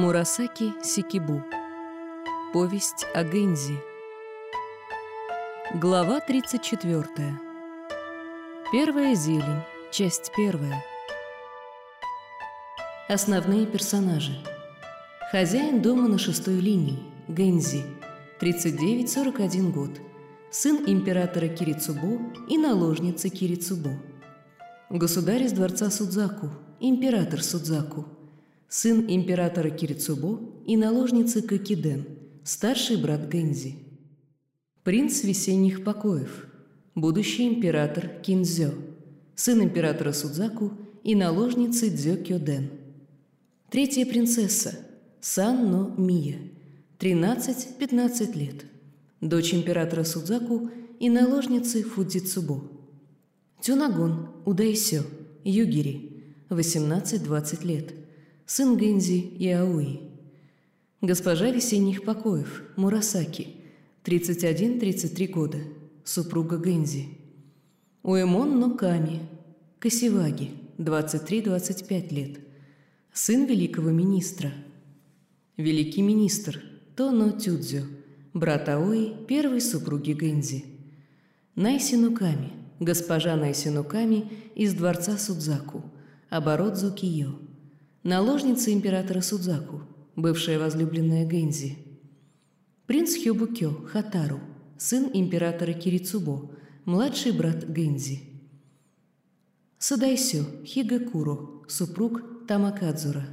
Мурасаки Сикибу. Повесть о Гэнзи. Глава 34. Первая зелень. Часть первая. Основные персонажи. Хозяин дома на шестой линии. Гэнзи. 39-41 год. Сын императора Кирицубо и наложницы Кирицубо. Государь из дворца Судзаку. Император Судзаку сын императора Кирицубо и наложницы Кокиден, старший брат Гэнзи. Принц весенних покоев, будущий император Кинзё, сын императора Судзаку и наложницы Дзё Кёден. Третья принцесса Санно Мия, 13-15 лет, дочь императора Судзаку и наложницы Фудзицубо. Тюнагон Удайсё, Югири, 18-20 лет – сын Гэнзи и Ауи. Госпожа весенних покоев, Мурасаки, 31-33 года, супруга Гэнзи. Уэмон Ноками, Касиваги, 23-25 лет, сын великого министра. Великий министр Тоно Тюдзю, брат Аои, первой супруги Гэнзи. Найсинуками, госпожа Найсинуками из дворца Судзаку, оборот Зукиё наложница императора Судзаку, бывшая возлюбленная Гэнзи. Принц Хёбукё Хатару, сын императора Кирицубо, младший брат Гэнзи. Садайсё Хигакуро, супруг Тамакадзура.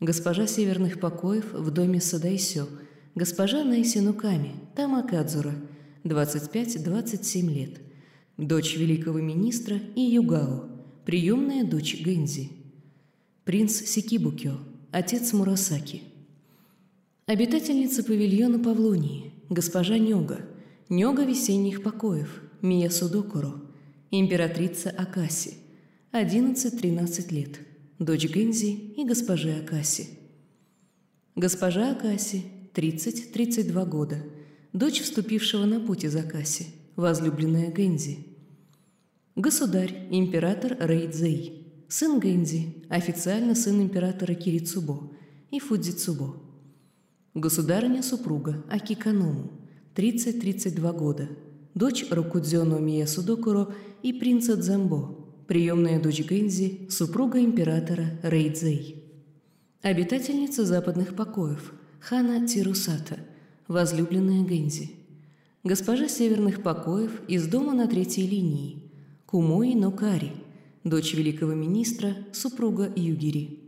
Госпожа северных покоев в доме Садайсё, госпожа Найсинуками, Тамакадзура, 25-27 лет, дочь великого министра и Югао, приемная дочь Гэнзи принц Сикибукё, отец Мурасаки. Обитательница павильона Павлонии, госпожа Нёга, Нёга весенних покоев, Мия Судокуро, императрица Акаси, 11-13 лет, дочь Гензи и госпожи Акаси. Госпожа Акаси, 30-32 года, дочь вступившего на путь из Акаси, возлюбленная Гензи. Государь, император Рейдзей, сын Гэнзи, официально сын императора Кирицубо и Фудзицубо. Государыня-супруга Акиканому, 30-32 года, дочь Рокудзёно Мия Судокуро и принца Дзамбо, приемная дочь Гэнзи, супруга императора Рейдзей. Обитательница западных покоев Хана Тирусата, возлюбленная Гэнзи. Госпожа северных покоев из дома на третьей линии Кумои Нокари – дочь великого министра, супруга Югири.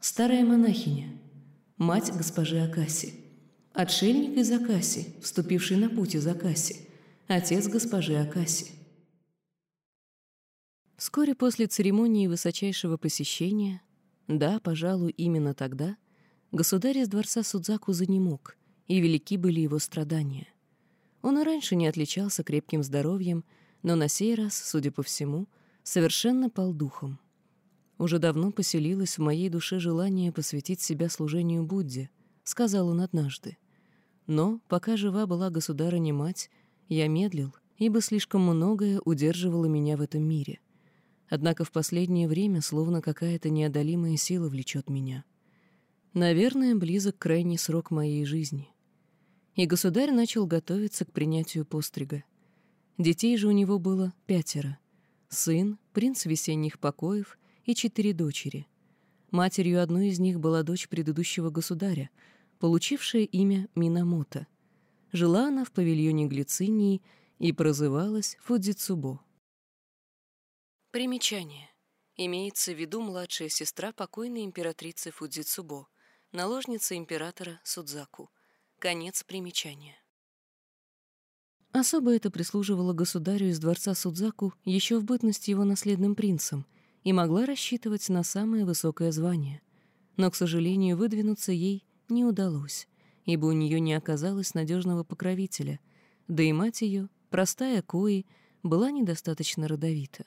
Старая монахиня, мать госпожи Акаси. Отшельник из Акаси, вступивший на путь из Акаси, отец госпожи Акаси. Вскоре после церемонии высочайшего посещения, да, пожалуй, именно тогда, государь из дворца Судзаку занемог, и велики были его страдания. Он и раньше не отличался крепким здоровьем, но на сей раз, судя по всему, — совершенно пал духом. «Уже давно поселилось в моей душе желание посвятить себя служению Будде», — сказал он однажды. «Но, пока жива была государыня-мать, я медлил, ибо слишком многое удерживало меня в этом мире. Однако в последнее время словно какая-то неодолимая сила влечет меня. Наверное, близок крайний срок моей жизни». И государь начал готовиться к принятию пострига. Детей же у него было пятеро — сын, принц весенних покоев и четыре дочери. Матерью одной из них была дочь предыдущего государя, получившая имя Минамото. Жила она в павильоне Глицинии и прозывалась Фудзицубо. Примечание. Имеется в виду младшая сестра покойной императрицы Фудзицубо, наложница императора Судзаку. Конец примечания. Особо это прислуживало государю из дворца Судзаку еще в бытности его наследным принцем и могла рассчитывать на самое высокое звание. Но, к сожалению, выдвинуться ей не удалось, ибо у нее не оказалось надежного покровителя, да и мать ее, простая Кои, была недостаточно родовита.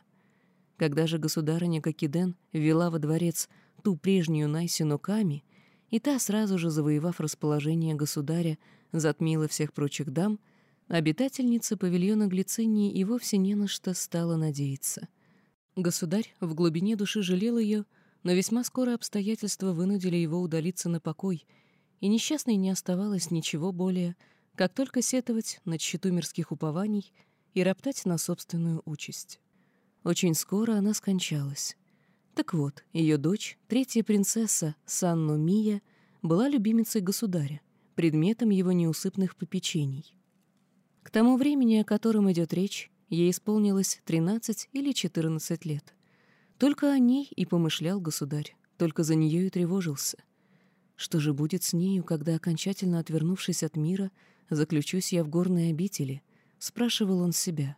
Когда же государыня Кокиден ввела во дворец ту прежнюю Найсину Ками, и та, сразу же завоевав расположение государя, затмила всех прочих дам — Обитательница павильона Глицинии и вовсе не на что стала надеяться. Государь в глубине души жалел ее, но весьма скоро обстоятельства вынудили его удалиться на покой, и несчастной не оставалось ничего более, как только сетовать на счету мирских упований и роптать на собственную участь. Очень скоро она скончалась. Так вот, ее дочь, третья принцесса Санно Мия, была любимицей государя, предметом его неусыпных попечений. К тому времени, о котором идет речь, ей исполнилось 13 или 14 лет. Только о ней и помышлял государь, только за нее и тревожился. Что же будет с нею, когда, окончательно отвернувшись от мира, заключусь я в горной обители? Спрашивал он себя.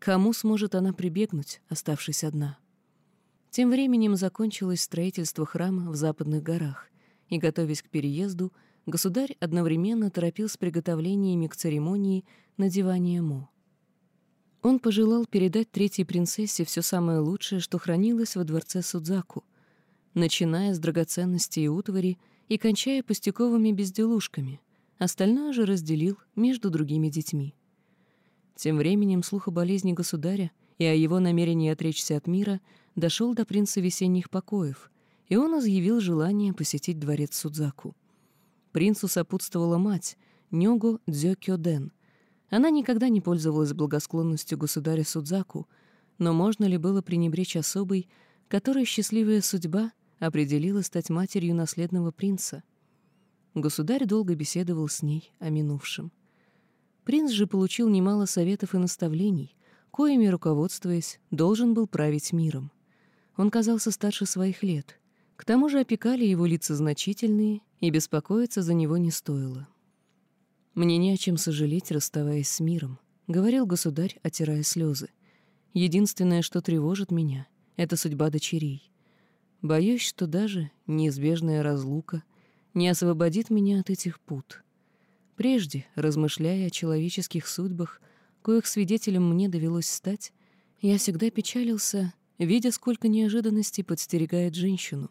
Кому сможет она прибегнуть, оставшись одна? Тем временем закончилось строительство храма в западных горах, и, готовясь к переезду, государь одновременно торопил с приготовлениями к церемонии надевания Мо. Он пожелал передать третьей принцессе все самое лучшее, что хранилось во дворце Судзаку, начиная с драгоценностей и утвари и кончая пустяковыми безделушками, остальное же разделил между другими детьми. Тем временем слух о болезни государя и о его намерении отречься от мира дошел до принца весенних покоев, и он изъявил желание посетить дворец Судзаку. Принцу сопутствовала мать, Нёго Дзёкёден. Она никогда не пользовалась благосклонностью государя Судзаку, но можно ли было пренебречь особой, которой счастливая судьба определила стать матерью наследного принца? Государь долго беседовал с ней о минувшем. Принц же получил немало советов и наставлений, коими, руководствуясь, должен был править миром. Он казался старше своих лет. К тому же опекали его лица значительные, и беспокоиться за него не стоило. «Мне не о чем сожалеть, расставаясь с миром», — говорил государь, отирая слезы. «Единственное, что тревожит меня, — это судьба дочерей. Боюсь, что даже неизбежная разлука не освободит меня от этих пут. Прежде, размышляя о человеческих судьбах, коих свидетелем мне довелось стать, я всегда печалился, видя, сколько неожиданностей подстерегает женщину,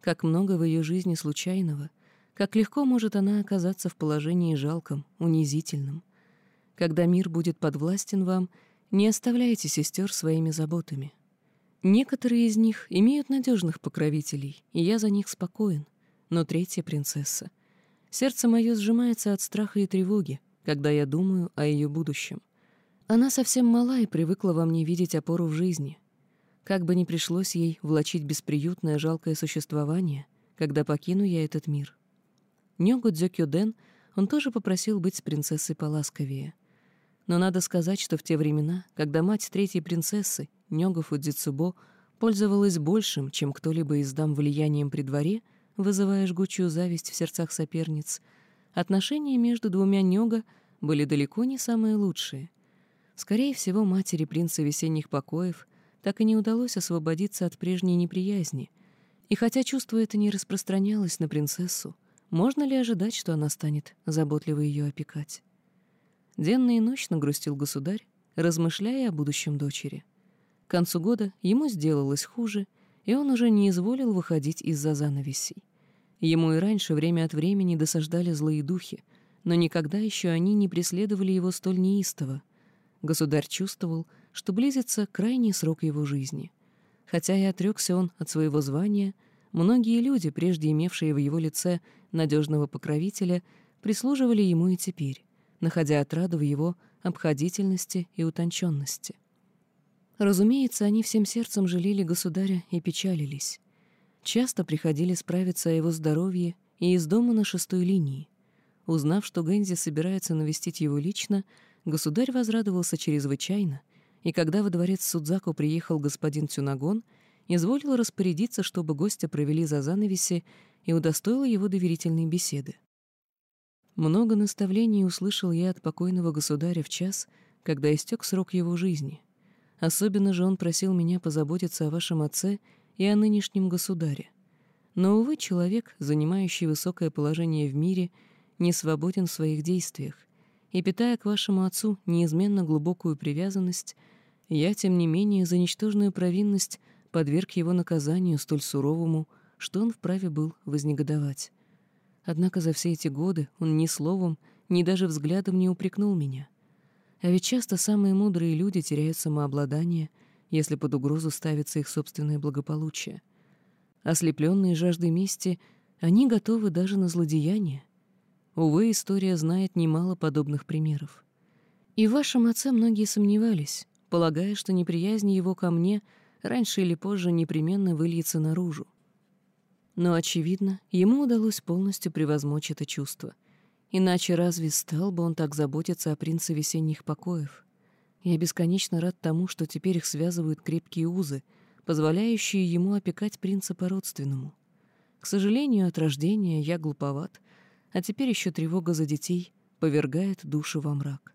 как много в ее жизни случайного, как легко может она оказаться в положении жалком, унизительном. Когда мир будет подвластен вам, не оставляйте сестер своими заботами. Некоторые из них имеют надежных покровителей, и я за них спокоен, но третья принцесса. Сердце мое сжимается от страха и тревоги, когда я думаю о ее будущем. Она совсем мала и привыкла во мне видеть опору в жизни. Как бы ни пришлось ей влачить бесприютное жалкое существование, когда покину я этот мир. Нёгу Дзёкюден он тоже попросил быть с принцессой поласковее. Но надо сказать, что в те времена, когда мать третьей принцессы, Нёга Фудзицубо, пользовалась большим, чем кто-либо из дам влиянием при дворе, вызывая жгучую зависть в сердцах соперниц, отношения между двумя Нёга были далеко не самые лучшие — Скорее всего, матери принца весенних покоев так и не удалось освободиться от прежней неприязни, и хотя чувство это не распространялось на принцессу, можно ли ожидать, что она станет заботливо ее опекать? Денно и ночно грустил государь, размышляя о будущем дочери. К концу года ему сделалось хуже, и он уже не изволил выходить из-за занавесей. Ему и раньше время от времени досаждали злые духи, но никогда еще они не преследовали его столь неистово, Государь чувствовал, что близится крайний срок его жизни. Хотя и отрекся он от своего звания, многие люди, прежде имевшие в его лице надежного покровителя, прислуживали ему и теперь, находя отраду в его обходительности и утонченности. Разумеется, они всем сердцем жалели государя и печалились. Часто приходили справиться о его здоровье и из дома на шестой линии. Узнав, что Гэнзи собирается навестить его лично, Государь возрадовался чрезвычайно, и когда во дворец Судзаку приехал господин Цюнагон, изволил распорядиться, чтобы гостя провели за занавеси и удостоил его доверительной беседы. Много наставлений услышал я от покойного государя в час, когда истек срок его жизни. Особенно же он просил меня позаботиться о вашем отце и о нынешнем государе. Но, увы, человек, занимающий высокое положение в мире, не свободен в своих действиях, и питая к вашему отцу неизменно глубокую привязанность, я, тем не менее, за ничтожную провинность подверг его наказанию столь суровому, что он вправе был вознегодовать. Однако за все эти годы он ни словом, ни даже взглядом не упрекнул меня. А ведь часто самые мудрые люди теряют самообладание, если под угрозу ставится их собственное благополучие. Ослепленные жаждой мести, они готовы даже на злодеяние. Увы, история знает немало подобных примеров. И в вашем отце многие сомневались, полагая, что неприязнь его ко мне раньше или позже непременно выльется наружу. Но, очевидно, ему удалось полностью превозмочь это чувство. Иначе разве стал бы он так заботиться о принце весенних покоев? Я бесконечно рад тому, что теперь их связывают крепкие узы, позволяющие ему опекать принца по-родственному. К сожалению, от рождения я глуповат, а теперь еще тревога за детей повергает душу во мрак.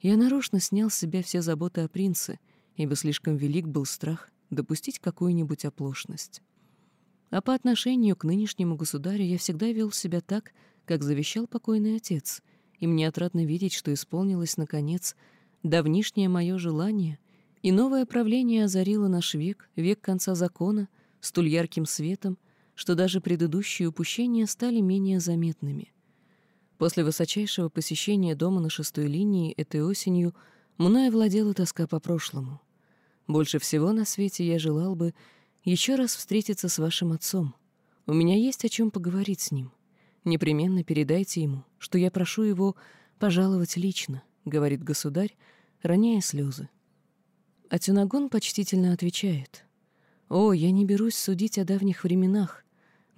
Я нарочно снял с себя все заботы о принце, ибо слишком велик был страх допустить какую-нибудь оплошность. А по отношению к нынешнему государю я всегда вел себя так, как завещал покойный отец, и мне отрадно видеть, что исполнилось, наконец, давнишнее мое желание, и новое правление озарило наш век, век конца закона, столь ярким светом, что даже предыдущие упущения стали менее заметными. После высочайшего посещения дома на шестой линии этой осенью мною владела тоска по прошлому. Больше всего на свете я желал бы, еще раз встретиться с вашим отцом. У меня есть о чем поговорить с ним. Непременно передайте ему, что я прошу его пожаловать лично, — говорит государь, роняя слезы. А Тюнагон почтительно отвечает. «О, я не берусь судить о давних временах,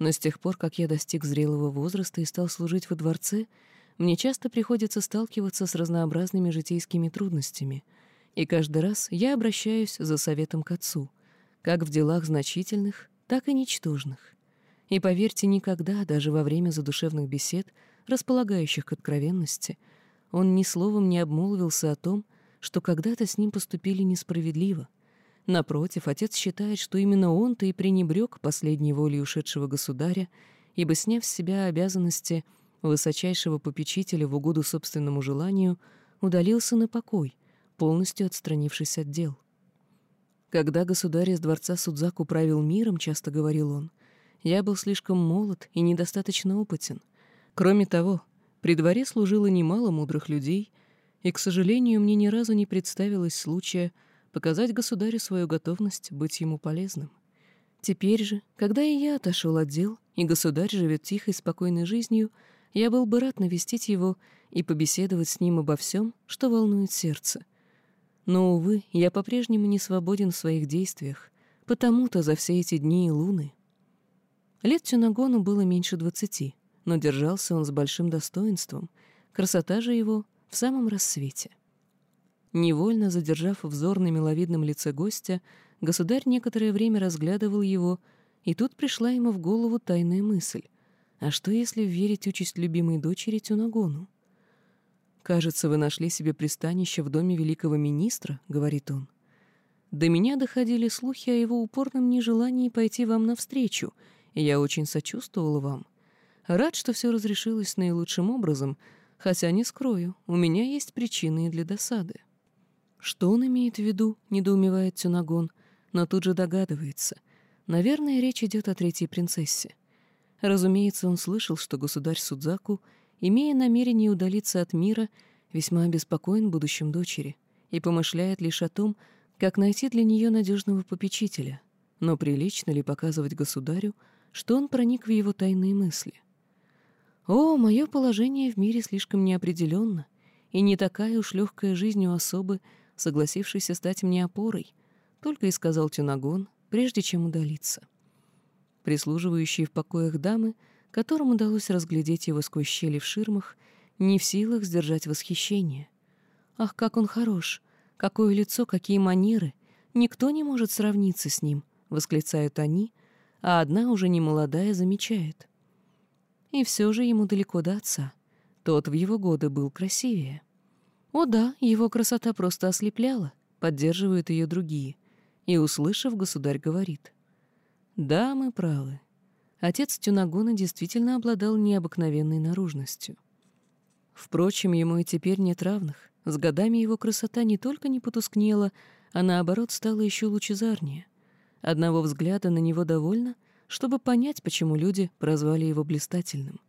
но с тех пор, как я достиг зрелого возраста и стал служить во дворце, мне часто приходится сталкиваться с разнообразными житейскими трудностями, и каждый раз я обращаюсь за советом к отцу — как в делах значительных, так и ничтожных. И поверьте, никогда, даже во время задушевных бесед, располагающих к откровенности, он ни словом не обмолвился о том, что когда-то с ним поступили несправедливо. Напротив, отец считает, что именно он-то и пренебрег последней волей ушедшего государя, ибо, сняв с себя обязанности высочайшего попечителя в угоду собственному желанию, удалился на покой, полностью отстранившись от дел. Когда государь из дворца Судзаку правил миром, часто говорил он, я был слишком молод и недостаточно опытен. Кроме того, при дворе служило немало мудрых людей, и, к сожалению, мне ни разу не представилось случая показать государю свою готовность быть ему полезным. Теперь же, когда и я отошел от дел, и государь живет тихой, спокойной жизнью, я был бы рад навестить его и побеседовать с ним обо всем, что волнует сердце — но, увы, я по-прежнему не свободен в своих действиях, потому-то за все эти дни и луны. Лет Тюнагону было меньше двадцати, но держался он с большим достоинством, красота же его в самом рассвете. Невольно задержав взор на миловидном лице гостя, государь некоторое время разглядывал его, и тут пришла ему в голову тайная мысль. А что, если верить участь любимой дочери Тюнагону? «Кажется, вы нашли себе пристанище в доме великого министра», — говорит он. «До меня доходили слухи о его упорном нежелании пойти вам навстречу, и я очень сочувствовала вам. Рад, что все разрешилось наилучшим образом, хотя не скрою, у меня есть причины и для досады». «Что он имеет в виду?» — недоумевает Тюнагон, но тут же догадывается. Наверное, речь идет о третьей принцессе. Разумеется, он слышал, что государь Судзаку — имея намерение удалиться от мира, весьма обеспокоен будущим дочери и помышляет лишь о том, как найти для нее надежного попечителя, но прилично ли показывать государю, что он проник в его тайные мысли. «О, мое положение в мире слишком неопределенно, и не такая уж легкая жизнь у особы, согласившейся стать мне опорой», только и сказал Тюнагон, прежде чем удалиться. Прислуживающие в покоях дамы — которым удалось разглядеть его сквозь щели в ширмах, не в силах сдержать восхищение. «Ах, как он хорош! Какое лицо, какие манеры! Никто не может сравниться с ним!» — восклицают они, а одна уже немолодая замечает. И все же ему далеко до отца. Тот в его годы был красивее. О да, его красота просто ослепляла, поддерживают ее другие. И, услышав, государь говорит. «Да, мы правы. Отец Тюнагона действительно обладал необыкновенной наружностью. Впрочем, ему и теперь нет равных. С годами его красота не только не потускнела, а наоборот стала еще лучезарнее. Одного взгляда на него довольно, чтобы понять, почему люди прозвали его блистательным.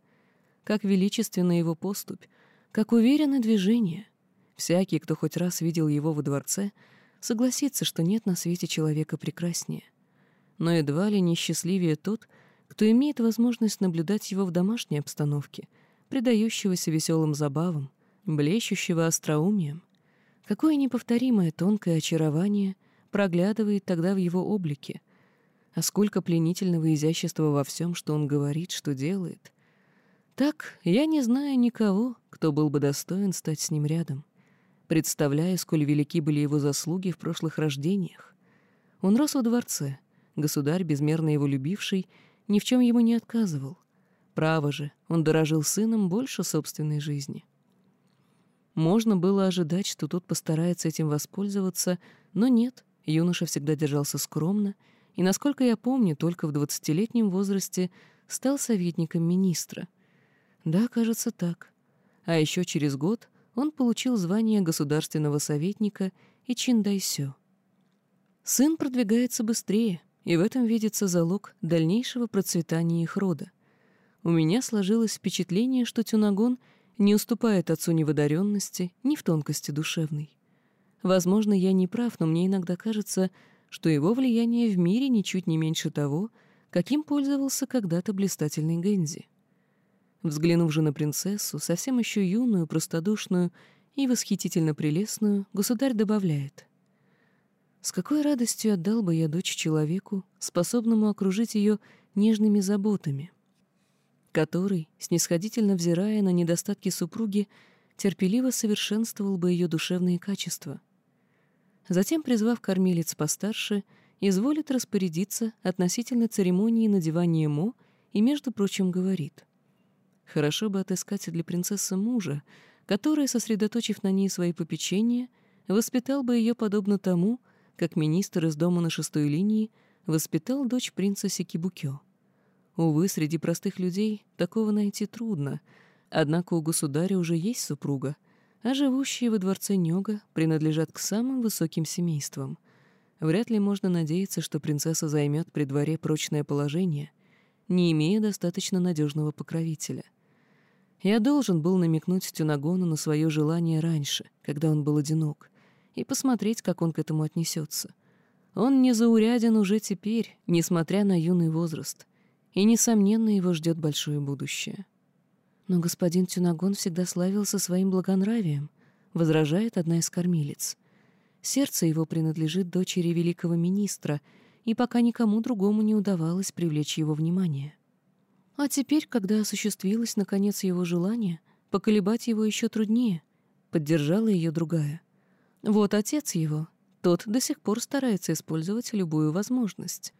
Как величественна его поступь, как уверенно движение. Всякий, кто хоть раз видел его во дворце, согласится, что нет на свете человека прекраснее. но едва ли не счастливее тот, кто имеет возможность наблюдать его в домашней обстановке, предающегося веселым забавам, блещущего остроумием. Какое неповторимое тонкое очарование проглядывает тогда в его облике, а сколько пленительного изящества во всем, что он говорит, что делает. Так, я не знаю никого, кто был бы достоин стать с ним рядом, представляя, сколь велики были его заслуги в прошлых рождениях. Он рос во дворце, государь, безмерно его любивший, ни в чем ему не отказывал. Право же, он дорожил сыном больше собственной жизни. Можно было ожидать, что тот постарается этим воспользоваться, но нет, юноша всегда держался скромно и, насколько я помню, только в двадцатилетнем возрасте стал советником министра. Да, кажется, так. А еще через год он получил звание государственного советника и чин дайсё. Сын продвигается быстрее, и в этом видится залог дальнейшего процветания их рода. У меня сложилось впечатление, что Тюнагон не уступает отцу ни в одаренности, ни в тонкости душевной. Возможно, я не прав, но мне иногда кажется, что его влияние в мире ничуть не меньше того, каким пользовался когда-то блистательный Гэнзи. Взглянув же на принцессу, совсем еще юную, простодушную и восхитительно прелестную, государь добавляет. «С какой радостью отдал бы я дочь человеку, способному окружить ее нежными заботами, который, снисходительно взирая на недостатки супруги, терпеливо совершенствовал бы ее душевные качества. Затем, призвав кормилец постарше, изволит распорядиться относительно церемонии надевания мо и, между прочим, говорит — Хорошо бы отыскать для принцессы мужа, который, сосредоточив на ней свои попечения, воспитал бы ее подобно тому, как министр из дома на шестой линии воспитал дочь принца Сикибукё. Увы, среди простых людей такого найти трудно, однако у государя уже есть супруга, а живущие во дворце Нёга принадлежат к самым высоким семействам. Вряд ли можно надеяться, что принцесса займет при дворе прочное положение, не имея достаточно надежного покровителя. Я должен был намекнуть Тюнагону на свое желание раньше, когда он был одинок, и посмотреть, как он к этому отнесется. Он незауряден уже теперь, несмотря на юный возраст, и, несомненно, его ждет большое будущее. Но господин Тюнагон всегда славился своим благонравием, возражает одна из кормилец. Сердце его принадлежит дочери великого министра, и пока никому другому не удавалось привлечь его внимание. А теперь, когда осуществилось, наконец, его желание, поколебать его еще труднее, поддержала ее другая. Вот отец его, тот до сих пор старается использовать любую возможность.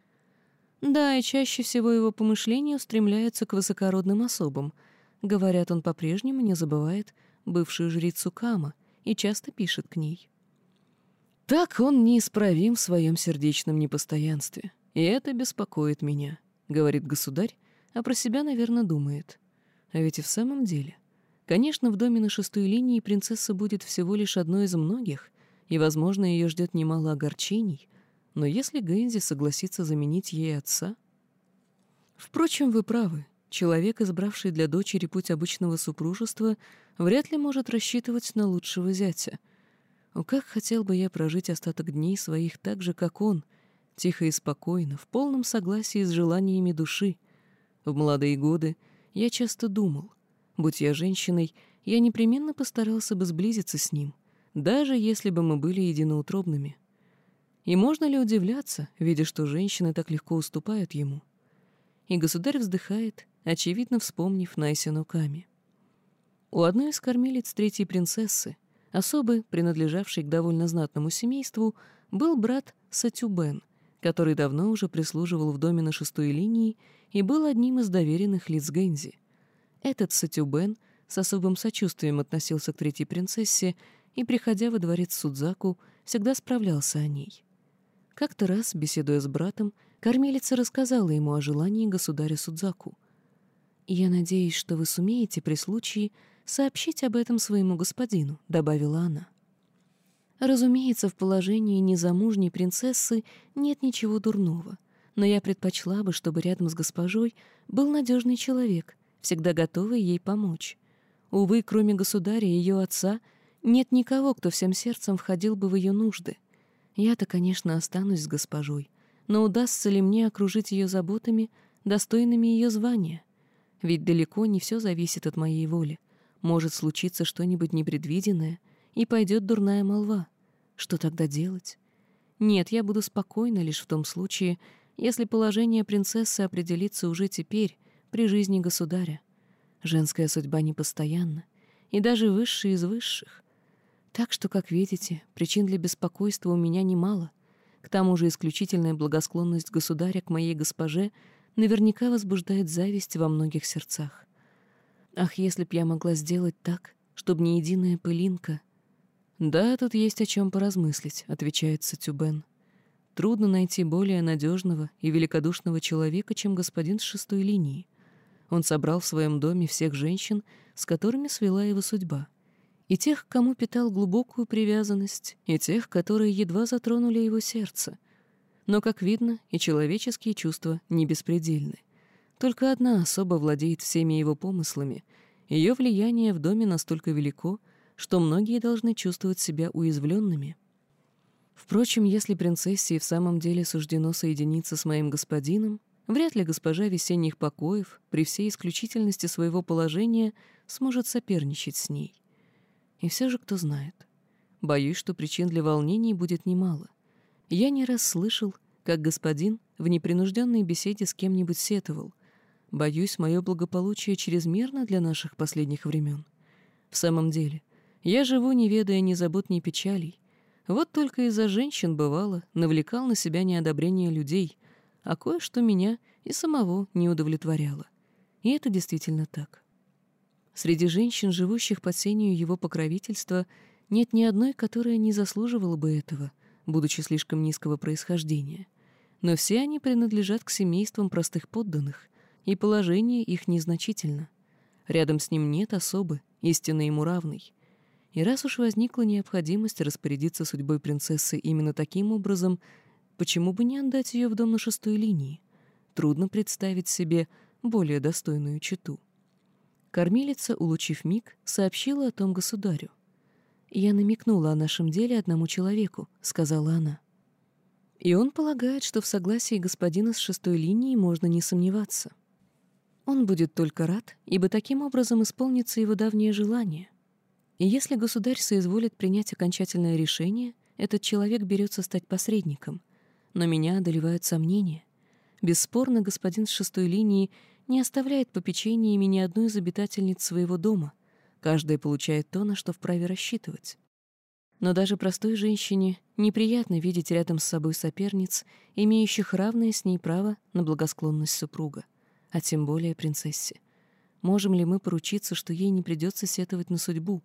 Да, и чаще всего его помышления устремляются к высокородным особам. Говорят, он по-прежнему не забывает бывшую жрицу Кама и часто пишет к ней. Так он неисправим в своем сердечном непостоянстве, и это беспокоит меня, — говорит государь, а про себя, наверное, думает. А ведь и в самом деле. Конечно, в доме на шестой линии принцесса будет всего лишь одной из многих, и, возможно, ее ждет немало огорчений, но если Гэнзи согласится заменить ей отца... Впрочем, вы правы. Человек, избравший для дочери путь обычного супружества, вряд ли может рассчитывать на лучшего зятя. О, как хотел бы я прожить остаток дней своих так же, как он, тихо и спокойно, в полном согласии с желаниями души, в молодые годы я часто думал, будь я женщиной, я непременно постарался бы сблизиться с ним, даже если бы мы были единоутробными. И можно ли удивляться, видя, что женщины так легко уступают ему? И государь вздыхает, очевидно вспомнив Найсину Ками. У одной из кормилиц третьей принцессы, особы, принадлежавшей к довольно знатному семейству, был брат Сатюбен, который давно уже прислуживал в доме на шестой линии и был одним из доверенных лиц Гэнзи. Этот Сатюбен с особым сочувствием относился к третьей принцессе и, приходя во дворец Судзаку, всегда справлялся о ней. Как-то раз, беседуя с братом, кормилица рассказала ему о желании государя Судзаку. «Я надеюсь, что вы сумеете при случае сообщить об этом своему господину», — добавила она. Разумеется, в положении незамужней принцессы нет ничего дурного, но я предпочла бы, чтобы рядом с госпожой был надежный человек, всегда готовый ей помочь. Увы, кроме государя и ее отца, нет никого, кто всем сердцем входил бы в ее нужды. Я-то, конечно, останусь с госпожой, но удастся ли мне окружить ее заботами, достойными ее звания? Ведь далеко не все зависит от моей воли. Может случиться что-нибудь непредвиденное, и пойдет дурная молва. Что тогда делать? Нет, я буду спокойна лишь в том случае, если положение принцессы определится уже теперь, при жизни государя. Женская судьба непостоянна, и даже высшие из высших. Так что, как видите, причин для беспокойства у меня немало. К тому же исключительная благосклонность государя к моей госпоже наверняка возбуждает зависть во многих сердцах. Ах, если б я могла сделать так, чтобы ни единая пылинка... «Да, тут есть о чем поразмыслить», — отвечает Сатюбен. «Трудно найти более надежного и великодушного человека, чем господин с шестой линии. Он собрал в своем доме всех женщин, с которыми свела его судьба. И тех, кому питал глубокую привязанность, и тех, которые едва затронули его сердце. Но, как видно, и человеческие чувства не беспредельны. Только одна особа владеет всеми его помыслами. Ее влияние в доме настолько велико, что многие должны чувствовать себя уязвленными. Впрочем, если принцессе и в самом деле суждено соединиться с моим господином, Вряд ли госпожа весенних покоев, при всей исключительности своего положения, сможет соперничать с ней. И все же кто знает. Боюсь, что причин для волнений будет немало. Я не раз слышал, как господин в непринужденной беседе с кем-нибудь сетовал. Боюсь, мое благополучие чрезмерно для наших последних времен. В самом деле, я живу, не ведая ни забот, ни печалей. Вот только из-за женщин, бывало, навлекал на себя неодобрение людей, а кое-что меня и самого не удовлетворяло. И это действительно так. Среди женщин, живущих под сенью его покровительства, нет ни одной, которая не заслуживала бы этого, будучи слишком низкого происхождения. Но все они принадлежат к семействам простых подданных, и положение их незначительно. Рядом с ним нет особы, истинно ему равной. И раз уж возникла необходимость распорядиться судьбой принцессы именно таким образом, Почему бы не отдать ее в дом на шестой линии? Трудно представить себе более достойную читу. Кормилица, улучив миг, сообщила о том государю. «Я намекнула о нашем деле одному человеку», — сказала она. И он полагает, что в согласии господина с шестой линии можно не сомневаться. Он будет только рад, ибо таким образом исполнится его давнее желание. И если государь соизволит принять окончательное решение, этот человек берется стать посредником — но меня одолевают сомнения. Бесспорно, господин с шестой линии не оставляет попечениями ни одной из обитательниц своего дома. Каждая получает то, на что вправе рассчитывать. Но даже простой женщине неприятно видеть рядом с собой соперниц, имеющих равное с ней право на благосклонность супруга, а тем более принцессе. Можем ли мы поручиться, что ей не придется сетовать на судьбу?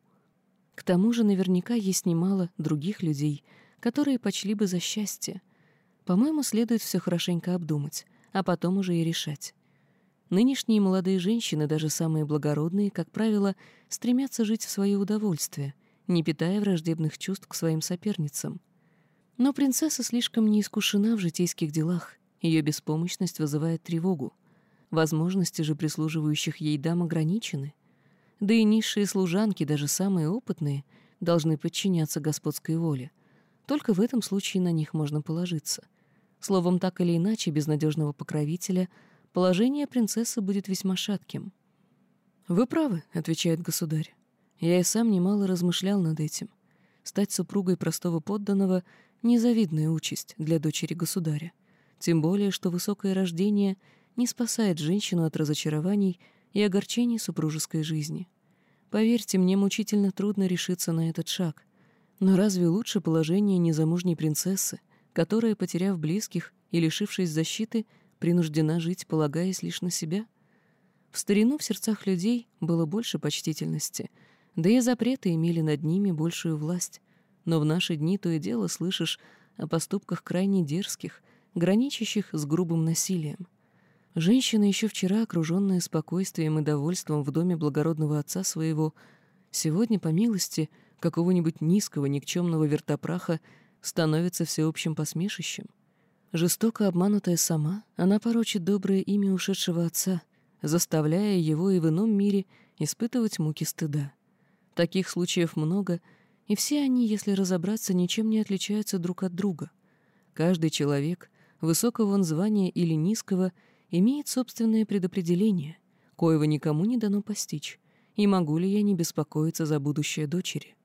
К тому же наверняка есть немало других людей, которые почли бы за счастье, по-моему, следует все хорошенько обдумать, а потом уже и решать. Нынешние молодые женщины, даже самые благородные, как правило, стремятся жить в свое удовольствие, не питая враждебных чувств к своим соперницам. Но принцесса слишком не искушена в житейских делах, ее беспомощность вызывает тревогу. Возможности же прислуживающих ей дам ограничены. Да и низшие служанки, даже самые опытные, должны подчиняться господской воле. Только в этом случае на них можно положиться. Словом, так или иначе, без надежного покровителя положение принцессы будет весьма шатким. «Вы правы», — отвечает государь. «Я и сам немало размышлял над этим. Стать супругой простого подданного — незавидная участь для дочери государя. Тем более, что высокое рождение не спасает женщину от разочарований и огорчений супружеской жизни. Поверьте, мне мучительно трудно решиться на этот шаг. Но разве лучше положение незамужней принцессы — которая, потеряв близких и лишившись защиты, принуждена жить, полагаясь лишь на себя? В старину в сердцах людей было больше почтительности, да и запреты имели над ними большую власть. Но в наши дни то и дело слышишь о поступках крайне дерзких, граничащих с грубым насилием. Женщина, еще вчера окруженная спокойствием и довольством в доме благородного отца своего, сегодня, по милости какого-нибудь низкого никчемного вертопраха, становится всеобщим посмешищем. Жестоко обманутая сама, она порочит доброе имя ушедшего отца, заставляя его и в ином мире испытывать муки стыда. Таких случаев много, и все они, если разобраться, ничем не отличаются друг от друга. Каждый человек высокого он звания или низкого, имеет собственное предопределение, коего никому не дано постичь, и могу ли я не беспокоиться за будущее дочери?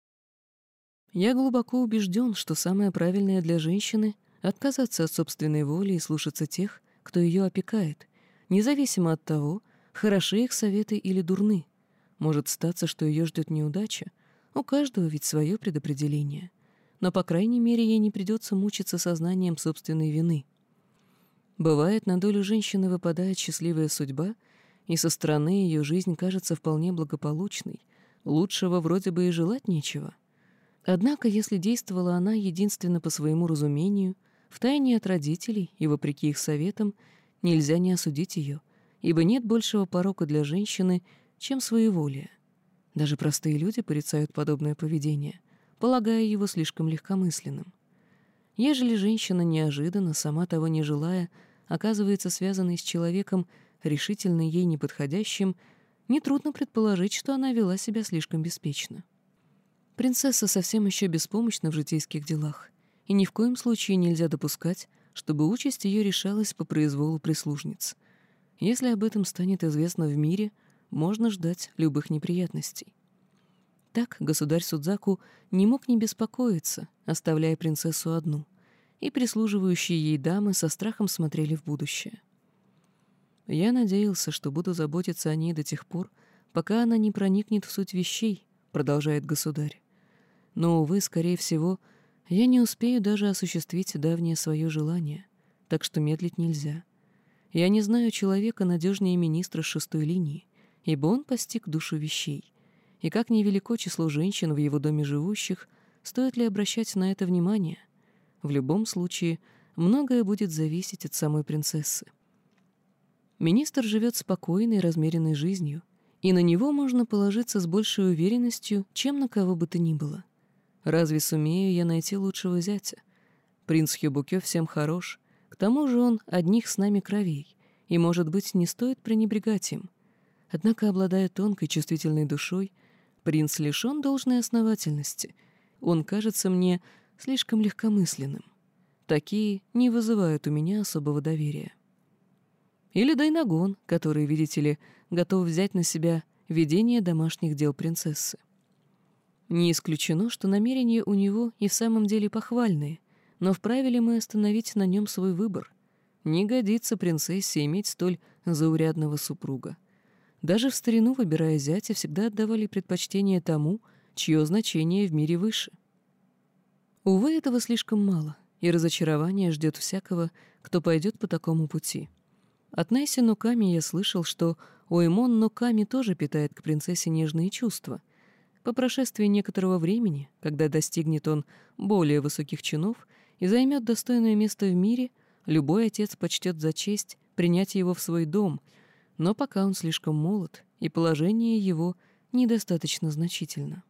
Я глубоко убежден, что самое правильное для женщины — отказаться от собственной воли и слушаться тех, кто ее опекает, независимо от того, хороши их советы или дурны. Может статься, что ее ждет неудача, у каждого ведь свое предопределение. Но, по крайней мере, ей не придется мучиться сознанием собственной вины. Бывает, на долю женщины выпадает счастливая судьба, и со стороны ее жизнь кажется вполне благополучной, лучшего вроде бы и желать нечего. Однако, если действовала она единственно по своему разумению, втайне от родителей и вопреки их советам, нельзя не осудить ее, ибо нет большего порока для женщины, чем своеволие. Даже простые люди порицают подобное поведение, полагая его слишком легкомысленным. Ежели женщина неожиданно, сама того не желая, оказывается связанной с человеком, решительно ей неподходящим, нетрудно предположить, что она вела себя слишком беспечно. Принцесса совсем еще беспомощна в житейских делах, и ни в коем случае нельзя допускать, чтобы участь ее решалась по произволу прислужниц. Если об этом станет известно в мире — можно ждать любых неприятностей. Так государь Судзаку не мог не беспокоиться, оставляя принцессу одну, и прислуживающие ей дамы со страхом смотрели в будущее. Я надеялся, что буду заботиться о ней до тех пор, пока она не проникнет в суть вещей, продолжает государь. Но, увы, скорее всего, я не успею даже осуществить давнее свое желание, так что медлить нельзя. Я не знаю человека надежнее министра шестой линии, ибо он постиг душу вещей. И как невелико число женщин в его доме живущих, стоит ли обращать на это внимание? В любом случае, многое будет зависеть от самой принцессы. Министр живет спокойной, размеренной жизнью, и на него можно положиться с большей уверенностью, чем на кого бы то ни было. Разве сумею я найти лучшего зятя? Принц Хюбукё всем хорош, к тому же он одних с нами кровей, и, может быть, не стоит пренебрегать им. Однако, обладая тонкой чувствительной душой, принц лишен должной основательности. Он кажется мне слишком легкомысленным. Такие не вызывают у меня особого доверия. Или Дайнагон, который, видите ли, готов взять на себя ведение домашних дел принцессы. Не исключено, что намерения у него и в самом деле похвальные, но вправе ли мы остановить на нем свой выбор? Не годится принцессе иметь столь заурядного супруга. Даже в старину, выбирая зятя, всегда отдавали предпочтение тому, чье значение в мире выше. Увы, этого слишком мало, и разочарование ждет всякого, кто пойдет по такому пути. От Несси Ноками я слышал, что Уэмон Ноками тоже питает к принцессе нежные чувства. По прошествии некоторого времени, когда достигнет он более высоких чинов и займет достойное место в мире, любой отец почтет за честь принять его в свой дом — но пока он слишком молод, и положение его недостаточно значительно.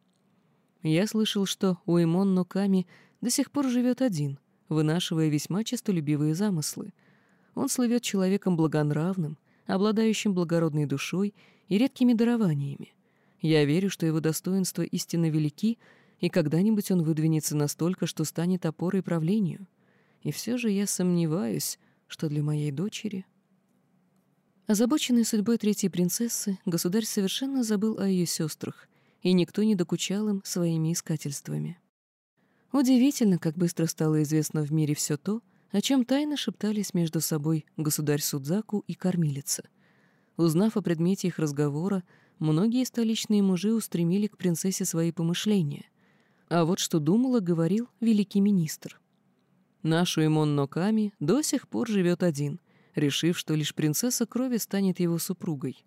Я слышал, что Уэмон Ноками до сих пор живет один, вынашивая весьма честолюбивые замыслы. Он слывет человеком благонравным, обладающим благородной душой и редкими дарованиями. Я верю, что его достоинства истинно велики, и когда-нибудь он выдвинется настолько, что станет опорой правлению. И все же я сомневаюсь, что для моей дочери Озабоченный судьбой третьей принцессы, государь совершенно забыл о ее сестрах, и никто не докучал им своими искательствами. Удивительно, как быстро стало известно в мире все то, о чем тайно шептались между собой государь Судзаку и кормилица. Узнав о предмете их разговора, многие столичные мужи устремили к принцессе свои помышления. А вот что думал и говорил великий министр. «Нашу Имон Ноками до сих пор живет один — решив, что лишь принцесса крови станет его супругой.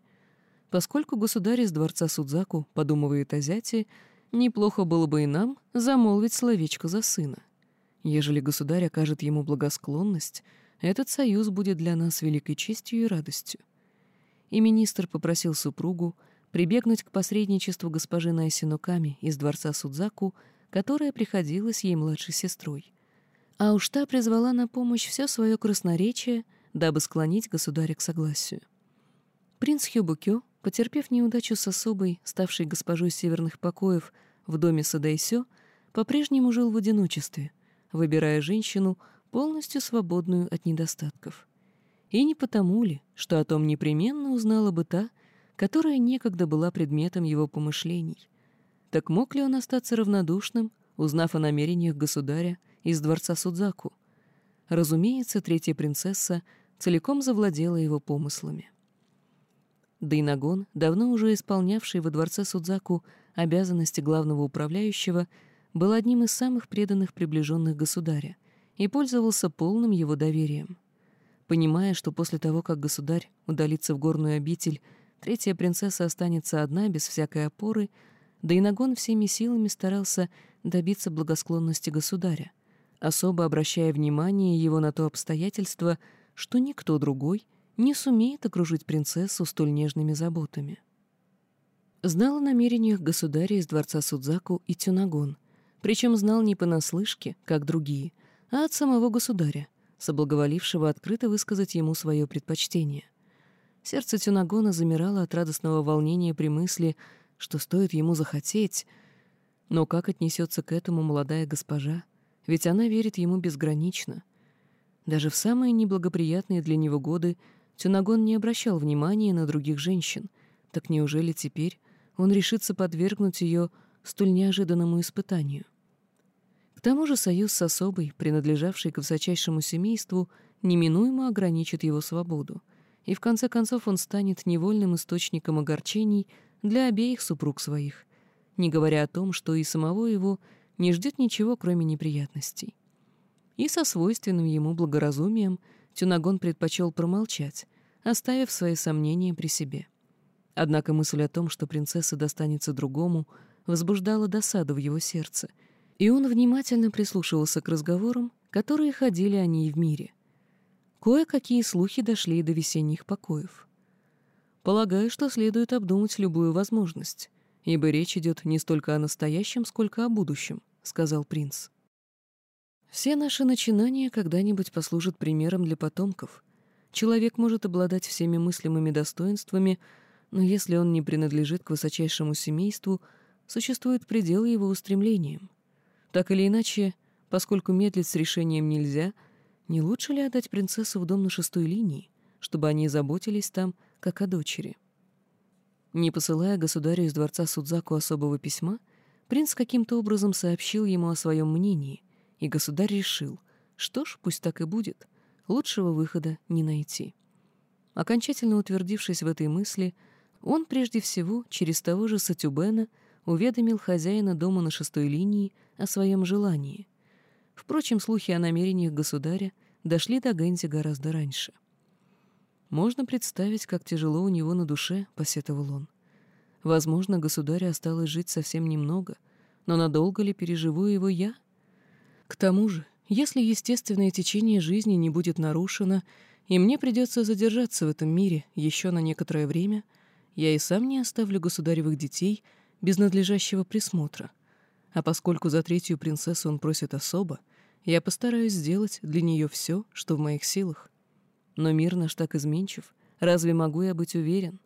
Поскольку государь из дворца Судзаку подумывает о зяте, неплохо было бы и нам замолвить словечко за сына. Ежели государь окажет ему благосклонность, этот союз будет для нас великой честью и радостью. И министр попросил супругу прибегнуть к посредничеству госпожи Найсинуками из дворца Судзаку, которая приходилась ей младшей сестрой. А уж та призвала на помощь все свое красноречие — дабы склонить государя к согласию. Принц Хёбукё, потерпев неудачу с особой, ставшей госпожой северных покоев в доме Садайсё, по-прежнему жил в одиночестве, выбирая женщину, полностью свободную от недостатков. И не потому ли, что о том непременно узнала бы та, которая некогда была предметом его помышлений. Так мог ли он остаться равнодушным, узнав о намерениях государя из дворца Судзаку? Разумеется, третья принцесса целиком завладела его помыслами. Дайнагон, давно уже исполнявший во дворце Судзаку обязанности главного управляющего, был одним из самых преданных приближенных государя и пользовался полным его доверием. Понимая, что после того, как государь удалится в горную обитель, третья принцесса останется одна, без всякой опоры, Дайнагон всеми силами старался добиться благосклонности государя, особо обращая внимание его на то обстоятельство, что никто другой не сумеет окружить принцессу столь нежными заботами. Знал о намерениях государя из дворца Судзаку и Тюнагон, причем знал не понаслышке, как другие, а от самого государя, соблаговолившего открыто высказать ему свое предпочтение. Сердце Тюнагона замирало от радостного волнения при мысли, что стоит ему захотеть. Но как отнесется к этому молодая госпожа? Ведь она верит ему безгранично. Даже в самые неблагоприятные для него годы Тюнагон не обращал внимания на других женщин. Так неужели теперь он решится подвергнуть ее столь неожиданному испытанию? К тому же союз с особой, принадлежавшей к высочайшему семейству, неминуемо ограничит его свободу, и в конце концов он станет невольным источником огорчений для обеих супруг своих, не говоря о том, что и самого его не ждет ничего, кроме неприятностей. И со свойственным ему благоразумием Тюнагон предпочел промолчать, оставив свои сомнения при себе. Однако мысль о том, что принцесса достанется другому, возбуждала досаду в его сердце — и он внимательно прислушивался к разговорам, которые ходили о ней в мире. Кое-какие слухи дошли до весенних покоев. Полагаю, что следует обдумать любую возможность, ибо речь идет не столько о настоящем, сколько о будущем, — сказал принц. Все наши начинания когда-нибудь послужат примером для потомков. Человек может обладать всеми мыслимыми достоинствами, но если он не принадлежит к высочайшему семейству, существуют пределы его устремлениям. Так или иначе, поскольку медлить с решением нельзя, не лучше ли отдать принцессу в дом на шестой линии, чтобы они заботились там, как о дочери? Не посылая государю из дворца Судзаку особого письма, принц каким-то образом сообщил ему о своем мнении, и государь решил, что ж, пусть так и будет, лучшего выхода не найти. Окончательно утвердившись в этой мысли, он прежде всего через того же Сатюбена уведомил хозяина дома на шестой линии о своем желании. Впрочем, слухи о намерениях государя дошли до Гэнзи гораздо раньше. «Можно представить, как тяжело у него на душе», — посетовал он. «Возможно, государю осталось жить совсем немного, но надолго ли переживу его я? К тому же, если естественное течение жизни не будет нарушено, и мне придется задержаться в этом мире еще на некоторое время, я и сам не оставлю государевых детей без надлежащего присмотра. А поскольку за третью принцессу он просит особо, я постараюсь сделать для нее все, что в моих силах. Но мир наш так изменчив, разве могу я быть уверен?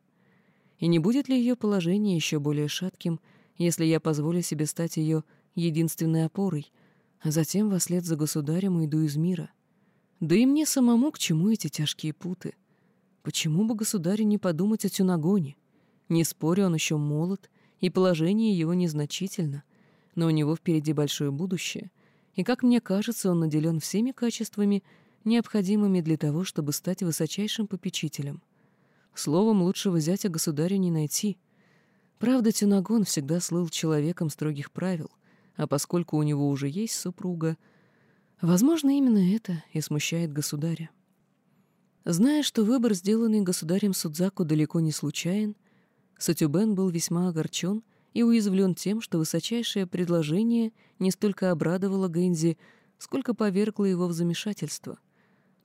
И не будет ли ее положение еще более шатким, если я позволю себе стать ее единственной опорой, а затем вслед за государем уйду из мира? Да и мне самому к чему эти тяжкие путы? Почему бы государю не подумать о Тюнагоне? Не спорю, он еще молод, и положение его незначительно — но у него впереди большое будущее, и, как мне кажется, он наделен всеми качествами, необходимыми для того, чтобы стать высочайшим попечителем. Словом, лучшего зятя государю не найти. Правда, Тюнагон всегда слыл человеком строгих правил, а поскольку у него уже есть супруга, возможно, именно это и смущает государя. Зная, что выбор, сделанный государем Судзаку, далеко не случайен, Сатюбен был весьма огорчен и уязвлен тем, что высочайшее предложение не столько обрадовало Гэнзи, сколько повергло его в замешательство.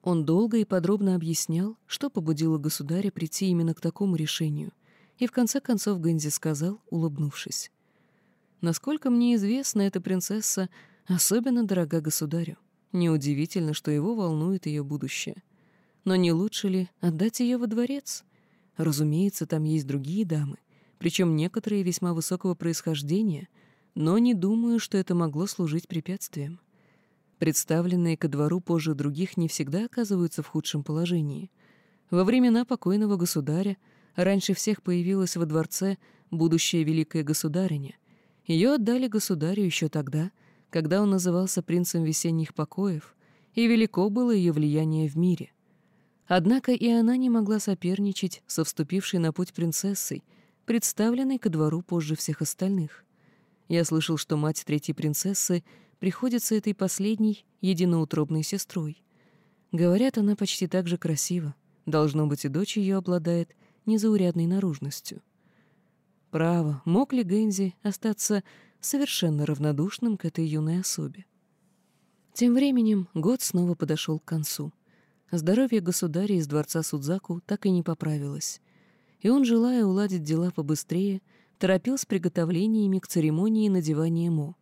Он долго и подробно объяснял, что побудило государя прийти именно к такому решению, и в конце концов Гэнзи сказал, улыбнувшись. «Насколько мне известно, эта принцесса особенно дорога государю. Неудивительно, что его волнует ее будущее. Но не лучше ли отдать ее во дворец? Разумеется, там есть другие дамы, причем некоторые весьма высокого происхождения, но не думаю, что это могло служить препятствием. Представленные ко двору позже других не всегда оказываются в худшем положении. Во времена покойного государя раньше всех появилась во дворце будущая великая государиня. Ее отдали государю еще тогда, когда он назывался принцем весенних покоев, и велико было ее влияние в мире. Однако и она не могла соперничать со вступившей на путь принцессой, представленной ко двору позже всех остальных. Я слышал, что мать третьей принцессы приходится этой последней единоутробной сестрой. Говорят, она почти так же красива. Должно быть, и дочь ее обладает незаурядной наружностью. Право, мог ли Гэнзи остаться совершенно равнодушным к этой юной особе? Тем временем год снова подошел к концу. Здоровье государя из дворца Судзаку так и не поправилось, и он, желая уладить дела побыстрее, торопил с приготовлениями к церемонии надевания мо.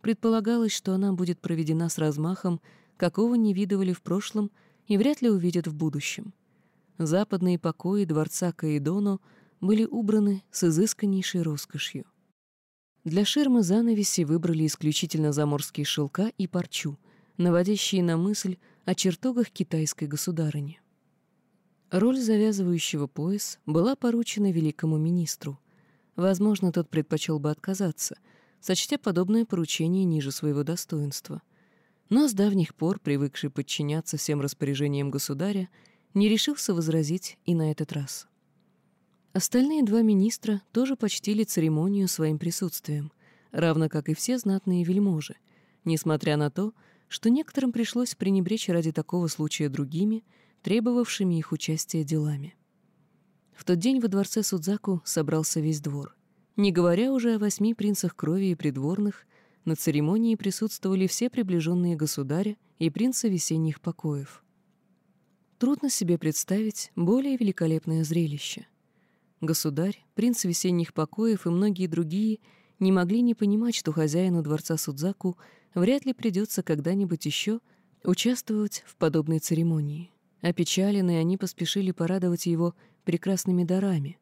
Предполагалось, что она будет проведена с размахом, какого не видывали в прошлом и вряд ли увидят в будущем. Западные покои дворца Каидоно были убраны с изысканнейшей роскошью. Для ширмы занавеси выбрали исключительно заморские шелка и парчу, наводящие на мысль о чертогах китайской государыни. Роль завязывающего пояс была поручена великому министру. Возможно, тот предпочел бы отказаться, сочтя подобное поручение ниже своего достоинства. Но с давних пор, привыкший подчиняться всем распоряжениям государя, не решился возразить и на этот раз. Остальные два министра тоже почтили церемонию своим присутствием, равно как и все знатные вельможи, несмотря на то, что некоторым пришлось пренебречь ради такого случая другими, требовавшими их участия делами. В тот день во дворце Судзаку собрался весь двор. Не говоря уже о восьми принцах крови и придворных, на церемонии присутствовали все приближенные государя и принца весенних покоев. Трудно себе представить более великолепное зрелище. Государь, принц весенних покоев и многие другие не могли не понимать, что хозяину дворца Судзаку вряд ли придется когда-нибудь еще участвовать в подобной церемонии. Опечаленные они поспешили порадовать его прекрасными дарами.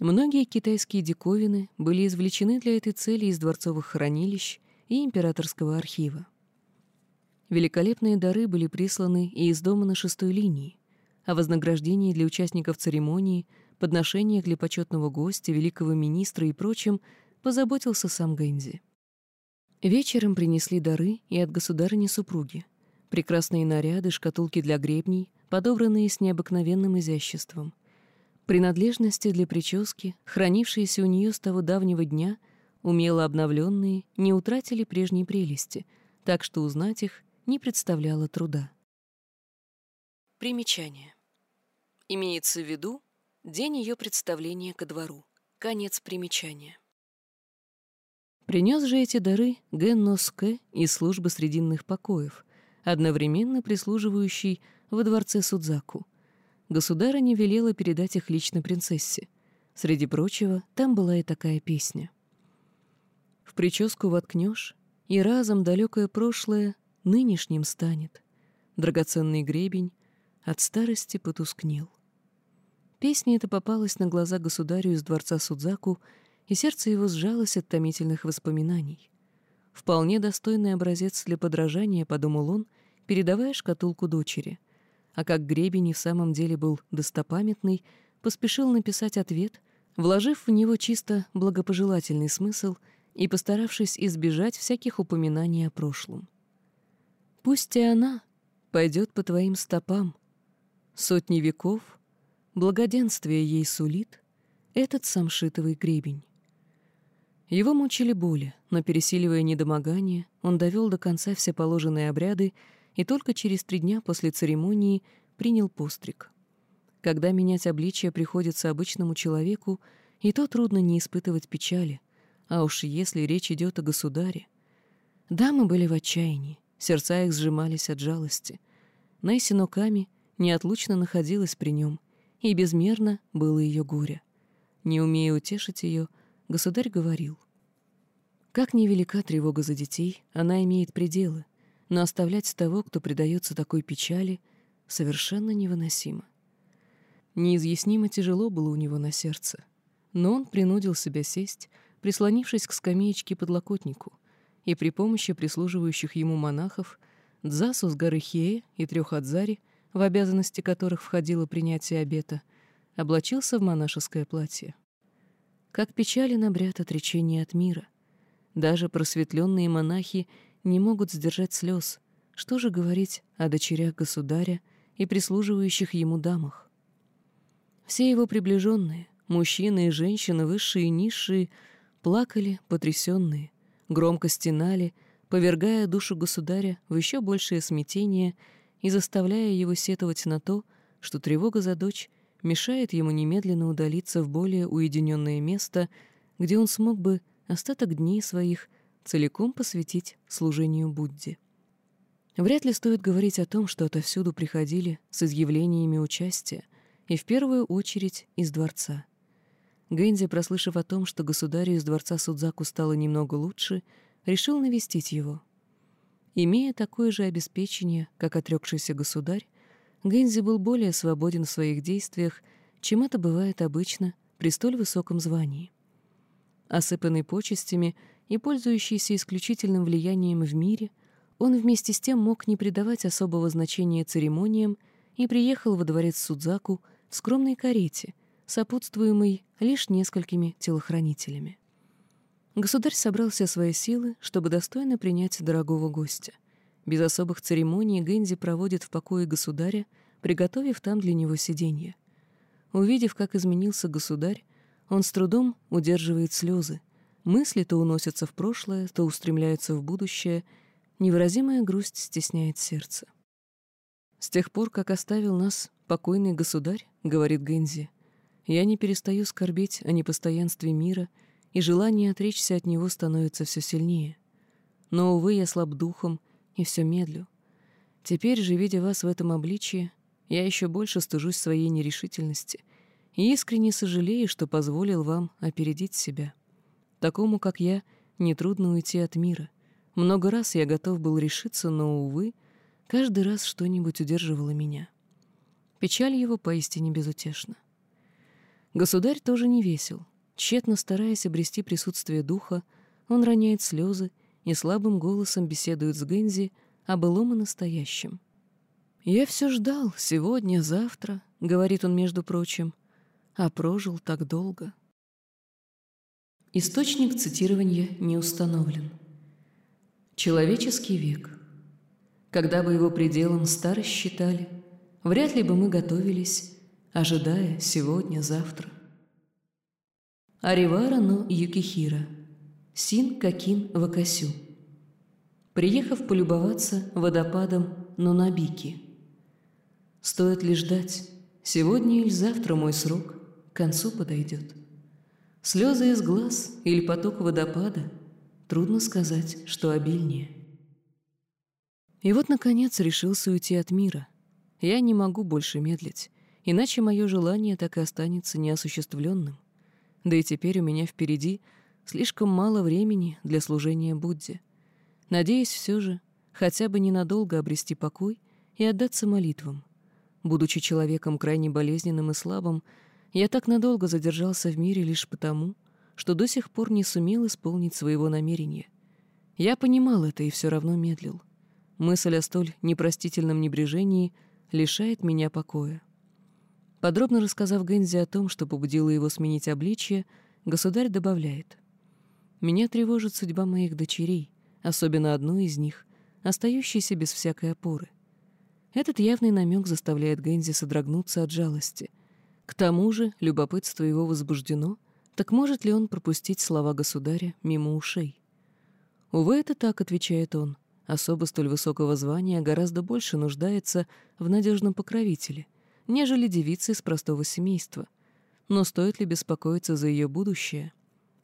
Многие китайские диковины были извлечены для этой цели из дворцовых хранилищ и императорского архива. Великолепные дары были присланы и из дома на шестой линии. О вознаграждении для участников церемонии, подношениях для почетного гостя, великого министра и прочем позаботился сам Гэнзи. Вечером принесли дары и от государыни-супруги. Прекрасные наряды, шкатулки для гребней, подобранные с необыкновенным изяществом. Принадлежности для прически, хранившиеся у нее с того давнего дня, умело обновленные, не утратили прежней прелести, так что узнать их не представляло труда. Примечание. Имеется в виду день ее представления ко двору. Конец примечания. Принес же эти дары Генноске из службы срединных покоев, одновременно прислуживающий во дворце Судзаку. Государыня велела передать их лично принцессе. Среди прочего, там была и такая песня. В прическу воткнешь, и разом далекое прошлое нынешним станет. Драгоценный гребень от старости потускнел. Песня эта попалась на глаза государю из дворца Судзаку, и сердце его сжалось от томительных воспоминаний. Вполне достойный образец для подражания, подумал он, передавая шкатулку дочери. А как гребень и в самом деле был достопамятный, поспешил написать ответ, вложив в него чисто благопожелательный смысл и постаравшись избежать всяких упоминаний о прошлом. Пусть и она пойдет по твоим стопам. Сотни веков благоденствие ей сулит этот самшитовый гребень. Его мучили боли, но, пересиливая недомогание, он довел до конца все положенные обряды и только через три дня после церемонии принял постриг. Когда менять обличие приходится обычному человеку, и то трудно не испытывать печали, а уж если речь идет о государе. Дамы были в отчаянии, Сердца их сжимались от жалости. Несси Ноками неотлучно находилась при нем, и безмерно было ее горе. Не умея утешить ее, государь говорил. Как невелика тревога за детей, она имеет пределы, но оставлять того, кто предается такой печали, совершенно невыносимо. Неизъяснимо тяжело было у него на сердце, но он принудил себя сесть, прислонившись к скамеечке подлокотнику, и при помощи прислуживающих ему монахов Дзасу с горы Хея и трех Адзари, в обязанности которых входило принятие обета, облачился в монашеское платье. Как печален обряд отречения от мира. Даже просветленные монахи не могут сдержать слез. Что же говорить о дочерях государя и прислуживающих ему дамах? Все его приближенные, мужчины и женщины, высшие и низшие, плакали, потрясенные, громко стенали, повергая душу государя в еще большее смятение и заставляя его сетовать на то, что тревога за дочь мешает ему немедленно удалиться в более уединенное место, где он смог бы остаток дней своих целиком посвятить служению Будде. Вряд ли стоит говорить о том, что отовсюду приходили с изъявлениями участия, и в первую очередь из дворца. Гэнзи, прослышав о том, что государю из дворца Судзаку стало немного лучше, решил навестить его. Имея такое же обеспечение, как отрекшийся государь, Гэнзи был более свободен в своих действиях, чем это бывает обычно при столь высоком звании. Осыпанный почестями и пользующийся исключительным влиянием в мире, он вместе с тем мог не придавать особого значения церемониям и приехал во дворец Судзаку в скромной карете, сопутствуемой лишь несколькими телохранителями. Государь собрал все свои силы, чтобы достойно принять дорогого гостя. Без особых церемоний Гэнзи проводит в покое государя, приготовив там для него сиденье. Увидев, как изменился государь, он с трудом удерживает слезы. Мысли то уносятся в прошлое, то устремляются в будущее. Невыразимая грусть стесняет сердце. «С тех пор, как оставил нас покойный государь, — говорит Гэнзи, — я не перестаю скорбеть о непостоянстве мира — и желание отречься от него становится все сильнее. Но, увы, я слаб духом и все медлю. Теперь же, видя вас в этом обличии, я еще больше стыжусь своей нерешительности и искренне сожалею, что позволил вам опередить себя. Такому, как я, нетрудно уйти от мира. Много раз я готов был решиться, но, увы, каждый раз что-нибудь удерживало меня. Печаль его поистине безутешна. Государь тоже не весел — Тщетно стараясь обрести присутствие духа, он роняет слезы и слабым голосом беседует с Гэнзи о былом и настоящем. «Я все ждал, сегодня, завтра», — говорит он, между прочим, — «а прожил так долго». Источник цитирования не установлен. Человеческий век. Когда бы его пределом старость считали, вряд ли бы мы готовились, ожидая сегодня-завтра. Аривара но Юкихира, Син Какин Вакасю. Приехав полюбоваться водопадом Нунабики. Стоит ли ждать, сегодня или завтра мой срок к концу подойдет. Слезы из глаз или поток водопада, трудно сказать, что обильнее. И вот, наконец, решился уйти от мира. Я не могу больше медлить, иначе мое желание так и останется неосуществленным. Да и теперь у меня впереди слишком мало времени для служения Будде. Надеюсь все же хотя бы ненадолго обрести покой и отдаться молитвам. Будучи человеком крайне болезненным и слабым, я так надолго задержался в мире лишь потому, что до сих пор не сумел исполнить своего намерения. Я понимал это и все равно медлил. Мысль о столь непростительном небрежении лишает меня покоя. Подробно рассказав Гэнзи о том, что побудило его сменить обличье, государь добавляет. «Меня тревожит судьба моих дочерей, особенно одной из них, остающейся без всякой опоры. Этот явный намек заставляет Гэнзи содрогнуться от жалости. К тому же любопытство его возбуждено, так может ли он пропустить слова государя мимо ушей? «Увы, это так», — отвечает он. «Особо столь высокого звания гораздо больше нуждается в надежном покровителе — нежели девица из простого семейства. Но стоит ли беспокоиться за ее будущее?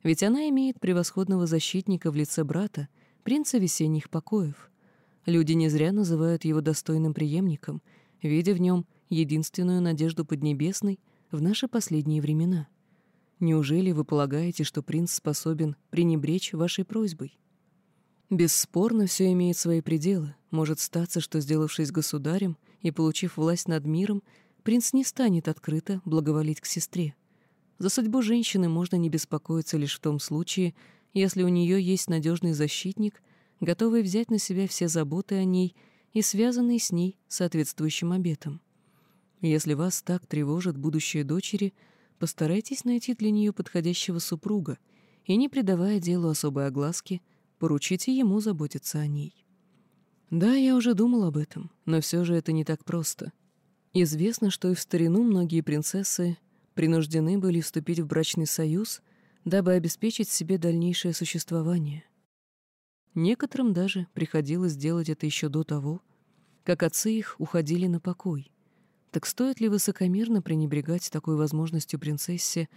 Ведь она имеет превосходного защитника в лице брата, принца весенних покоев. Люди не зря называют его достойным преемником, видя в нем единственную надежду Поднебесной в наши последние времена. Неужели вы полагаете, что принц способен пренебречь вашей просьбой? Бесспорно, все имеет свои пределы. Может статься, что, сделавшись государем и получив власть над миром, принц не станет открыто благоволить к сестре. За судьбу женщины можно не беспокоиться лишь в том случае, если у нее есть надежный защитник, готовый взять на себя все заботы о ней и связанный с ней соответствующим обетом. Если вас так тревожит будущее дочери, постарайтесь найти для нее подходящего супруга и, не придавая делу особой огласки, поручите ему заботиться о ней. Да, я уже думал об этом, но все же это не так просто. Известно, что и в старину многие принцессы принуждены были вступить в брачный союз, дабы обеспечить себе дальнейшее существование. Некоторым даже приходилось делать это еще до того, как отцы их уходили на покой. Так стоит ли высокомерно пренебрегать такой возможностью принцессе,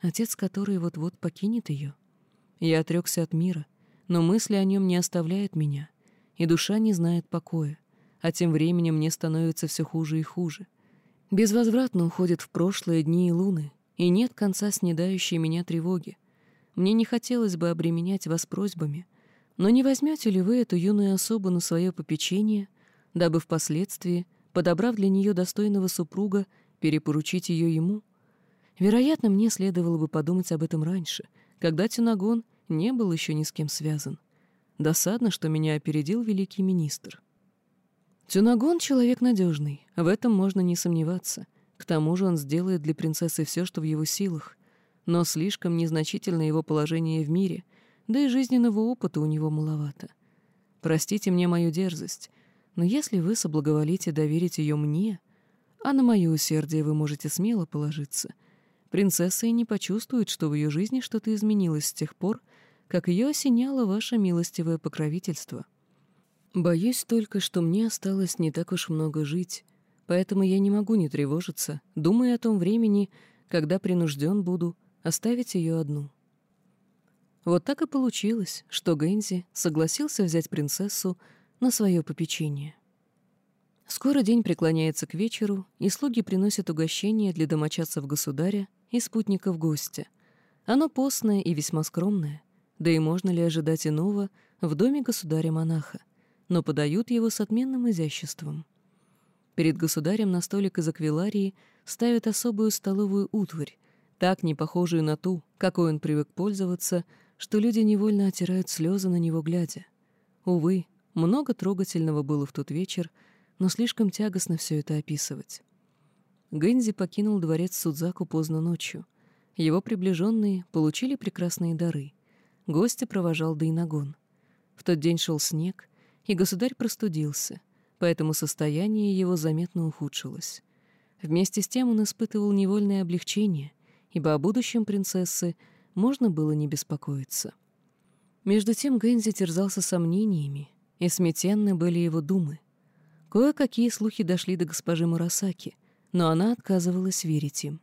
отец которой вот-вот покинет ее? Я отрекся от мира, но мысли о нем не оставляют меня, и душа не знает покоя, а тем временем мне становится все хуже и хуже. Безвозвратно уходят в прошлое дни и луны, и нет конца снедающей меня тревоги. Мне не хотелось бы обременять вас просьбами, но не возьмете ли вы эту юную особу на свое попечение, дабы впоследствии, подобрав для нее достойного супруга, перепоручить ее ему? Вероятно, мне следовало бы подумать об этом раньше, когда Тюнагон не был еще ни с кем связан. Досадно, что меня опередил великий министр. Тюнагон — человек надежный, в этом можно не сомневаться. К тому же он сделает для принцессы все, что в его силах. Но слишком незначительно его положение в мире, да и жизненного опыта у него маловато. Простите мне мою дерзость, но если вы соблаговолите доверить ее мне, а на мое усердие вы можете смело положиться, принцесса и не почувствует, что в ее жизни что-то изменилось с тех пор, как ее осеняло ваше милостивое покровительство. Боюсь только, что мне осталось не так уж много жить, поэтому я не могу не тревожиться, думая о том времени, когда принужден буду оставить ее одну. Вот так и получилось, что Гэнзи согласился взять принцессу на свое попечение. Скоро день преклоняется к вечеру, и слуги приносят угощение для домочадцев государя и спутников гостя. Оно постное и весьма скромное — да и можно ли ожидать иного в доме государя-монаха? Но подают его с отменным изяществом. Перед государем на столик из аквиларии ставят особую столовую утварь, так не похожую на ту, какой он привык пользоваться, что люди невольно отирают слезы на него глядя. Увы, много трогательного было в тот вечер, но слишком тягостно все это описывать. Гэнзи покинул дворец Судзаку поздно ночью. Его приближенные получили прекрасные дары — Гостя провожал Дайнагон. В тот день шел снег, и государь простудился, поэтому состояние его заметно ухудшилось. Вместе с тем он испытывал невольное облегчение, ибо о будущем принцессы можно было не беспокоиться. Между тем Гэнзи терзался сомнениями, и сметенны были его думы. Кое-какие слухи дошли до госпожи Мурасаки, но она отказывалась верить им.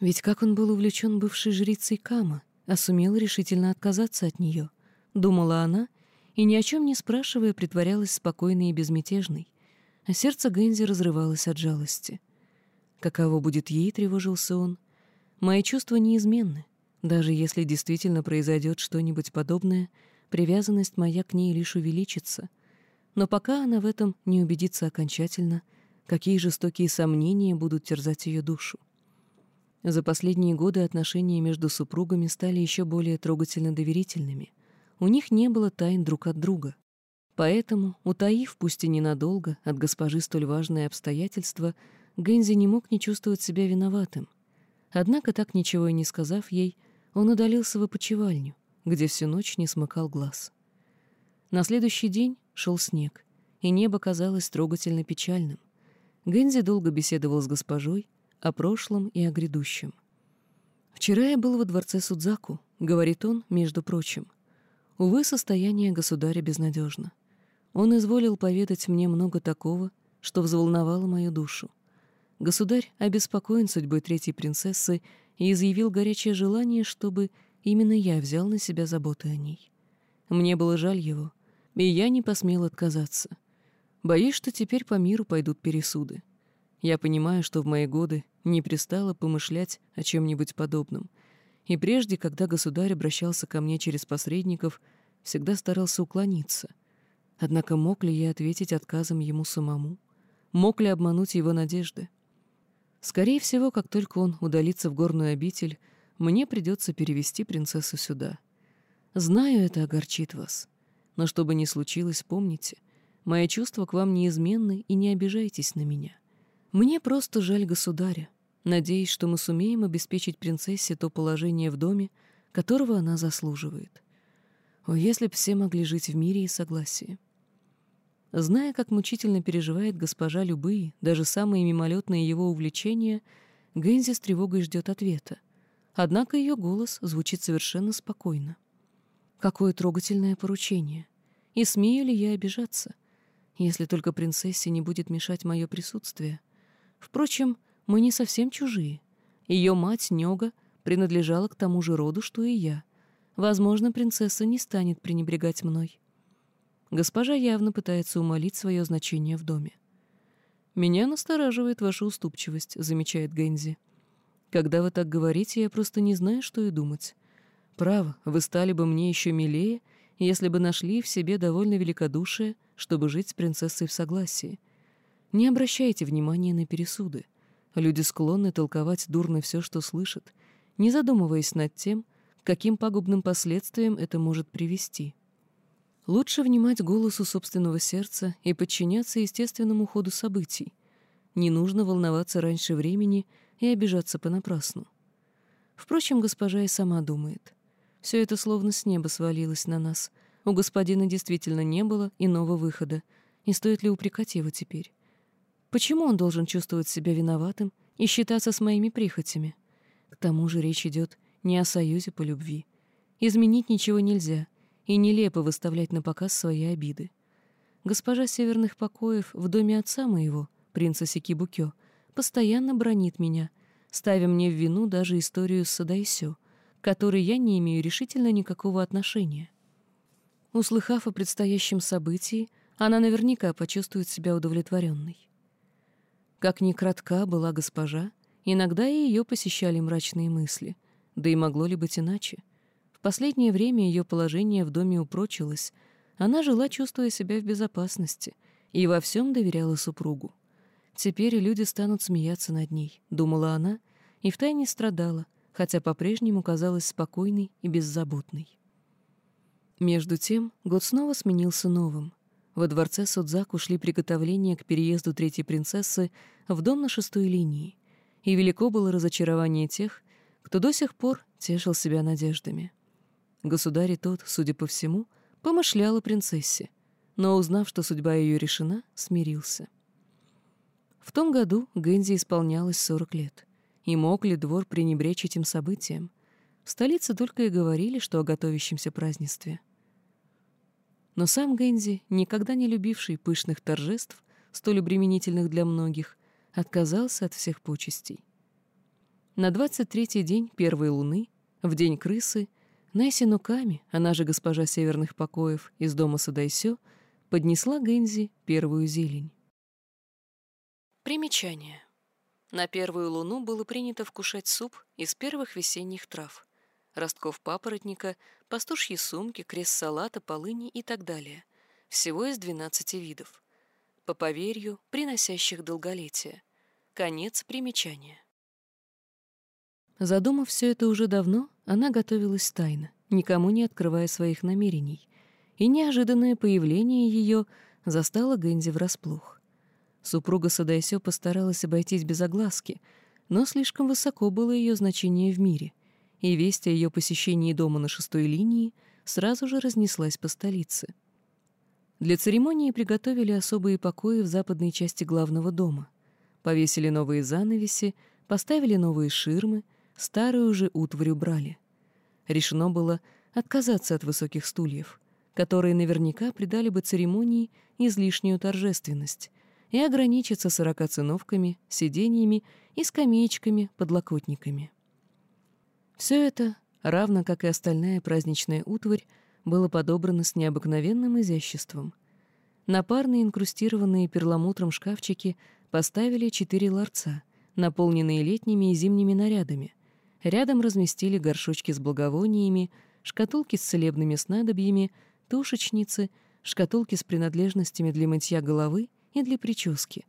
Ведь как он был увлечен бывшей жрицей Кама, а сумел решительно отказаться от нее, думала она, и ни о чем не спрашивая притворялась спокойной и безмятежной, а сердце Гэнзи разрывалось от жалости. Каково будет ей, тревожился он. Мои чувства неизменны. Даже если действительно произойдет что-нибудь подобное, привязанность моя к ней лишь увеличится. Но пока она в этом не убедится окончательно, какие жестокие сомнения будут терзать ее душу. За последние годы отношения между супругами стали еще более трогательно доверительными. У них не было тайн друг от друга. Поэтому, утаив, пусть и ненадолго, от госпожи столь важное обстоятельство, Гэнзи не мог не чувствовать себя виноватым. Однако, так ничего и не сказав ей, он удалился в опочивальню, где всю ночь не смыкал глаз. На следующий день шел снег, и небо казалось трогательно печальным. Гэнзи долго беседовал с госпожой, о прошлом и о грядущем. «Вчера я был во дворце Судзаку», — говорит он, между прочим. «Увы, состояние государя безнадежно. Он изволил поведать мне много такого, что взволновало мою душу. Государь обеспокоен судьбой третьей принцессы и изъявил горячее желание, чтобы именно я взял на себя заботы о ней. Мне было жаль его, и я не посмел отказаться. Боюсь, что теперь по миру пойдут пересуды. Я понимаю, что в мои годы не пристало помышлять о чем-нибудь подобном. И прежде, когда государь обращался ко мне через посредников, всегда старался уклониться. Однако мог ли я ответить отказом ему самому? Мог ли обмануть его надежды? Скорее всего, как только он удалится в горную обитель, мне придется перевести принцессу сюда. Знаю, это огорчит вас. Но что бы ни случилось, помните, Мои чувства к вам неизменны, и не обижайтесь на меня. Мне просто жаль государя. Надеюсь, что мы сумеем обеспечить принцессе то положение в доме, которого она заслуживает. О, если б все могли жить в мире и согласии. Зная, как мучительно переживает госпожа любые, даже самые мимолетные его увлечения, Гэнзи с тревогой ждет ответа. Однако ее голос звучит совершенно спокойно. Какое трогательное поручение. И смею ли я обижаться? Если только принцессе не будет мешать мое присутствие. Впрочем, мы не совсем чужие. Ее мать, Нега, принадлежала к тому же роду, что и я. Возможно, принцесса не станет пренебрегать мной. Госпожа явно пытается умолить свое значение в доме. «Меня настораживает ваша уступчивость», — замечает Гэнзи. «Когда вы так говорите, я просто не знаю, что и думать. Право, вы стали бы мне еще милее, если бы нашли в себе довольно великодушие, чтобы жить с принцессой в согласии. Не обращайте внимания на пересуды. Люди склонны толковать дурно все, что слышат, не задумываясь над тем, каким пагубным последствиям это может привести. Лучше внимать голосу собственного сердца и подчиняться естественному ходу событий. Не нужно волноваться раньше времени и обижаться понапрасну. Впрочем, госпожа и сама думает. Все это словно с неба свалилось на нас. У господина действительно не было иного выхода. Не стоит ли упрекать его теперь? Почему он должен чувствовать себя виноватым и считаться с моими прихотями? К тому же речь идет не о союзе по любви. Изменить ничего нельзя, и нелепо выставлять на показ свои обиды. Госпожа северных покоев в доме отца моего, принца Сикибукё, постоянно бронит меня, ставя мне в вину даже историю с Садайсё, к которой я не имею решительно никакого отношения. Услыхав о предстоящем событии, она наверняка почувствует себя удовлетворенной. Как ни кратка была госпожа, иногда и ее посещали мрачные мысли, да и могло ли быть иначе. В последнее время ее положение в доме упрочилось, она жила, чувствуя себя в безопасности, и во всем доверяла супругу. Теперь люди станут смеяться над ней, думала она, и втайне страдала, хотя по-прежнему казалась спокойной и беззаботной. Между тем год снова сменился новым. Во дворце Судзаку шли приготовления к переезду третьей принцессы в дом на шестой линии, и велико было разочарование тех, кто до сих пор тешил себя надеждами. Государь тот, судя по всему, помышлял о принцессе, но, узнав, что судьба ее решена, смирился. В том году Гэнзи исполнялось 40 лет, и мог ли двор пренебречь этим событием? В столице только и говорили, что о готовящемся празднестве — но сам Гэнзи, никогда не любивший пышных торжеств, столь обременительных для многих, отказался от всех почестей. На 23-й день первой луны, в день крысы, Нэсси Нуками, она же госпожа северных покоев из дома Садайсё, поднесла Гэнзи первую зелень. Примечание. На первую луну было принято вкушать суп из первых весенних трав — ростков папоротника, пастушьи сумки, крест салата, полыни и так далее. Всего из 12 видов. По поверью, приносящих долголетие. Конец примечания. Задумав все это уже давно, она готовилась тайно, никому не открывая своих намерений, и неожиданное появление ее застало Гэнзи врасплох. Супруга Садайсё постаралась обойтись без огласки, но слишком высоко было ее значение в мире — и весть о ее посещении дома на шестой линии сразу же разнеслась по столице. Для церемонии приготовили особые покои в западной части главного дома. Повесили новые занавеси, поставили новые ширмы, старую же утварь убрали. Решено было отказаться от высоких стульев, которые наверняка придали бы церемонии излишнюю торжественность, и ограничиться сорока циновками, сиденьями и скамеечками-подлокотниками. Все это, равно как и остальная праздничная утварь, было подобрано с необыкновенным изяществом. На парные инкрустированные перламутром шкафчики поставили четыре ларца, наполненные летними и зимними нарядами. Рядом разместили горшочки с благовониями, шкатулки с целебными снадобьями, тушечницы, шкатулки с принадлежностями для мытья головы и для прически.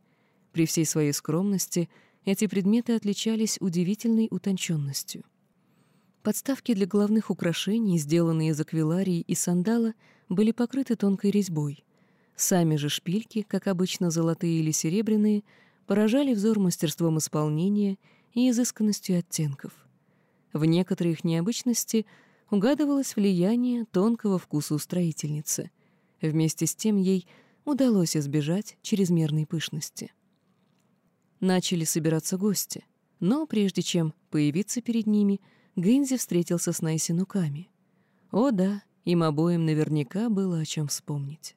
При всей своей скромности эти предметы отличались удивительной утонченностью. Подставки для головных украшений, сделанные из аквиларии и сандала, были покрыты тонкой резьбой. Сами же шпильки, как обычно золотые или серебряные, поражали взор мастерством исполнения и изысканностью оттенков. В некоторой их необычности угадывалось влияние тонкого вкуса устроительницы. Вместе с тем ей удалось избежать чрезмерной пышности. Начали собираться гости, но прежде чем появиться перед ними, Гэнзи встретился с Найсинуками. О да, им обоим наверняка было о чем вспомнить.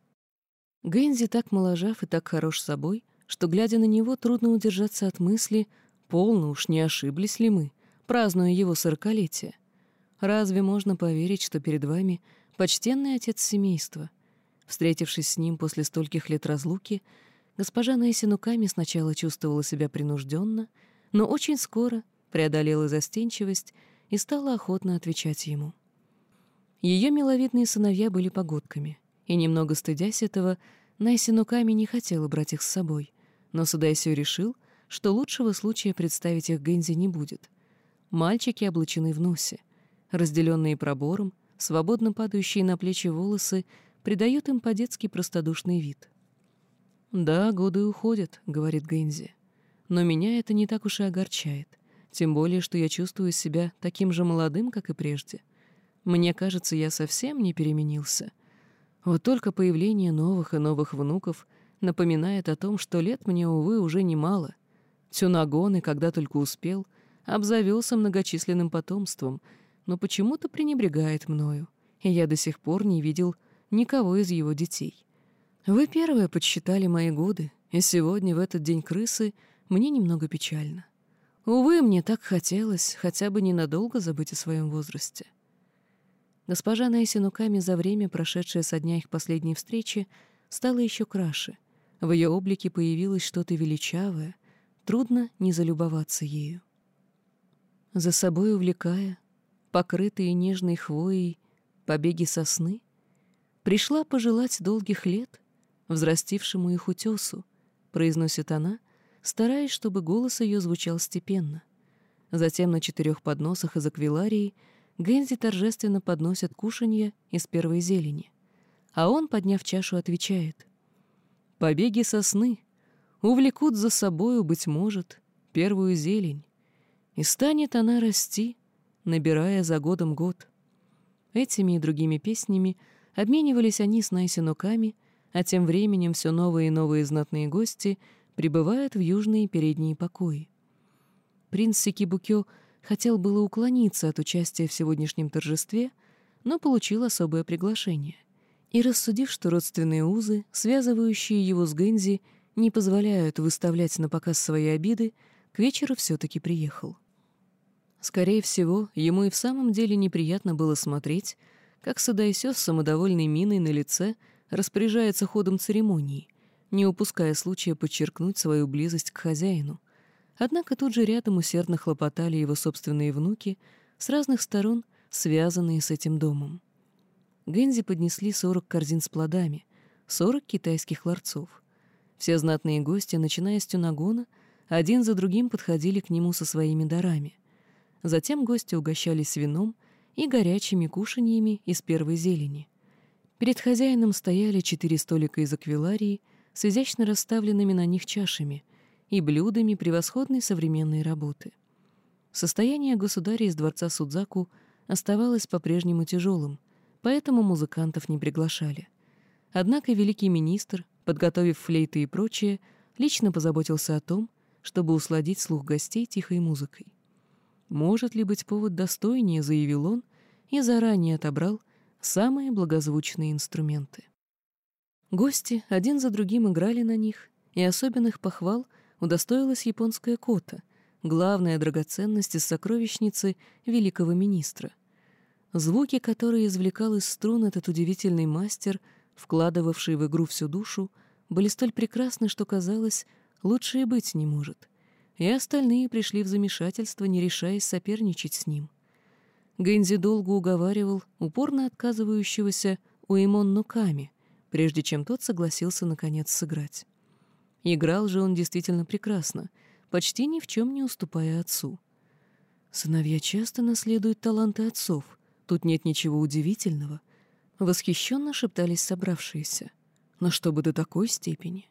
Гэнзи так моложав и так хорош собой, что, глядя на него, трудно удержаться от мысли, полно уж не ошиблись ли мы, празднуя его сорокалетие. Разве можно поверить, что перед вами почтенный отец семейства? Встретившись с ним после стольких лет разлуки, госпожа Найсинуками сначала чувствовала себя принужденно, но очень скоро преодолела застенчивость и стала охотно отвечать ему. Ее миловидные сыновья были погодками, и, немного стыдясь этого, Найсинуками не хотела брать их с собой, но Судайсё решил, что лучшего случая представить их Гэнзи не будет. Мальчики облачены в носе, разделенные пробором, свободно падающие на плечи волосы придают им по-детски простодушный вид. «Да, годы уходят», — говорит Гэнзи. «Но меня это не так уж и огорчает, тем более, что я чувствую себя таким же молодым, как и прежде. Мне кажется, я совсем не переменился. Вот только появление новых и новых внуков напоминает о том, что лет мне, увы, уже немало. Тюнагон, и когда только успел, обзавелся многочисленным потомством, но почему-то пренебрегает мною, и я до сих пор не видел никого из его детей. Вы первые подсчитали мои годы, и сегодня, в этот день крысы, мне немного печально. Увы, мне так хотелось хотя бы ненадолго забыть о своем возрасте. Госпожа Найсинуками за время, прошедшее со дня их последней встречи, стала еще краше. В ее облике появилось что-то величавое, трудно не залюбоваться ею. За собой увлекая, покрытые нежной хвоей побеги сосны, пришла пожелать долгих лет взрастившему их утесу, произносит она, стараясь, чтобы голос ее звучал степенно. Затем на четырех подносах из аквиларии Гензи торжественно подносят кушанье из первой зелени, а он, подняв чашу, отвечает. «Побеги сосны увлекут за собою, быть может, первую зелень, и станет она расти, набирая за годом год. Этими и другими песнями обменивались они с Найсинуками, а тем временем все новые и новые знатные гости прибывают в южные передние покои. Принц Сикибукё хотел было уклониться от участия в сегодняшнем торжестве, но получил особое приглашение. И рассудив, что родственные узы, связывающие его с Гэнзи, не позволяют выставлять на показ свои обиды, к вечеру все-таки приехал. Скорее всего, ему и в самом деле неприятно было смотреть, как Садайсё с самодовольной миной на лице распоряжается ходом церемонии, не упуская случая подчеркнуть свою близость к хозяину. Однако тут же рядом усердно хлопотали его собственные внуки, с разных сторон связанные с этим домом. Гензи поднесли сорок корзин с плодами, сорок китайских ларцов. Все знатные гости, начиная с Тюнагона, один за другим подходили к нему со своими дарами — Затем гости угощались вином и горячими кушаньями из первой зелени. Перед хозяином стояли четыре столика из аквиларии с изящно расставленными на них чашами и блюдами превосходной современной работы. Состояние государя из дворца Судзаку оставалось по-прежнему тяжелым, поэтому музыкантов не приглашали. Однако великий министр, подготовив флейты и прочее, лично позаботился о том, чтобы усладить слух гостей тихой музыкой. Может ли быть повод достойнее, заявил он, и заранее отобрал самые благозвучные инструменты. Гости один за другим играли на них, и особенных похвал удостоилась японская кота, главная драгоценность из сокровищницы великого министра. Звуки, которые извлекал из струн этот удивительный мастер, вкладывавший в игру всю душу, были столь прекрасны, что казалось, лучше и быть не может — и остальные пришли в замешательство, не решаясь соперничать с ним. Гэнзи долго уговаривал упорно отказывающегося Уэмон Нуками, прежде чем тот согласился наконец сыграть. Играл же он действительно прекрасно, почти ни в чем не уступая отцу. Сыновья часто наследуют таланты отцов, тут нет ничего удивительного. Восхищенно шептались собравшиеся. но чтобы до такой степени.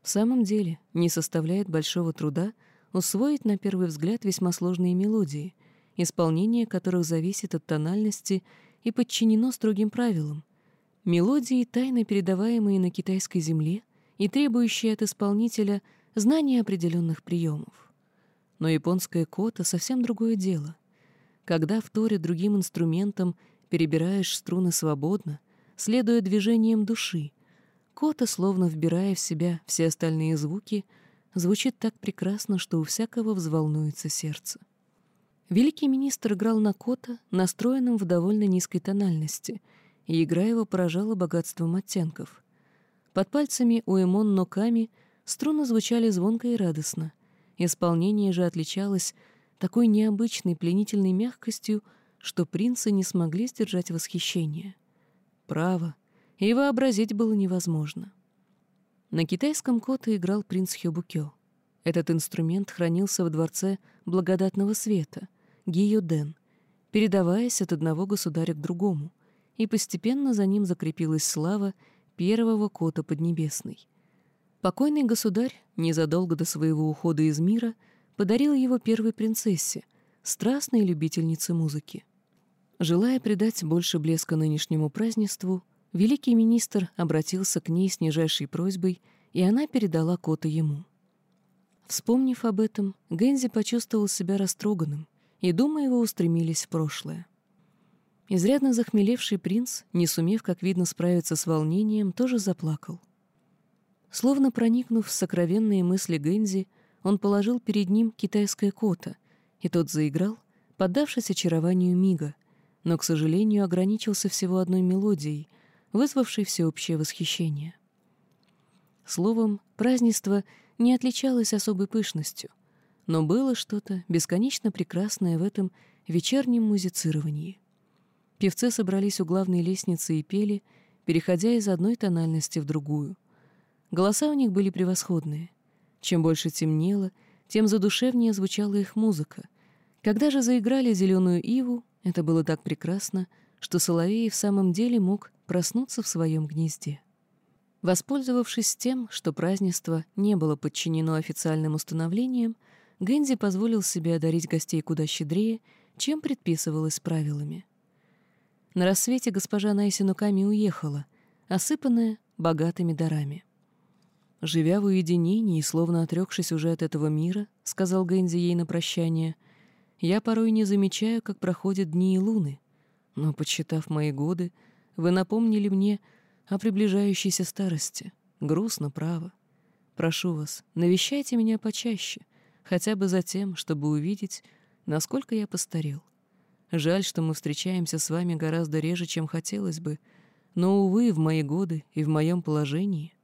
В самом деле, не составляет большого труда усвоить на первый взгляд весьма сложные мелодии, исполнение которых зависит от тональности и подчинено строгим правилам. Мелодии, тайно передаваемые на китайской земле и требующие от исполнителя знания определенных приемов. Но японская кота — совсем другое дело. Когда в торе другим инструментом перебираешь струны свободно, следуя движениям души, кота, словно вбирая в себя все остальные звуки, звучит так прекрасно, что у всякого взволнуется сердце. Великий министр играл на кота, настроенном в довольно низкой тональности, и игра его поражала богатством оттенков. Под пальцами у Эмон Ноками струны звучали звонко и радостно. Исполнение же отличалось такой необычной пленительной мягкостью, что принцы не смогли сдержать восхищение. Право, и вообразить было невозможно. На китайском кота играл принц Хёбукё. Этот инструмент хранился в дворце благодатного света, Гиюден, передаваясь от одного государя к другому, и постепенно за ним закрепилась слава первого кота Поднебесной. Покойный государь, незадолго до своего ухода из мира, подарил его первой принцессе, страстной любительнице музыки. Желая придать больше блеска нынешнему празднеству, великий министр обратился к ней с нижайшей просьбой, и она передала кота ему. Вспомнив об этом, Гензи почувствовал себя растроганным, и думы его устремились в прошлое. Изрядно захмелевший принц, не сумев, как видно, справиться с волнением, тоже заплакал. Словно проникнув в сокровенные мысли Гэнзи, он положил перед ним китайское кота, и тот заиграл, поддавшись очарованию мига, но, к сожалению, ограничился всего одной мелодией, вызвавшей всеобщее восхищение. Словом, празднество не отличалось особой пышностью, но было что-то бесконечно прекрасное в этом вечернем музицировании. Певцы собрались у главной лестницы и пели, переходя из одной тональности в другую. Голоса у них были превосходные — чем больше темнело, тем задушевнее звучала их музыка. Когда же заиграли зеленую иву, это было так прекрасно, что Соловей в самом деле мог проснуться в своем гнезде. Воспользовавшись тем, что празднество не было подчинено официальным установлениям, Гэнзи позволил себе одарить гостей куда щедрее, чем предписывалось правилами. На рассвете госпожа Найсинуками уехала, осыпанная богатыми дарами. «Живя в уединении словно отрекшись уже от этого мира», — сказал Гэнзи ей на прощание, — «я порой не замечаю, как проходят дни и луны. Но, подсчитав мои годы, вы напомнили мне о приближающейся старости. Грустно, право. Прошу вас, навещайте меня почаще, хотя бы за тем, чтобы увидеть, насколько я постарел. Жаль, что мы встречаемся с вами гораздо реже, чем хотелось бы, но, увы, в мои годы и в моем положении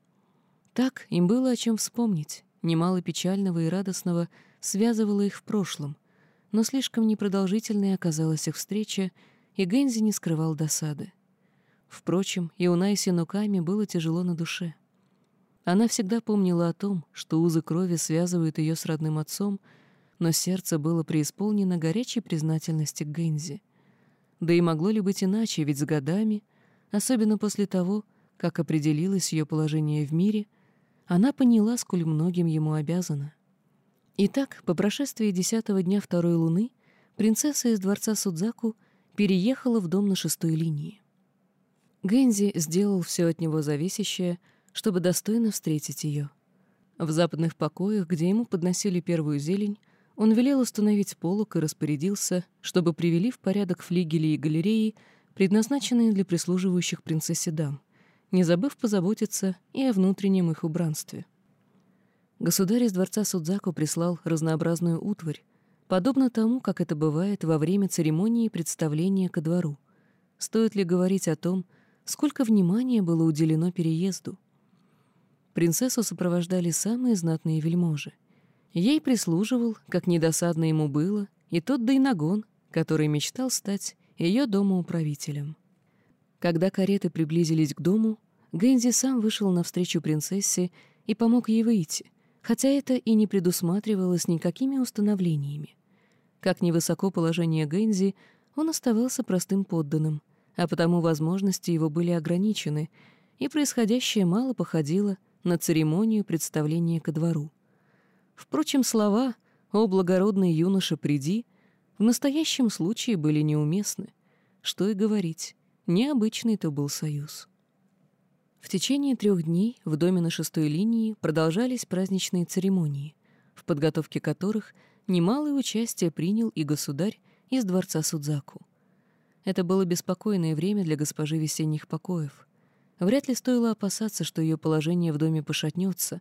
так им было о чем вспомнить, немало печального и радостного связывало их в прошлом, но слишком непродолжительной оказалась их встреча, и Гэнзи не скрывал досады. Впрочем, и у Найси Нуками было тяжело на душе. Она всегда помнила о том, что узы крови связывают ее с родным отцом, но сердце было преисполнено горячей признательности к Гэнзи. Да и могло ли быть иначе, ведь с годами, особенно после того, как определилось ее положение в мире, она поняла, сколь многим ему обязана. Итак, по прошествии десятого дня второй луны принцесса из дворца Судзаку переехала в дом на шестой линии. Гэнзи сделал все от него зависящее, чтобы достойно встретить ее. В западных покоях, где ему подносили первую зелень, он велел установить полок и распорядился, чтобы привели в порядок флигели и галереи, предназначенные для прислуживающих принцессе дам не забыв позаботиться и о внутреннем их убранстве. Государь из дворца Судзаку прислал разнообразную утварь, подобно тому, как это бывает во время церемонии представления ко двору. Стоит ли говорить о том, сколько внимания было уделено переезду? Принцессу сопровождали самые знатные вельможи. Ей прислуживал, как недосадно ему было, и тот Дайнагон, который мечтал стать ее домоуправителем. Когда кареты приблизились к дому, Гэнзи сам вышел навстречу принцессе и помог ей выйти, хотя это и не предусматривалось никакими установлениями. Как невысоко положение Гэнзи, он оставался простым подданным, а потому возможности его были ограничены, и происходящее мало походило на церемонию представления ко двору. Впрочем, слова «О, благородный юноша, приди» в настоящем случае были неуместны. Что и говорить, необычный то был союз. В течение трех дней в доме на шестой линии продолжались праздничные церемонии, в подготовке которых немалое участие принял и государь из дворца Судзаку. Это было беспокойное время для госпожи весенних покоев. Вряд ли стоило опасаться, что ее положение в доме пошатнется,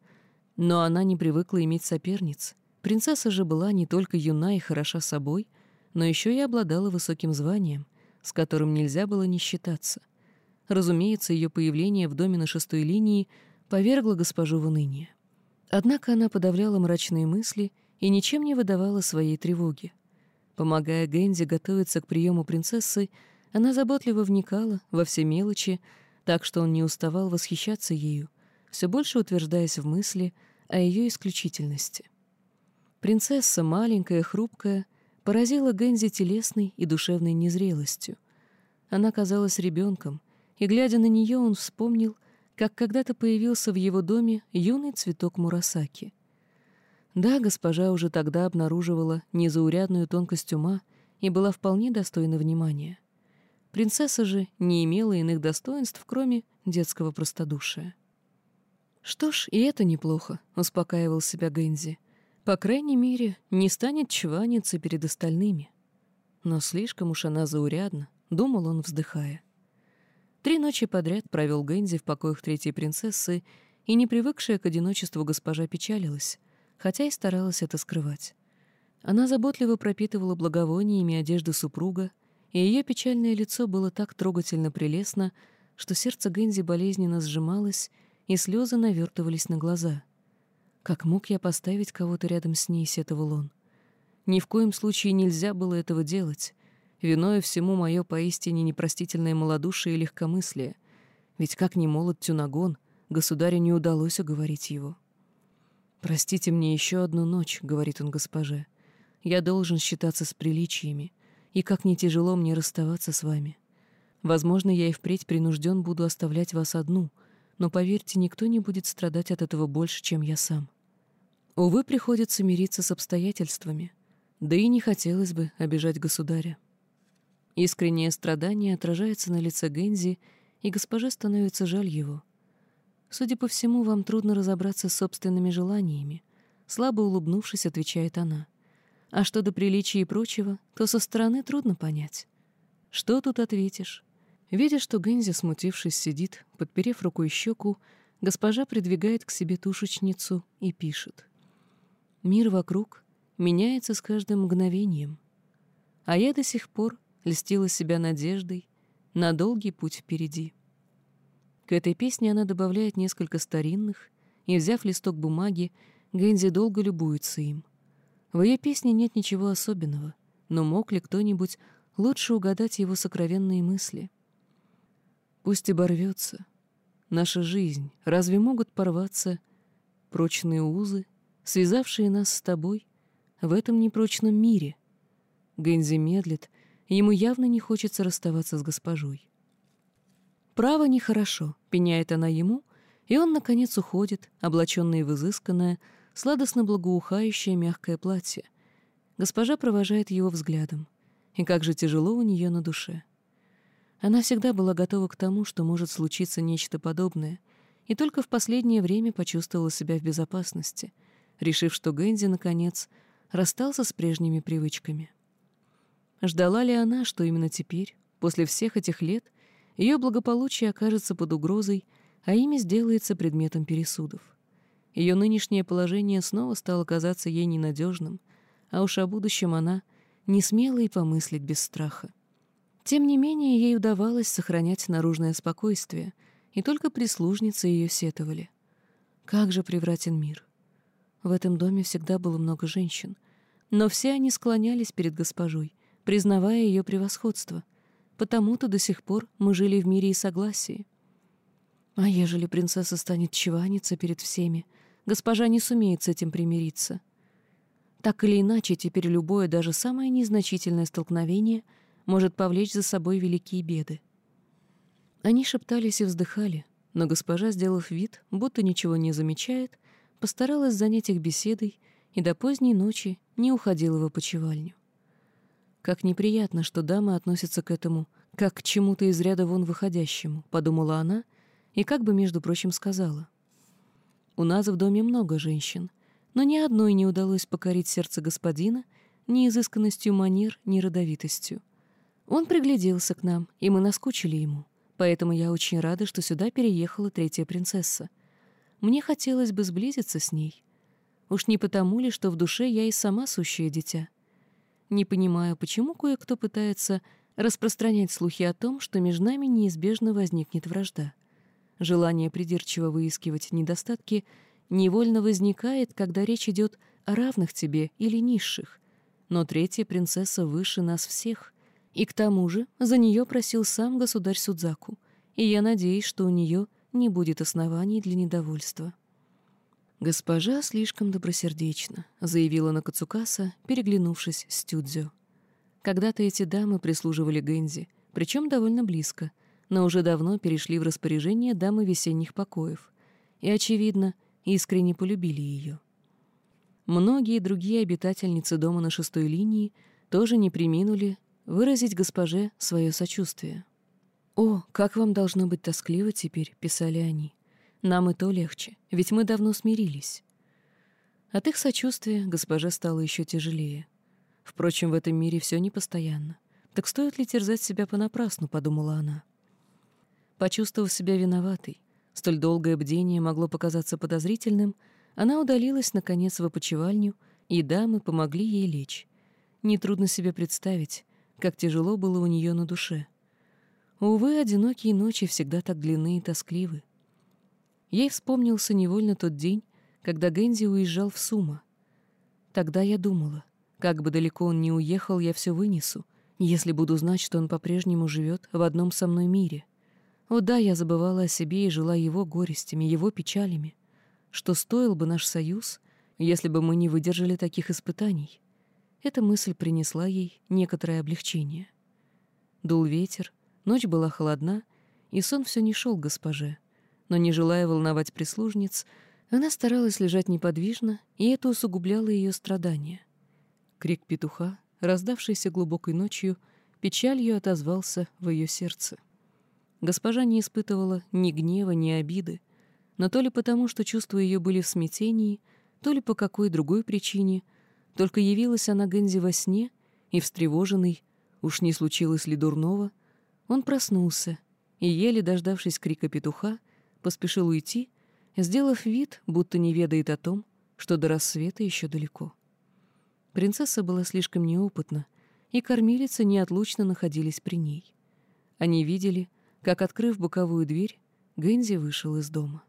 но она не привыкла иметь соперниц. Принцесса же была не только юна и хороша собой, но еще и обладала высоким званием, с которым нельзя было не считаться. Разумеется, ее появление в доме на шестой линии повергло госпожу в уныние. Однако она подавляла мрачные мысли и ничем не выдавала своей тревоги. Помогая Гэнди готовиться к приему принцессы, она заботливо вникала во все мелочи, так что он не уставал восхищаться ею, все больше утверждаясь в мысли о ее исключительности. Принцесса, маленькая, хрупкая, поразила Гэнзи телесной и душевной незрелостью. Она казалась ребенком, и, глядя на нее, он вспомнил, как когда-то появился в его доме юный цветок Мурасаки. Да, госпожа уже тогда обнаруживала незаурядную тонкость ума и была вполне достойна внимания. Принцесса же не имела иных достоинств, кроме детского простодушия. «Что ж, и это неплохо», — успокаивал себя Гэнзи. «По крайней мере, не станет чваниться перед остальными». Но слишком уж она заурядна, — думал он, вздыхая. Три ночи подряд провел Гэнзи в покоях третьей принцессы, и не привыкшая к одиночеству госпожа печалилась, хотя и старалась это скрывать. Она заботливо пропитывала благовониями одежду супруга, и ее печальное лицо было так трогательно прелестно, что сердце Гэнзи болезненно сжималось, и слезы навертывались на глаза. «Как мог я поставить кого-то рядом с ней?» — сетовал он. «Ни в коем случае нельзя было этого делать. Виною всему мое поистине непростительное малодушие и легкомыслие. Ведь как ни молод Тюнагон, государю не удалось уговорить его». «Простите мне еще одну ночь», — говорит он госпоже. «Я должен считаться с приличиями и как не тяжело мне расставаться с вами. Возможно, я и впредь принужден буду оставлять вас одну, но, поверьте, никто не будет страдать от этого больше, чем я сам. Увы, приходится мириться с обстоятельствами, да и не хотелось бы обижать государя. Искреннее страдание отражается на лице Гензи, и госпоже становится жаль его. Судя по всему, вам трудно разобраться с собственными желаниями. Слабо улыбнувшись, отвечает она. А что до приличия и прочего, то со стороны трудно понять. Что тут ответишь? Видя, что Гензи, смутившись, сидит, подперев рукой щеку, госпожа придвигает к себе тушечницу и пишет. «Мир вокруг меняется с каждым мгновением, а я до сих пор льстила себя надеждой на долгий путь впереди». К этой песне она добавляет несколько старинных, и, взяв листок бумаги, Гензи долго любуется им — в ее песне нет ничего особенного, но мог ли кто-нибудь лучше угадать его сокровенные мысли? Пусть оборвется. Наша жизнь, разве могут порваться прочные узы, связавшие нас с тобой в этом непрочном мире? Гэнзи медлит, ему явно не хочется расставаться с госпожой. «Право нехорошо», — пеняет она ему, и он, наконец, уходит, облаченный в изысканное, сладостно благоухающее мягкое платье. Госпожа провожает его взглядом. И как же тяжело у нее на душе. Она всегда была готова к тому, что может случиться нечто подобное, и только в последнее время почувствовала себя в безопасности, решив, что Гэнди, наконец, расстался с прежними привычками. Ждала ли она, что именно теперь, после всех этих лет, ее благополучие окажется под угрозой, а имя сделается предметом пересудов? Ее нынешнее положение снова стало казаться ей ненадежным, а уж о будущем она не смела и помыслить без страха. Тем не менее, ей удавалось сохранять наружное спокойствие, и только прислужницы ее сетовали. Как же превратен мир! В этом доме всегда было много женщин, но все они склонялись перед госпожой, признавая ее превосходство. Потому-то до сих пор мы жили в мире и согласии. А ежели принцесса станет чваниться перед всеми, госпожа не сумеет с этим примириться. Так или иначе, теперь любое, даже самое незначительное столкновение может повлечь за собой великие беды. Они шептались и вздыхали, Но госпожа, сделав вид, будто ничего не замечает, постаралась занять их беседой и до поздней ночи не уходила в опочивальню. Как неприятно, что дамы относятся к этому как к чему-то из ряда вон выходящему, подумала она и как бы, между прочим, сказала. У нас в доме много женщин, но ни одной не удалось покорить сердце господина ни изысканностью манер, ни родовитостью. Он пригляделся к нам, и мы наскучили ему, поэтому я очень рада, что сюда переехала третья принцесса. Мне хотелось бы сблизиться с ней. Уж не потому ли, что в душе я и сама сущее дитя. Не понимаю, почему кое-кто пытается распространять слухи о том, что между нами неизбежно возникнет вражда. Желание придирчиво выискивать недостатки невольно возникает, когда речь идет о равных тебе или низших. Но третья принцесса выше нас всех, и к тому же за нее просил сам государь Судзаку, и я надеюсь, что у нее не будет оснований для недовольства. «Госпожа слишком добросердечна», — заявила Накацукаса, переглянувшись с Тюдзю. Когда-то эти дамы прислуживали Гэнзи, причем довольно близко, но уже давно перешли в распоряжение дамы весенних покоев, и, очевидно, искренне полюбили ее. Многие другие обитательницы дома на шестой линии тоже не приминули выразить госпоже свое сочувствие. «О, как вам должно быть тоскливо теперь», — писали они. «Нам и то легче, ведь мы давно смирились». От их сочувствия госпоже стало еще тяжелее. Впрочем, в этом мире все непостоянно. Так стоит ли терзать себя понапрасну, подумала она. Почувствовав себя виноватой, столь долгое бдение могло показаться подозрительным, она удалилась, наконец, в опочивальню, и дамы помогли ей лечь. Нетрудно себе представить, как тяжело было у нее на душе. Увы, одинокие ночи всегда так длинны и тоскливы. Ей вспомнился невольно тот день, когда Гэнзи уезжал в Сума. Тогда я думала — как бы далеко он ни уехал, я все вынесу, если буду знать, что он по-прежнему живет в одном со мной мире. О да, я забывала о себе и жила его горестями, его печалями. Что стоил бы наш союз, если бы мы не выдержали таких испытаний? Эта мысль принесла ей некоторое облегчение. Дул ветер, ночь была холодна, и сон все не шел госпоже. Но, не желая волновать прислужниц, она старалась лежать неподвижно, и это усугубляло ее страдания. Крик петуха, раздавшийся глубокой ночью, печалью отозвался в ее сердце. Госпожа не испытывала ни гнева, ни обиды, но то ли потому, что чувства ее были в смятении, то ли по какой другой причине, только явилась она Гензи во сне, и, встревоженный, уж не случилось ли дурного, он проснулся и, еле дождавшись крика петуха, поспешил уйти, сделав вид, будто не ведает о том, что до рассвета еще далеко. Принцесса была слишком неопытна, и кормилицы неотлучно находились при ней. Они видели, как, открыв боковую дверь, Гэнзи вышел из дома.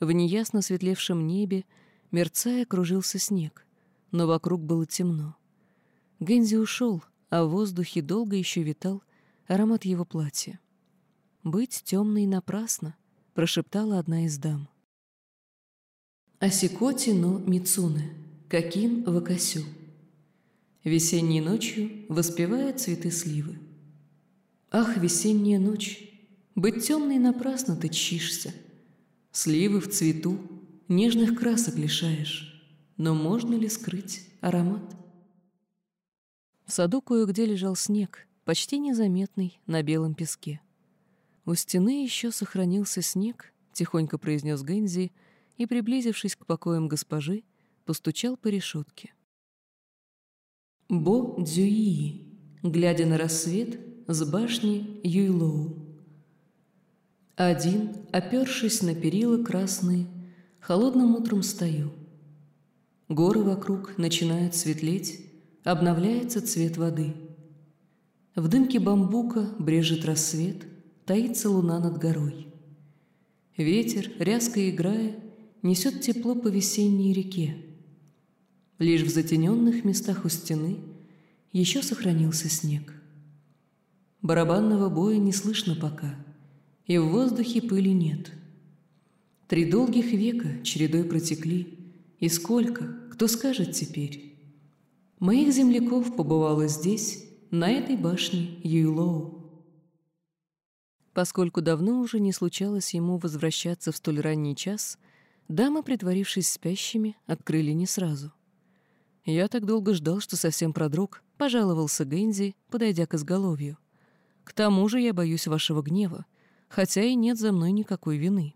В неясно светлевшем небе, мерцая, кружился снег, но вокруг было темно. Гэнзи ушел, а в воздухе долго еще витал аромат его платья. «Быть темной напрасно», — прошептала одна из дам. Асикоти но Мицуне Каким Вакасю. Весенней ночью воспевая цветы сливы. Ах, весенняя ночь, быть темной напрасно ты чишься. Сливы в цвету, нежных красок лишаешь, но можно ли скрыть аромат? В саду кое-где лежал снег, почти незаметный на белом песке. У стены еще сохранился снег, тихонько произнес Гэнзи, и, приблизившись к покоям госпожи, постучал по решетке. Бо Дзюи, глядя на рассвет с башни Юйлоу. Один, опершись на перила красные, холодным утром стою. Горы вокруг начинают светлеть, обновляется цвет воды. В дымке бамбука брежет рассвет, таится луна над горой. Ветер, рязко играя, несет тепло по весенней реке. Лишь в затененных местах у стены еще сохранился снег. Барабанного боя не слышно пока, и в воздухе пыли нет. Три долгих века чередой протекли, и сколько, кто скажет теперь? Моих земляков побывало здесь, на этой башне Юйлоу. Поскольку давно уже не случалось ему возвращаться в столь ранний час, дамы, притворившись спящими, открыли не сразу. «Я так долго ждал, что совсем продрог», — пожаловался Гэнзи, подойдя к изголовью. «К тому же я боюсь вашего гнева, хотя и нет за мной никакой вины».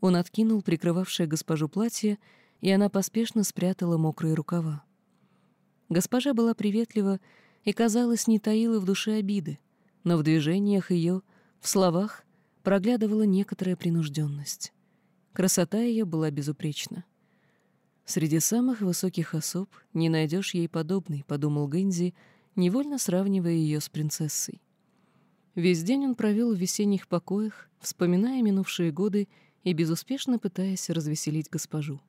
Он откинул прикрывавшее госпожу платье, и она поспешно спрятала мокрые рукава. Госпожа была приветлива и, казалось, не таила в душе обиды, но в движениях ее, в словах, проглядывала некоторая принужденность. Красота ее была безупречна. «Среди самых высоких особ не найдешь ей подобной», — подумал Гэнзи, невольно сравнивая ее с принцессой. Весь день он провел в весенних покоях, вспоминая минувшие годы и безуспешно пытаясь развеселить госпожу.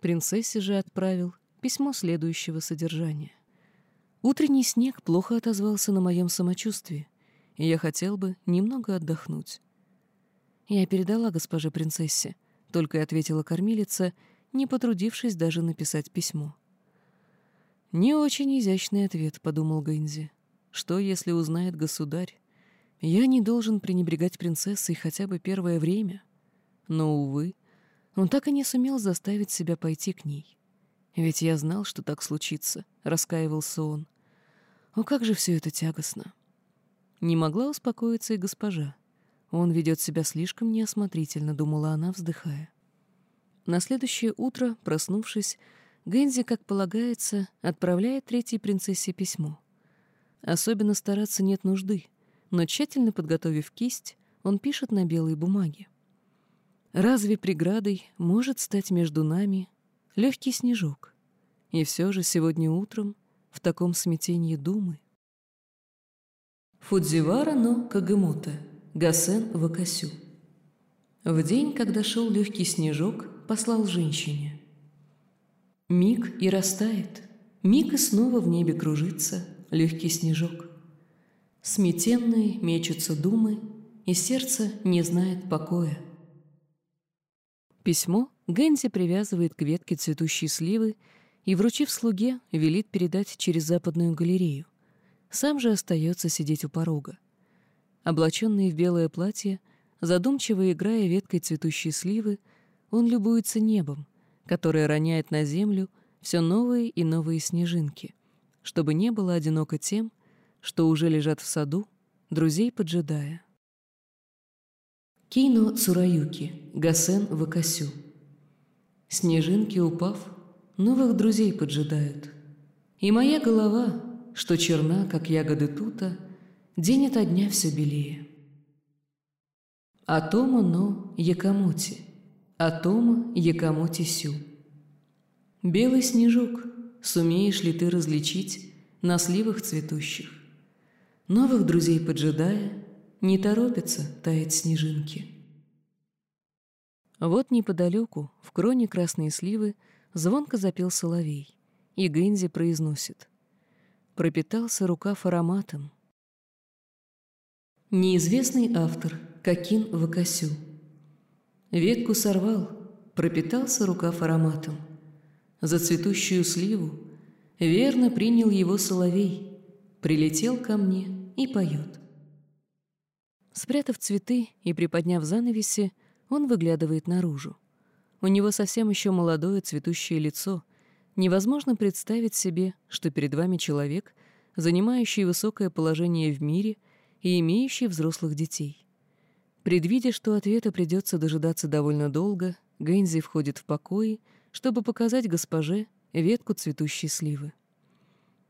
Принцессе же отправил письмо следующего содержания. «Утренний снег плохо отозвался на моем самочувствии, и я хотел бы немного отдохнуть». «Я передала госпоже принцессе», — только и ответила кормилица — не потрудившись даже написать письмо. «Не очень изящный ответ», — подумал Гэнзи. «Что, если узнает государь? Я не должен пренебрегать принцессой хотя бы первое время». Но, увы, он так и не сумел заставить себя пойти к ней. «Ведь я знал, что так случится», — раскаивался он. «О, как же все это тягостно!» Не могла успокоиться и госпожа. Он ведет себя слишком неосмотрительно, думала она, вздыхая. На следующее утро, проснувшись, Гэнзи, как полагается, отправляет третьей принцессе письмо. Особенно стараться нет нужды, но тщательно подготовив кисть, он пишет на белой бумаге. «Разве преградой может стать между нами легкий снежок? И все же сегодня утром в таком смятении думы...» Фудзивара но Кагэмута, Гасен Вакасю. В день, когда шел легкий снежок, послал женщине. Миг и растает, миг и снова в небе кружится легкий снежок. Сметенные мечутся думы, и сердце не знает покоя. Письмо Гэнзи привязывает к ветке цветущей сливы и, вручив слуге, велит передать через западную галерею. Сам же остается сидеть у порога. Облаченный в белое платье, задумчиво играя веткой цветущей сливы, он любуется небом, которое роняет на землю все новые и новые снежинки, чтобы не было одиноко тем, что уже лежат в саду, друзей поджидая. Кино Цураюки, Гасен Вакасю. Снежинки упав, новых друзей поджидают. И моя голова, что черна, как ягоды тута, день ото дня все белее. Атома но Якомути – Атома Якомоти Сю. Белый снежок, сумеешь ли ты различить на сливах цветущих? Новых друзей поджидая, не торопятся таять снежинки. Вот неподалеку, в кроне красной сливы, звонко запел соловей, и Гэнзи произносит. Пропитался рукав ароматом. Неизвестный автор Какин Вакасю. Ветку сорвал, пропитался рукав ароматом. За цветущую сливу верно принял его соловей, прилетел ко мне и поет. Спрятав цветы и приподняв занавеси, он выглядывает наружу. У него совсем еще молодое цветущее лицо. Невозможно представить себе, что перед вами человек, занимающий высокое положение в мире и имеющий взрослых детей. Предвидя, что ответа придется дожидаться довольно долго, Гэнзи входит в покой, чтобы показать госпоже ветку цветущей сливы.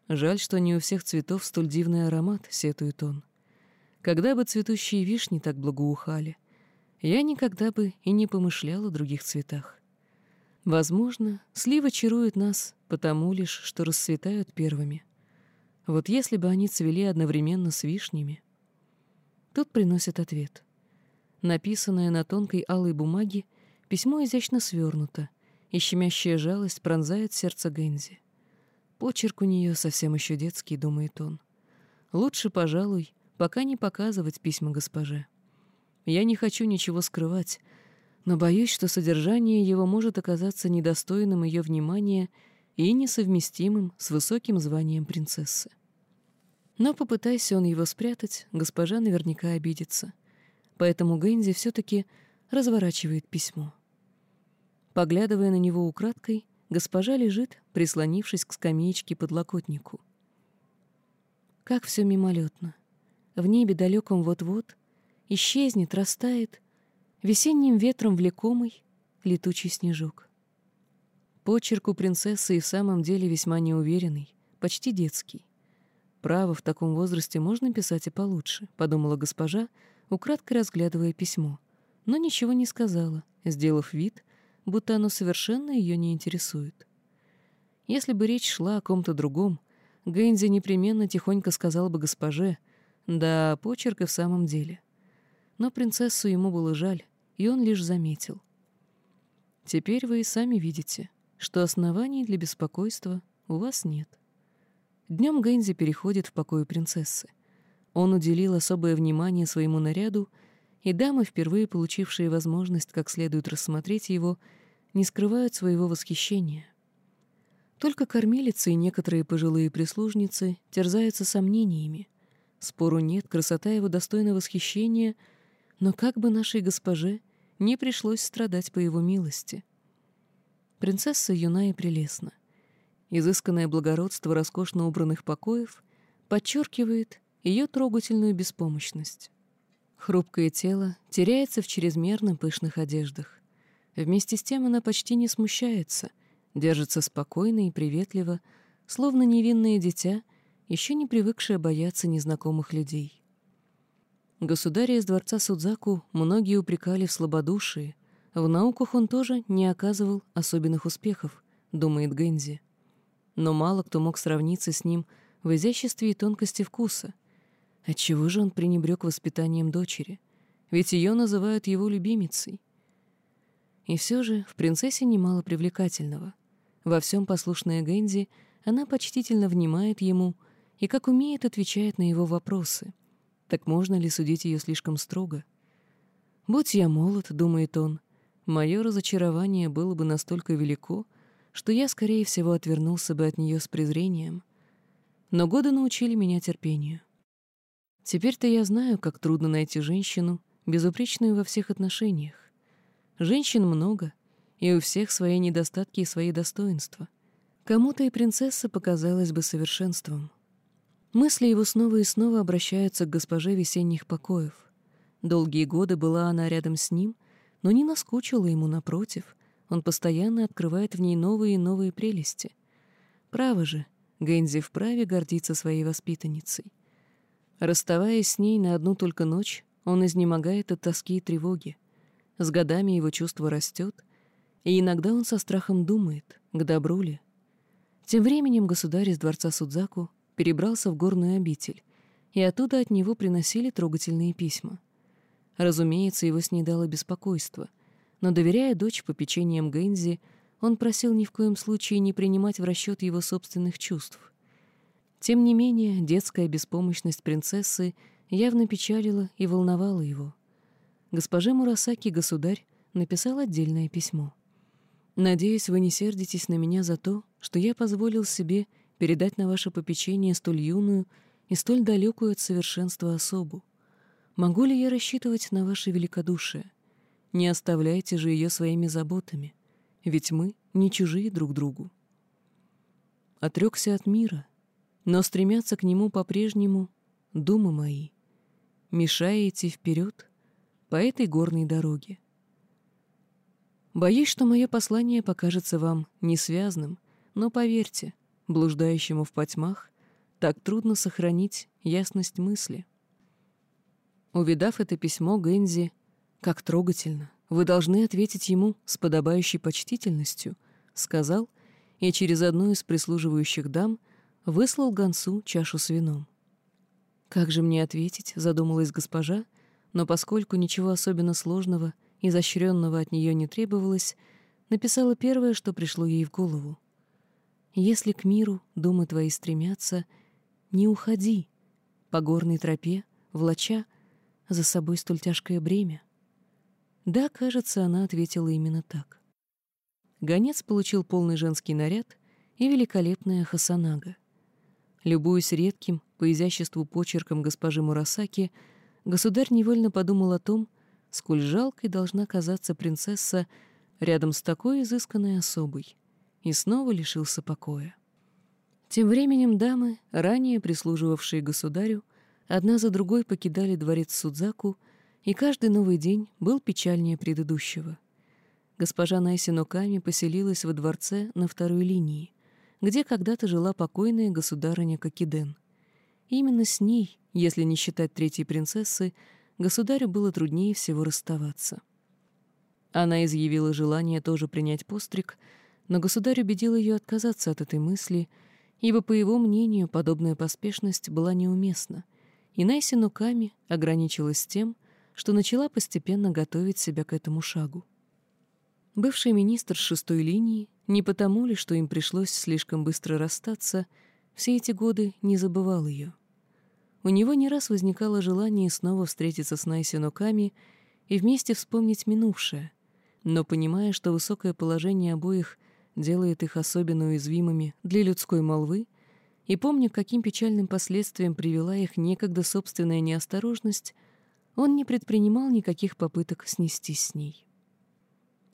Жаль, что не у всех цветов столь дивный аромат, сетует он. Когда бы цветущие вишни так благоухали, я никогда бы и не помышлял о других цветах. Возможно, сливы чаруют нас потому лишь, что расцветают первыми. Вот если бы они цвели одновременно с вишнями... Тут приносят ответ — Написанное на тонкой алой бумаге, письмо изящно свернуто, и щемящая жалость пронзает сердце Гэнзи. Почерк у нее совсем еще детский, думает он. Лучше, пожалуй, пока не показывать письма госпоже. Я не хочу ничего скрывать, но боюсь, что содержание его может оказаться недостойным ее внимания и несовместимым с высоким званием принцессы. Но попытайся он его спрятать, госпожа наверняка обидится — поэтому Гэнзи все-таки разворачивает письмо. Поглядывая на него украдкой, госпожа лежит, прислонившись к скамеечке подлокотнику. Как все мимолетно. В небе далеком вот-вот исчезнет, растает, весенним ветром влекомый летучий снежок. Почерк у принцессы и в самом деле весьма неуверенный, почти детский. «Право, в таком возрасте можно писать и получше», — подумала госпожа, украдкой разглядывая письмо, но ничего не сказала, сделав вид, будто оно совершенно ее не интересует. Если бы речь шла о ком-то другом, Гэнзи непременно тихонько сказал бы госпоже, да, почерк и в самом деле. Но принцессу ему было жаль, и он лишь заметил. «Теперь вы и сами видите, что оснований для беспокойства у вас нет». Днем Гэнзи переходит в покой принцессы. Он уделил особое внимание своему наряду, и дамы, впервые получившие возможность как следует рассмотреть его, не скрывают своего восхищения. Только кормилицы и некоторые пожилые прислужницы терзаются сомнениями. Спору нет, красота его достойна восхищения, но как бы нашей госпоже не пришлось страдать по его милости. Принцесса юна и прелестна. Изысканное благородство роскошно убранных покоев подчеркивает ее трогательную беспомощность. Хрупкое тело теряется в чрезмерно пышных одеждах. Вместе с тем она почти не смущается, держится спокойно и приветливо, словно невинное дитя, еще не привыкшее бояться незнакомых людей. Государя из дворца Судзаку многие упрекали в слабодушии, в науках он тоже не оказывал особенных успехов, думает Гэнзи но мало кто мог сравниться с ним в изяществе и тонкости вкуса. Отчего же он пренебрег воспитанием дочери? Ведь ее называют его любимицей. И все же в принцессе немало привлекательного. Во всем послушная Гэнди, она почтительно внимает ему и, как умеет, отвечает на его вопросы. Так можно ли судить ее слишком строго? «Будь я молод», — думает он, — «мое разочарование было бы настолько велико, — что я, скорее всего, отвернулся бы от нее с презрением. Но годы научили меня терпению. Теперь-то я знаю, как трудно найти женщину, безупречную во всех отношениях. Женщин много, и у всех свои недостатки и свои достоинства. Кому-то и принцесса показалась бы совершенством. Мысли его снова и снова обращаются к госпоже весенних покоев. Долгие годы была она рядом с ним, но не наскучила ему напротив — он постоянно открывает в ней новые и новые прелести. Право же, Гэнзи вправе гордиться своей воспитанницей. Расставаясь с ней на одну только ночь, он изнемогает от тоски и тревоги. С годами его чувство растет, и иногда он со страхом думает, к добру ли. Тем временем государь из дворца Судзаку перебрался в горную обитель, и оттуда от него приносили трогательные письма. Разумеется, его снедало беспокойство — но, доверяя дочь попечениям Гэнзи, он просил ни в коем случае не принимать в расчет его собственных чувств. Тем не менее, детская беспомощность принцессы явно печалила и волновала его. Госпоже Мурасаки государь написал отдельное письмо. «Надеюсь, вы не сердитесь на меня за то, что я позволил себе передать на ваше попечение столь юную и столь далекую от совершенства особу. Могу ли я рассчитывать на ваше великодушие? Не оставляйте же ее своими заботами, ведь мы не чужие друг другу. Отрекся от мира, но стремятся к нему по-прежнему думы мои, мешая идти вперед по этой горной дороге. Боюсь, что мое послание покажется вам несвязным, но поверьте, блуждающему в потьмах так трудно сохранить ясность мысли. Увидав это письмо, Гэнзи «Как трогательно! Вы должны ответить ему с подобающей почтительностью», — сказал, и через одну из прислуживающих дам выслал гонцу чашу с вином. «Как же мне ответить?» — задумалась госпожа, но поскольку ничего особенно сложного, и изощренного от нее не требовалось, написала первое, что пришло ей в голову. «Если к миру думы твои стремятся, не уходи по горной тропе, влача за собой столь тяжкое бремя». Да, кажется, она ответила именно так. Гонец получил полный женский наряд и великолепная хасанага. Любуясь редким, по изяществу почерком госпожи Мурасаки, государь невольно подумал о том, сколь жалкой должна казаться принцесса рядом с такой изысканной особой, и снова лишился покоя. Тем временем дамы, ранее прислуживавшие государю, одна за другой покидали дворец Судзаку, и каждый новый день был печальнее предыдущего. Госпожа Найсиноками поселилась во дворце на второй линии, где когда-то жила покойная государыня Кокиден. Именно с ней, если не считать третьей принцессы, государю было труднее всего расставаться. Она изъявила желание тоже принять постриг, но государь убедил ее отказаться от этой мысли, ибо, по его мнению, подобная поспешность была неуместна, и Найси Нуками ограничилась тем, что начала постепенно готовить себя к этому шагу. Бывший министр шестой линии, не потому ли, что им пришлось слишком быстро расстаться, все эти годы не забывал ее. У него не раз возникало желание снова встретиться с Найси Ноками и вместе вспомнить минувшее, но понимая, что высокое положение обоих делает их особенно уязвимыми для людской молвы, и помня, каким печальным последствиям привела их некогда собственная неосторожность, он не предпринимал никаких попыток снестись с ней.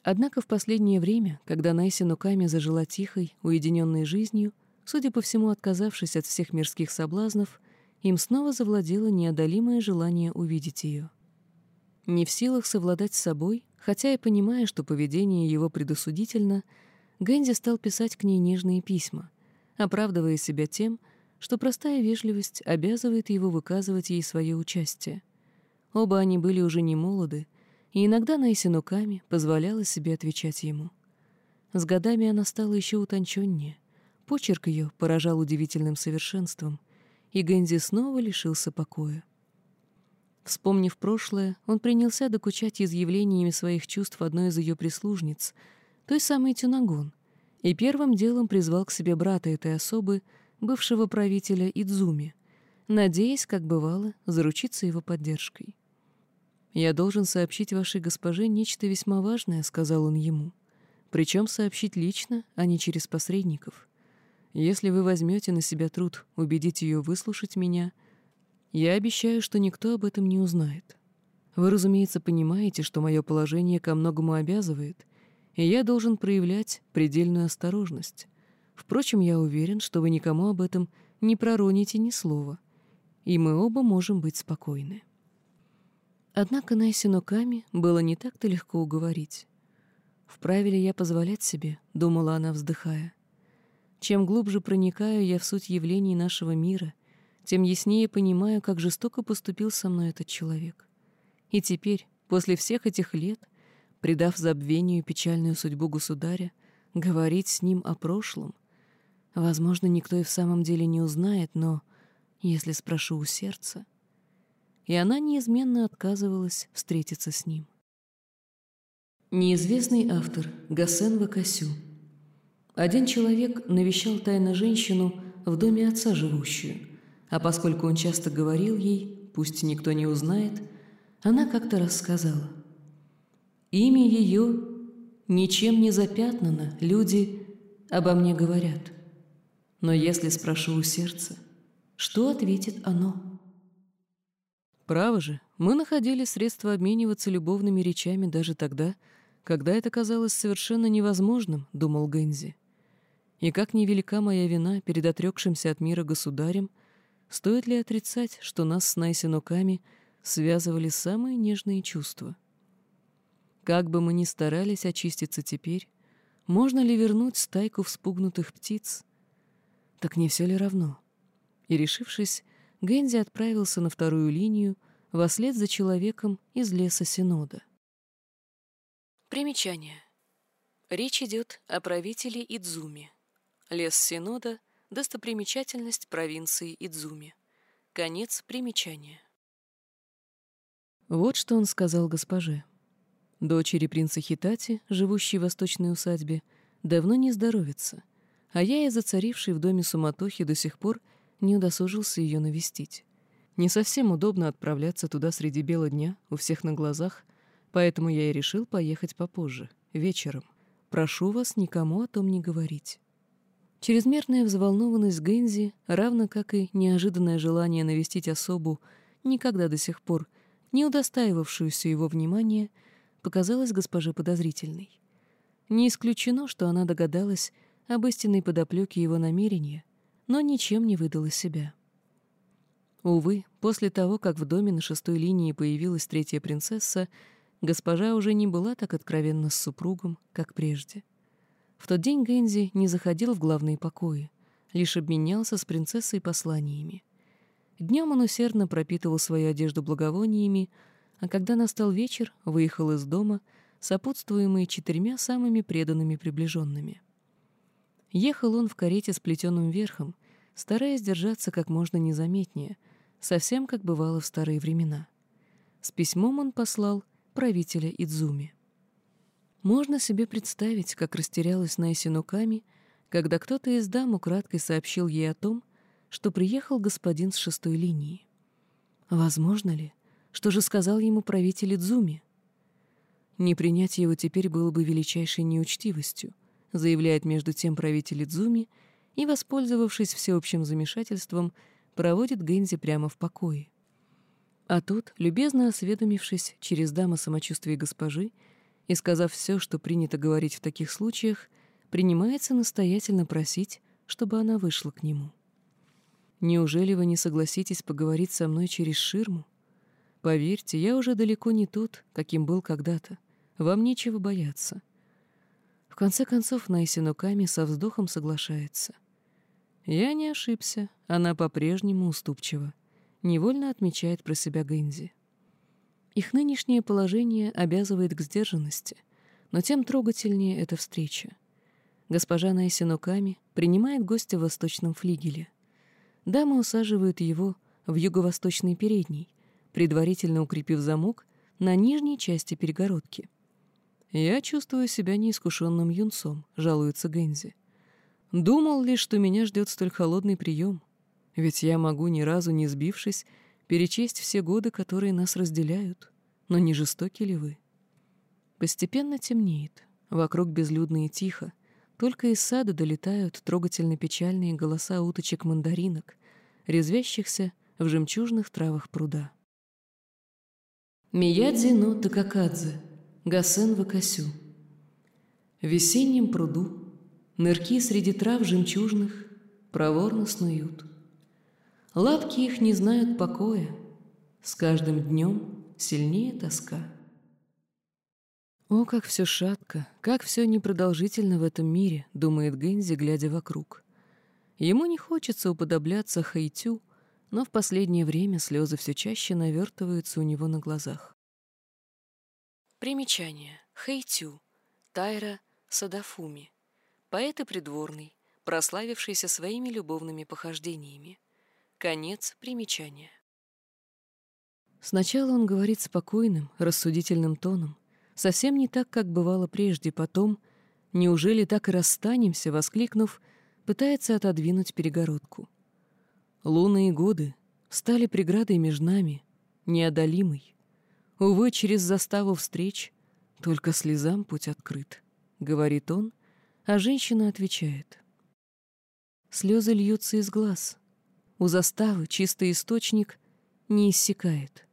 Однако в последнее время, когда Найси Нуками зажила тихой, уединенной жизнью, судя по всему отказавшись от всех мирских соблазнов, им снова завладело неодолимое желание увидеть ее. Не в силах совладать с собой, хотя и понимая, что поведение его предосудительно, Гэнди стал писать к ней нежные письма, оправдывая себя тем, что простая вежливость обязывает его выказывать ей свое участие. Оба они были уже не молоды, и иногда Найси Нуками позволяла себе отвечать ему. С годами она стала еще утонченнее. Почерк ее поражал удивительным совершенством, и Гэнзи снова лишился покоя. Вспомнив прошлое, он принялся докучать изъявлениями своих чувств одной из ее прислужниц, той самой Тюнагон, и первым делом призвал к себе брата этой особы, бывшего правителя Идзуми, надеясь, как бывало, заручиться его поддержкой. «Я должен сообщить вашей госпоже нечто весьма важное», — сказал он ему. «Причем сообщить лично, а не через посредников. Если вы возьмете на себя труд убедить ее выслушать меня, я обещаю, что никто об этом не узнает. Вы, разумеется, понимаете, что мое положение ко многому обязывает, и я должен проявлять предельную осторожность. Впрочем, я уверен, что вы никому об этом не пророните ни слова, и мы оба можем быть спокойны». Однако Найси Ноками было не так-то легко уговорить. «Вправе ли я позволять себе?» — думала она, вздыхая. «Чем глубже проникаю я в суть явлений нашего мира, тем яснее понимаю, как жестоко поступил со мной этот человек. И теперь, после всех этих лет, предав забвению печальную судьбу государя, говорить с ним о прошлом, возможно, никто и в самом деле не узнает, но, если спрошу у сердца, и она неизменно отказывалась встретиться с ним. Неизвестный автор Гасен Вакасю. Один человек навещал тайно женщину в доме отца живущую, а поскольку он часто говорил ей, пусть никто не узнает, она как-то рассказала. Имя ее ничем не запятнано, люди обо мне говорят. Но если спрошу у сердца, что ответит оно? Право же, мы находили средства обмениваться любовными речами даже тогда, когда это казалось совершенно невозможным, думал Гэнзи. И как невелика моя вина перед отрекшимся от мира государем, стоит ли отрицать, что нас с Найсинуками связывали самые нежные чувства? Как бы мы ни старались очиститься теперь, можно ли вернуть стайку вспугнутых птиц? Так не все ли равно? И, решившись, Гэнди отправился на вторую линию вслед за человеком из леса Синода. Примечание. Речь идет о правителе Идзуми. Лес Синода — достопримечательность провинции Идзуми. Конец примечания. Вот что он сказал госпоже. Дочери принца Хитати, живущей в восточной усадьбе, давно не здоровится, а я, из-за царившей в доме суматохи, до сих пор — не удосужился ее навестить. Не совсем удобно отправляться туда среди бела дня, у всех на глазах, поэтому я и решил поехать попозже, вечером. Прошу вас никому о том не говорить. Чрезмерная взволнованность Гэнзи, равно как и неожиданное желание навестить особу, никогда до сих пор не удостаивавшуюся его внимания, показалась госпоже подозрительной. Не исключено, что она догадалась об истинной подоплеке его намерения, но ничем не выдала себя. Увы, после того, как в доме на шестой линии появилась третья принцесса, госпожа уже не была так откровенна с супругом, как прежде. В тот день Гэнзи не заходил в главные покои, лишь обменялся с принцессой посланиями. Днем он усердно пропитывал свою одежду благовониями, а когда настал вечер, выехал из дома, сопутствуемый четырьмя самыми преданными приближенными. Ехал он в карете с плетеным верхом, стараясь держаться как можно незаметнее, совсем как бывало в старые времена. С письмом он послал правителя Идзуми. Можно себе представить, как растерялась Найси Нуками, когда кто-то из дам украдкой сообщил ей о том, что приехал господин с шестой линии. Возможно ли? Что же сказал ему правитель Идзуми? Не принять его теперь было бы величайшей неучтивостью, заявляет между тем правитель Идзуми и, воспользовавшись всеобщим замешательством, проводит Гэнзи прямо в покое. А тот, любезно осведомившись через дама самочувствие госпожи и сказав все, что принято говорить в таких случаях, принимается настоятельно просить, чтобы она вышла к нему. Неужели вы не согласитесь поговорить со мной через ширму? Поверьте, я уже далеко не тот, каким был когда-то. Вам нечего бояться. В конце концов, Найсинуками со вздохом соглашается. Я не ошибся, она по-прежнему уступчива. Невольно отмечает про себя Гэнзи. Их нынешнее положение обязывает к сдержанности, но тем трогательнее эта встреча. Госпожа Найсинуками принимает гостя в восточном флигеле — Дамы усаживают его в юго-восточный передний, предварительно укрепив замок на нижней части перегородки. «Я чувствую себя неискушенным юнцом», — жалуется Гензи. «Думал ли, что меня ждет столь холодный прием? Ведь я могу, ни разу не сбившись, перечесть все годы, которые нас разделяют. Но не жестоки ли вы?» Постепенно темнеет. Вокруг безлюдно и тихо. Только из сада долетают трогательно печальные голоса уточек-мандаринок, резвящихся в жемчужных травах пруда. Миядзи но Такакадзе, Гасен Вакасю. В весеннем пруду нырки среди трав жемчужных проворно снуют. Лапки их не знают покоя, с каждым днем сильнее тоска. О, как все шатко, как все непродолжительно в этом мире, думает Гэнзи, глядя вокруг. Ему не хочется уподобляться Хайтю, но в последнее время слезы все чаще навертываются у него на глазах. Примечание. Хайтю. Тайра Садафуми. Поэт и придворный, прославившийся своими любовными похождениями. Конец примечания. Сначала он говорит спокойным, рассудительным тоном — совсем не так, как бывало прежде, потом, неужели так и расстанемся, воскликнув, пытается отодвинуть перегородку. Луны и годы стали преградой между нами, неодолимой. Увы, через заставу встреч только слезам путь открыт, — говорит он, а женщина отвечает. Слезы льются из глаз. У заставы чистый источник не иссякает,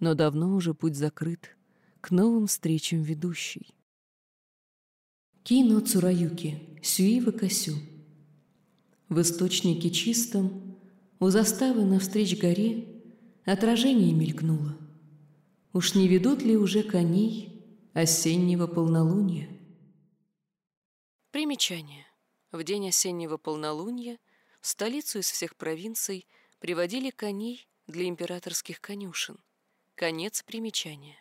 но давно уже путь закрыт к новым встречам ведущий. Кино Цураюки, Сюива Касю. В источнике чистом, у заставы навстреч горе, отражение мелькнуло. Уж не ведут ли уже коней осеннего полнолуния? Примечание. В день осеннего полнолуния в столицу из всех провинций приводили коней для императорских конюшен. Конец примечания.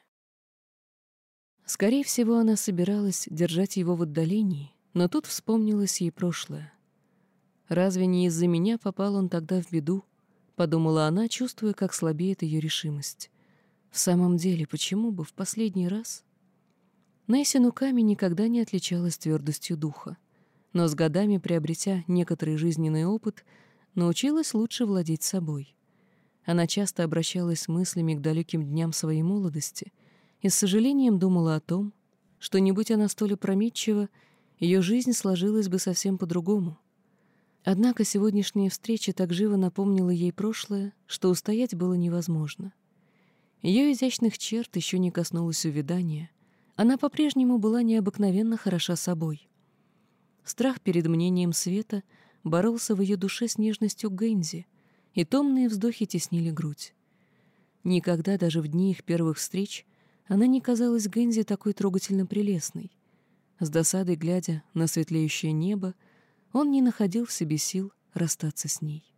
Скорее всего, она собиралась держать его в отдалении, но тут вспомнилось ей прошлое. «Разве не из-за меня попал он тогда в беду?» — подумала она, чувствуя, как слабеет ее решимость. «В самом деле, почему бы в последний раз?» Несси Нуками никогда не отличалась твердостью духа, но с годами, приобретя некоторый жизненный опыт, научилась лучше владеть собой. Она часто обращалась мыслями к далеким дням своей молодости — и с сожалением думала о том, что не будь она столь опрометчива, ее жизнь сложилась бы совсем по-другому. Однако сегодняшняя встреча так живо напомнила ей прошлое, что устоять было невозможно. Ее изящных черт еще не коснулось увядания. Она по-прежнему была необыкновенно хороша собой. Страх перед мнением света боролся в ее душе с нежностью Гэнзи, и томные вздохи теснили грудь. Никогда даже в дни их первых встреч она не казалась Гэнзи такой трогательно прелестной. С досадой глядя на светлеющее небо, он не находил в себе сил расстаться с ней.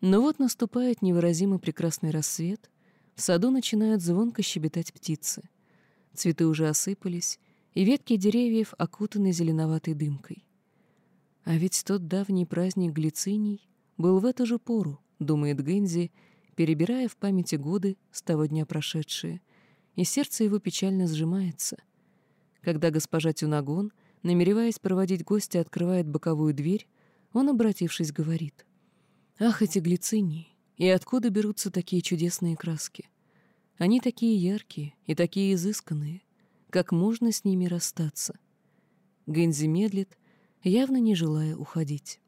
Но вот наступает невыразимо прекрасный рассвет, в саду начинают звонко щебетать птицы. Цветы уже осыпались, и ветки деревьев окутаны зеленоватой дымкой. А ведь тот давний праздник глициний был в эту же пору, думает Гензи, перебирая в памяти годы с того дня прошедшие, и сердце его печально сжимается. Когда госпожа Тюнагон, намереваясь проводить гостя, открывает боковую дверь, он, обратившись, говорит. «Ах, эти глицинии! И откуда берутся такие чудесные краски? Они такие яркие и такие изысканные. Как можно с ними расстаться?» Гензи медлит, явно не желая уходить.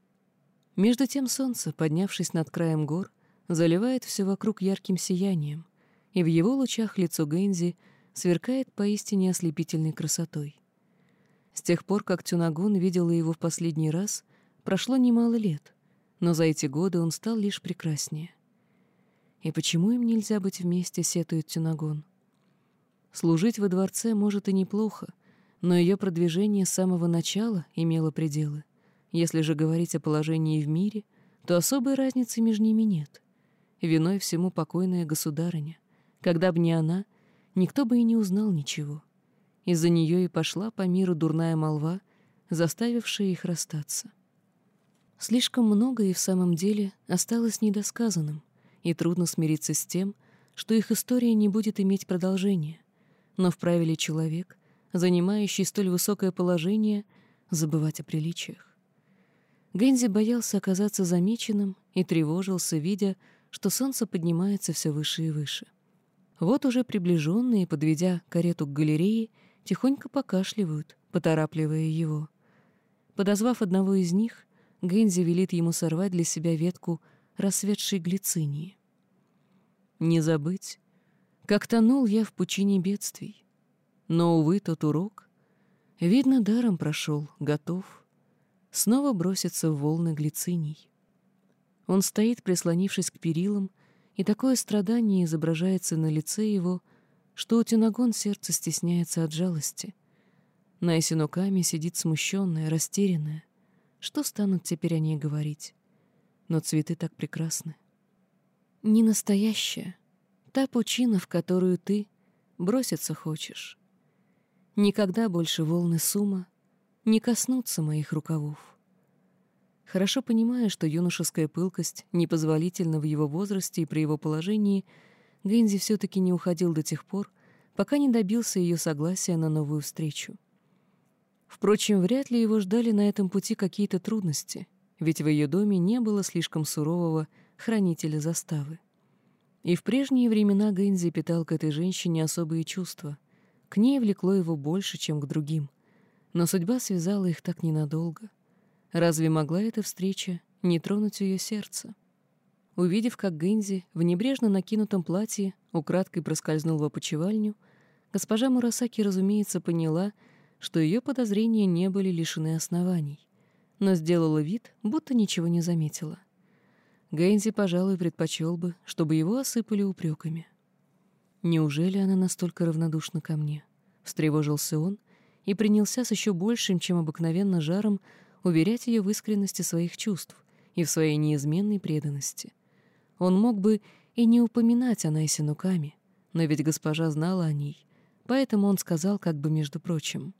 Между тем солнце, поднявшись над краем гор, заливает все вокруг ярким сиянием, и в его лучах лицо Гэнзи сверкает поистине ослепительной красотой. С тех пор, как Тюнагон видела его в последний раз, прошло немало лет, но за эти годы он стал лишь прекраснее. И почему им нельзя быть вместе, сетует Тюнагон? Служить во дворце может и неплохо, но ее продвижение с самого начала имело пределы. Если же говорить о положении в мире, то особой разницы между ними нет. Виной всему покойная государыня. Когда бы не она, никто бы и не узнал ничего. Из-за нее и пошла по миру дурная молва, заставившая их расстаться. Слишком много и в самом деле осталось недосказанным, и трудно смириться с тем, что их история не будет иметь продолжения. Но вправе ли человек, занимающий столь высокое положение, забывать о приличиях? Гензи боялся оказаться замеченным и тревожился, видя, что солнце поднимается все выше и выше. Вот уже приближенные, подведя карету к галерее, тихонько покашливают, поторапливая его. Подозвав одного из них, Гензи велит ему сорвать для себя ветку рассветшей глицинии. Не забыть, как тонул я в пучине бедствий, но, увы, тот урок, видно, даром прошел, готов, снова броситься в волны глициний. Он стоит, прислонившись к перилам, и такое страдание изображается на лице его, что у Тинагон сердце стесняется от жалости. На Исинуками сидит смущенная, растерянная. Что станут теперь о ней говорить? Но цветы так прекрасны. Не настоящая, та пучина, в которую ты броситься хочешь. Никогда больше волны сума не коснутся моих рукавов. Хорошо понимая, что юношеская пылкость непозволительна в его возрасте и при его положении, Гэнзи все-таки не уходил до тех пор, пока не добился ее согласия на новую встречу. Впрочем, вряд ли его ждали на этом пути какие-то трудности, ведь в ее доме не было слишком сурового хранителя заставы. И в прежние времена Гэнзи питал к этой женщине особые чувства — к ней влекло его больше, чем к другим. Но судьба связала их так ненадолго. Разве могла эта встреча не тронуть ее сердце? Увидев, как Гэнзи в небрежно накинутом платье украдкой проскользнул в опочивальню, госпожа Мурасаки, разумеется, поняла, что ее подозрения не были лишены оснований, но сделала вид, будто ничего не заметила. Гэнзи, пожалуй, предпочел бы, чтобы его осыпали упреками. Неужели она настолько равнодушна ко мне? Встревожился он и принялся с еще большим, чем обыкновенно жаром, уверять ее в искренности своих чувств и в своей неизменной преданности. Он мог бы и не упоминать о Найсе Нуками, но ведь госпожа знала о ней, поэтому он сказал как бы между прочим.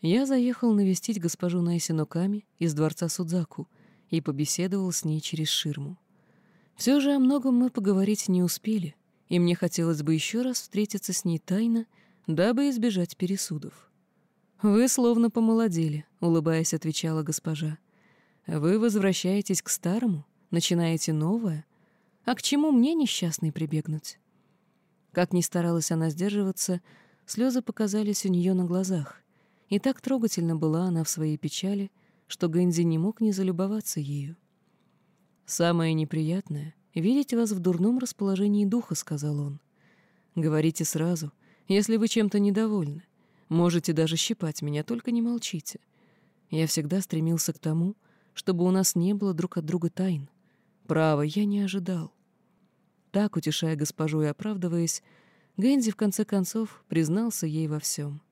Я заехал навестить госпожу Найси Нуками из дворца Судзаку и побеседовал с ней через ширму. Все же о многом мы поговорить не успели, и мне хотелось бы еще раз встретиться с ней тайно, дабы избежать пересудов. «Вы словно помолодели», — улыбаясь, отвечала госпожа. «Вы возвращаетесь к старому, начинаете новое. А к чему мне, несчастный, прибегнуть?» Как ни старалась она сдерживаться, слезы показались у нее на глазах, и так трогательно была она в своей печали, что Гэнзи не мог не залюбоваться ею. Самое неприятное, видеть вас в дурном расположении духа», — сказал он. «Говорите сразу, если вы чем-то недовольны. Можете даже щипать меня, только не молчите. Я всегда стремился к тому, чтобы у нас не было друг от друга тайн. Право, я не ожидал». Так, утешая госпожу и оправдываясь, Гэнзи в конце концов признался ей во всем.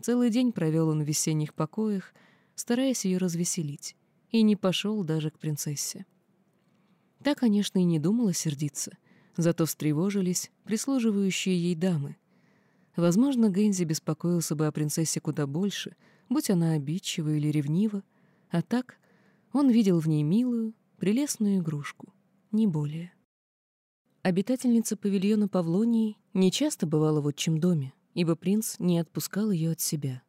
Целый день провел он в весенних покоях, стараясь ее развеселить, и не пошел даже к принцессе. Та, конечно, и не думала сердиться, зато встревожились прислуживающие ей дамы. Возможно, Гэнзи беспокоился бы о принцессе куда больше, будь она обидчива или ревнива, а так он видел в ней милую, прелестную игрушку, не более. Обитательница павильона Павлонии нечасто бывала в отчим доме, ибо принц не отпускал ее от себя.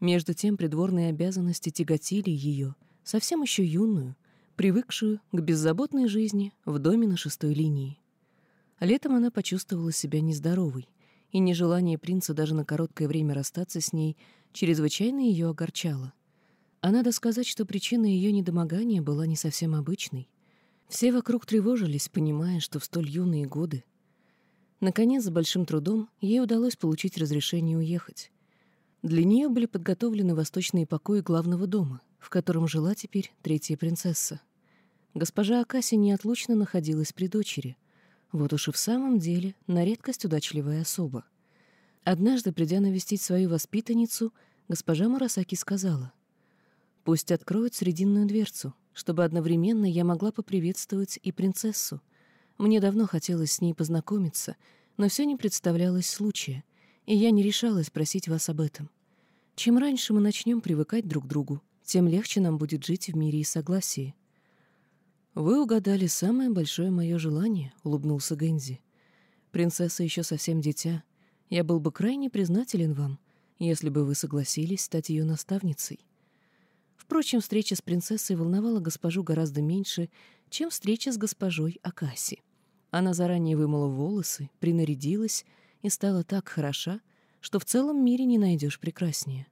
Между тем придворные обязанности тяготили ее, совсем еще юную, привыкшую к беззаботной жизни в доме на шестой линии. Летом она почувствовала себя нездоровой, и нежелание принца даже на короткое время расстаться с ней чрезвычайно ее огорчало. А надо сказать, что причина ее недомогания была не совсем обычной — все вокруг тревожились, понимая, что в столь юные годы. Наконец, с большим трудом, ей удалось получить разрешение уехать. Для нее были подготовлены восточные покои главного дома, в котором жила теперь третья принцесса. Госпожа Акаси неотлучно находилась при дочери. Вот уж и в самом деле на редкость удачливая особа. Однажды, придя навестить свою воспитанницу, госпожа Мурасаки сказала, «Пусть откроют срединную дверцу чтобы одновременно я могла поприветствовать и принцессу. Мне давно хотелось с ней познакомиться, но все не представлялось случая, и я не решалась просить вас об этом. Чем раньше мы начнем привыкать друг к другу, тем легче нам будет жить в мире и согласии. «Вы угадали самое большое мое желание», — улыбнулся Гэнзи. «Принцесса еще совсем дитя. Я был бы крайне признателен вам, если бы вы согласились стать ее наставницей. Впрочем, встреча с принцессой волновала госпожу гораздо меньше, чем встреча с госпожой Акаси. Она заранее вымыла волосы, принарядилась и стала так хороша, что в целом мире не найдешь прекраснее.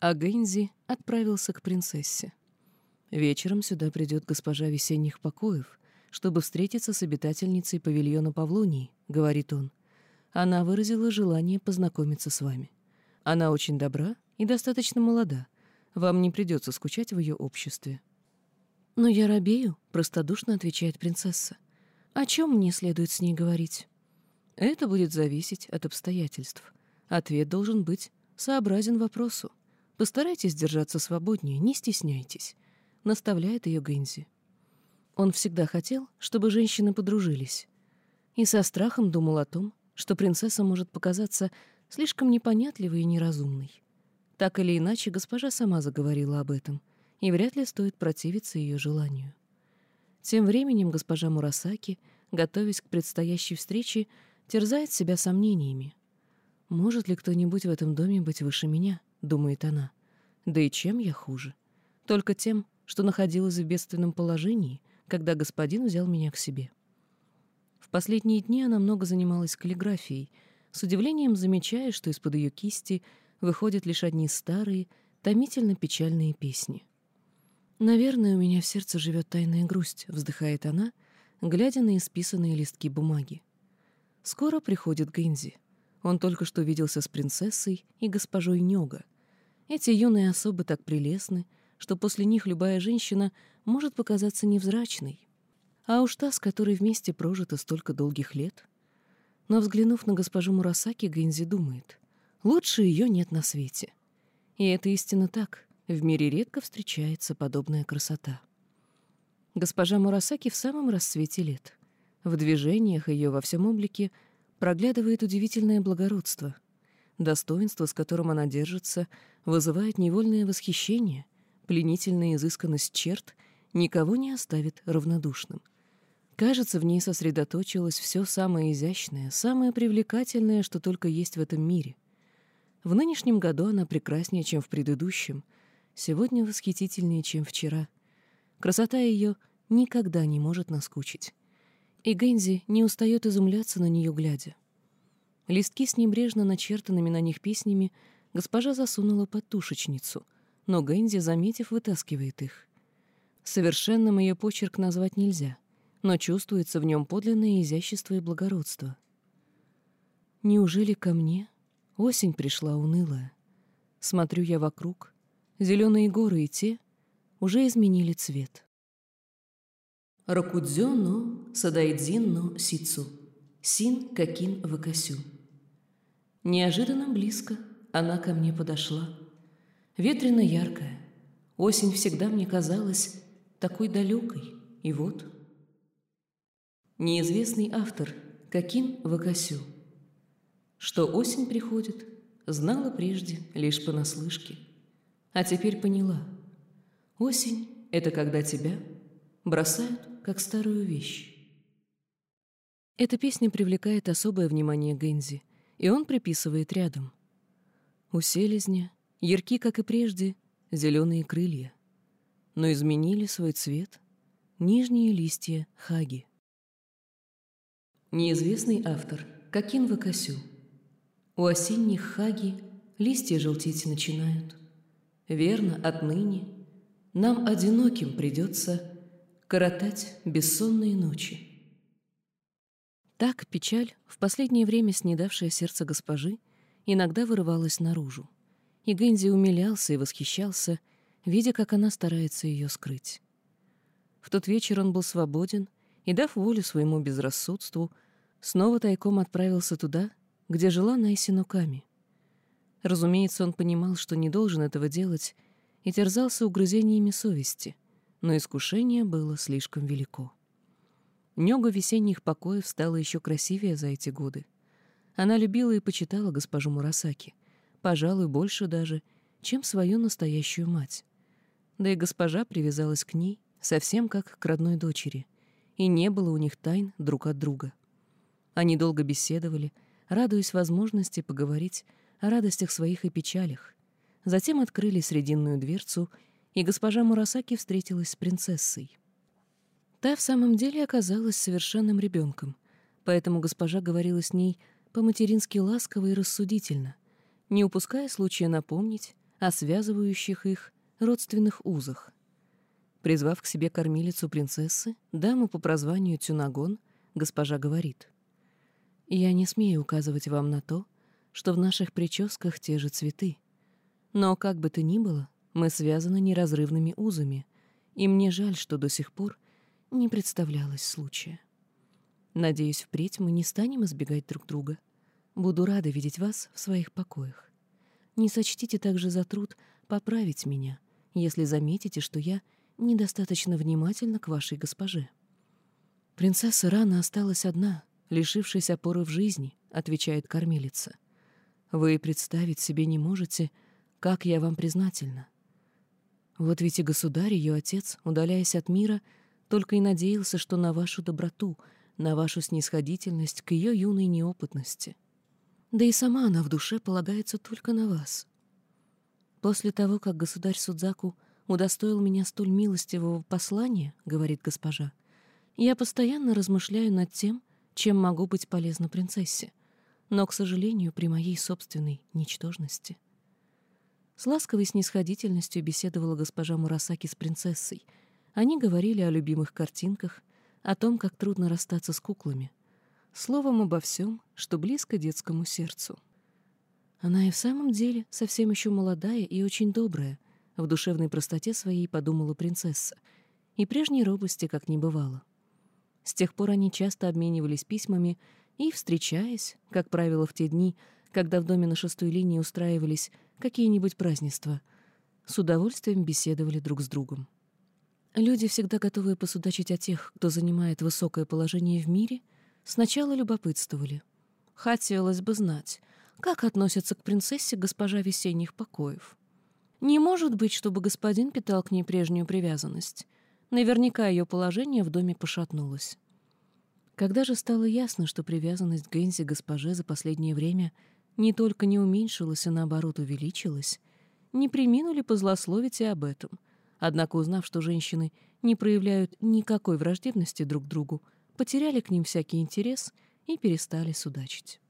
А Гэнзи отправился к принцессе. Вечером сюда придет госпожа весенних покоев, чтобы встретиться с обитательницей павильона Павлонии, говорит он. Она выразила желание познакомиться с вами. Она очень добра и достаточно молода — вам не придется скучать в ее обществе». «Но я робею», — простодушно отвечает принцесса. «О чем мне следует с ней говорить?» «Это будет зависеть от обстоятельств. Ответ должен быть сообразен вопросу. Постарайтесь держаться свободнее, не стесняйтесь», — наставляет ее Гэнзи. Он всегда хотел, чтобы женщины подружились. И со страхом думал о том, что принцесса может показаться слишком непонятливой и неразумной. Так или иначе, госпожа сама заговорила об этом, и вряд ли стоит противиться ее желанию. Тем временем госпожа Мурасаки, готовясь к предстоящей встрече, терзает себя сомнениями. «Может ли кто-нибудь в этом доме быть выше меня?» — думает она. «Да и чем я хуже? Только тем, что находилась в бедственном положении, когда господин взял меня к себе». В последние дни она много занималась каллиграфией, с удивлением замечая, что из-под ее кисти выходят лишь одни старые, томительно печальные песни. «Наверное, у меня в сердце живет тайная грусть», — вздыхает она, глядя на исписанные листки бумаги. Скоро приходит Гэнзи. Он только что виделся с принцессой и госпожой Нёга. Эти юные особы так прелестны, что после них любая женщина может показаться невзрачной. А уж та, с которой вместе прожито столько долгих лет. Но, взглянув на госпожу Мурасаки, Гэнзи думает. Лучше ее нет на свете. И это истинно так. В мире редко встречается подобная красота. Госпожа Мурасаки в самом расцвете лет. В движениях ее во всем облике проглядывает удивительное благородство. Достоинство, с которым она держится, вызывает невольное восхищение, пленительная изысканность черт никого не оставит равнодушным. Кажется, в ней сосредоточилось все самое изящное, самое привлекательное, что только есть в этом мире. В нынешнем году она прекраснее, чем в предыдущем, сегодня восхитительнее, чем вчера. Красота ее никогда не может наскучить. И Гэнзи не устает изумляться на нее глядя. Листки с небрежно начертанными на них песнями госпожа засунула под тушечницу, но Гэнзи, заметив, вытаскивает их. Совершенным ее почерк назвать нельзя. но чувствуется в нем подлинное изящество и благородство. Неужели ко мне осень пришла унылая? Смотрю я вокруг, зеленые горы и те уже изменили цвет. Рокудзё но садайдзин но сицу, син какин вакасю. Неожиданно близко она ко мне подошла. Ветрено яркая, осень всегда мне казалась такой далекой, и вот... Неизвестный автор Какин Вакасю. Что осень приходит, знала прежде лишь понаслышке, а теперь поняла. Осень — это когда тебя бросают, как старую вещь. Эта песня привлекает особое внимание Гензи, и он приписывает рядом. У селезня, ярки, как и прежде, зеленые крылья, но изменили свой цвет нижние листья хаги. Неизвестный автор Какин Вакасю. У осенних хаги листья желтеть начинают. Верно, отныне нам одиноким придется коротать бессонные ночи. Так печаль, в последнее время снедавшая сердце госпожи, иногда вырывалась наружу. И Гэнзи умилялся и восхищался, видя, как она старается ее скрыть. В тот вечер он был свободен и, дав волю своему безрассудству, снова тайком отправился туда, где жила Найси Нуками. Разумеется, он понимал, что не должен этого делать, и терзался угрызениями совести, но искушение было слишком велико. Нёга весенних покоев стала еще красивее за эти годы. Она любила и почитала госпожу Мурасаки, пожалуй, больше даже, чем свою настоящую мать. Да и госпожа привязалась к ней совсем как к родной дочери, и не было у них тайн друг от друга. Они долго беседовали, радуясь возможности поговорить о радостях своих и печалях. Затем открыли срединную дверцу, и госпожа Мурасаки встретилась с принцессой. Та в самом деле оказалась совершенным ребенком, поэтому госпожа говорила с ней по-матерински ласково и рассудительно, не упуская случая напомнить о связывающих их родственных узах. Призвав к себе кормилицу принцессы, даму по прозванию Тюнагон, госпожа говорит — я не смею указывать вам на то, что в наших прическах те же цветы. Но, как бы то ни было, мы связаны неразрывными узами, и мне жаль, что до сих пор не представлялось случая. Надеюсь, впредь мы не станем избегать друг друга. Буду рада видеть вас в своих покоях. Не сочтите также за труд поправить меня, если заметите, что я недостаточно внимательна к вашей госпоже. Принцесса рано осталась одна, лишившись опоры в жизни», — отвечает кормилица. «Вы представить себе не можете, как я вам признательна. Вот ведь и государь, ее отец, удаляясь от мира, только и надеялся, что на вашу доброту, на вашу снисходительность к ее юной неопытности. Да и сама она в душе полагается только на вас. После того, как государь Судзаку удостоил меня столь милостивого послания, — говорит госпожа, — я постоянно размышляю над тем, чем могу быть полезна принцессе, но, к сожалению, при моей собственной ничтожности. С ласковой снисходительностью беседовала госпожа Мурасаки с принцессой. Они говорили о любимых картинках, о том, как трудно расстаться с куклами. Словом, обо всем, что близко детскому сердцу. Она и в самом деле совсем еще молодая и очень добрая, в душевной простоте своей подумала принцесса, и прежней робости как не бывало. С тех пор они часто обменивались письмами и, встречаясь, как правило, в те дни, когда в доме на шестой линии устраивались какие-нибудь празднества, с удовольствием беседовали друг с другом. Люди, всегда готовые посудачить о тех, кто занимает высокое положение в мире, сначала любопытствовали. Хотелось бы знать, как относятся к принцессе госпожа весенних покоев. Не может быть, чтобы господин питал к ней прежнюю привязанность — Наверняка ее положение в доме пошатнулось. Когда же стало ясно, что привязанность к Гэнзи госпоже за последнее время не только не уменьшилась, а наоборот увеличилась, не приминули позлословить и об этом. Однако, узнав, что женщины не проявляют никакой враждебности друг другу, потеряли к ним всякий интерес и перестали судачить.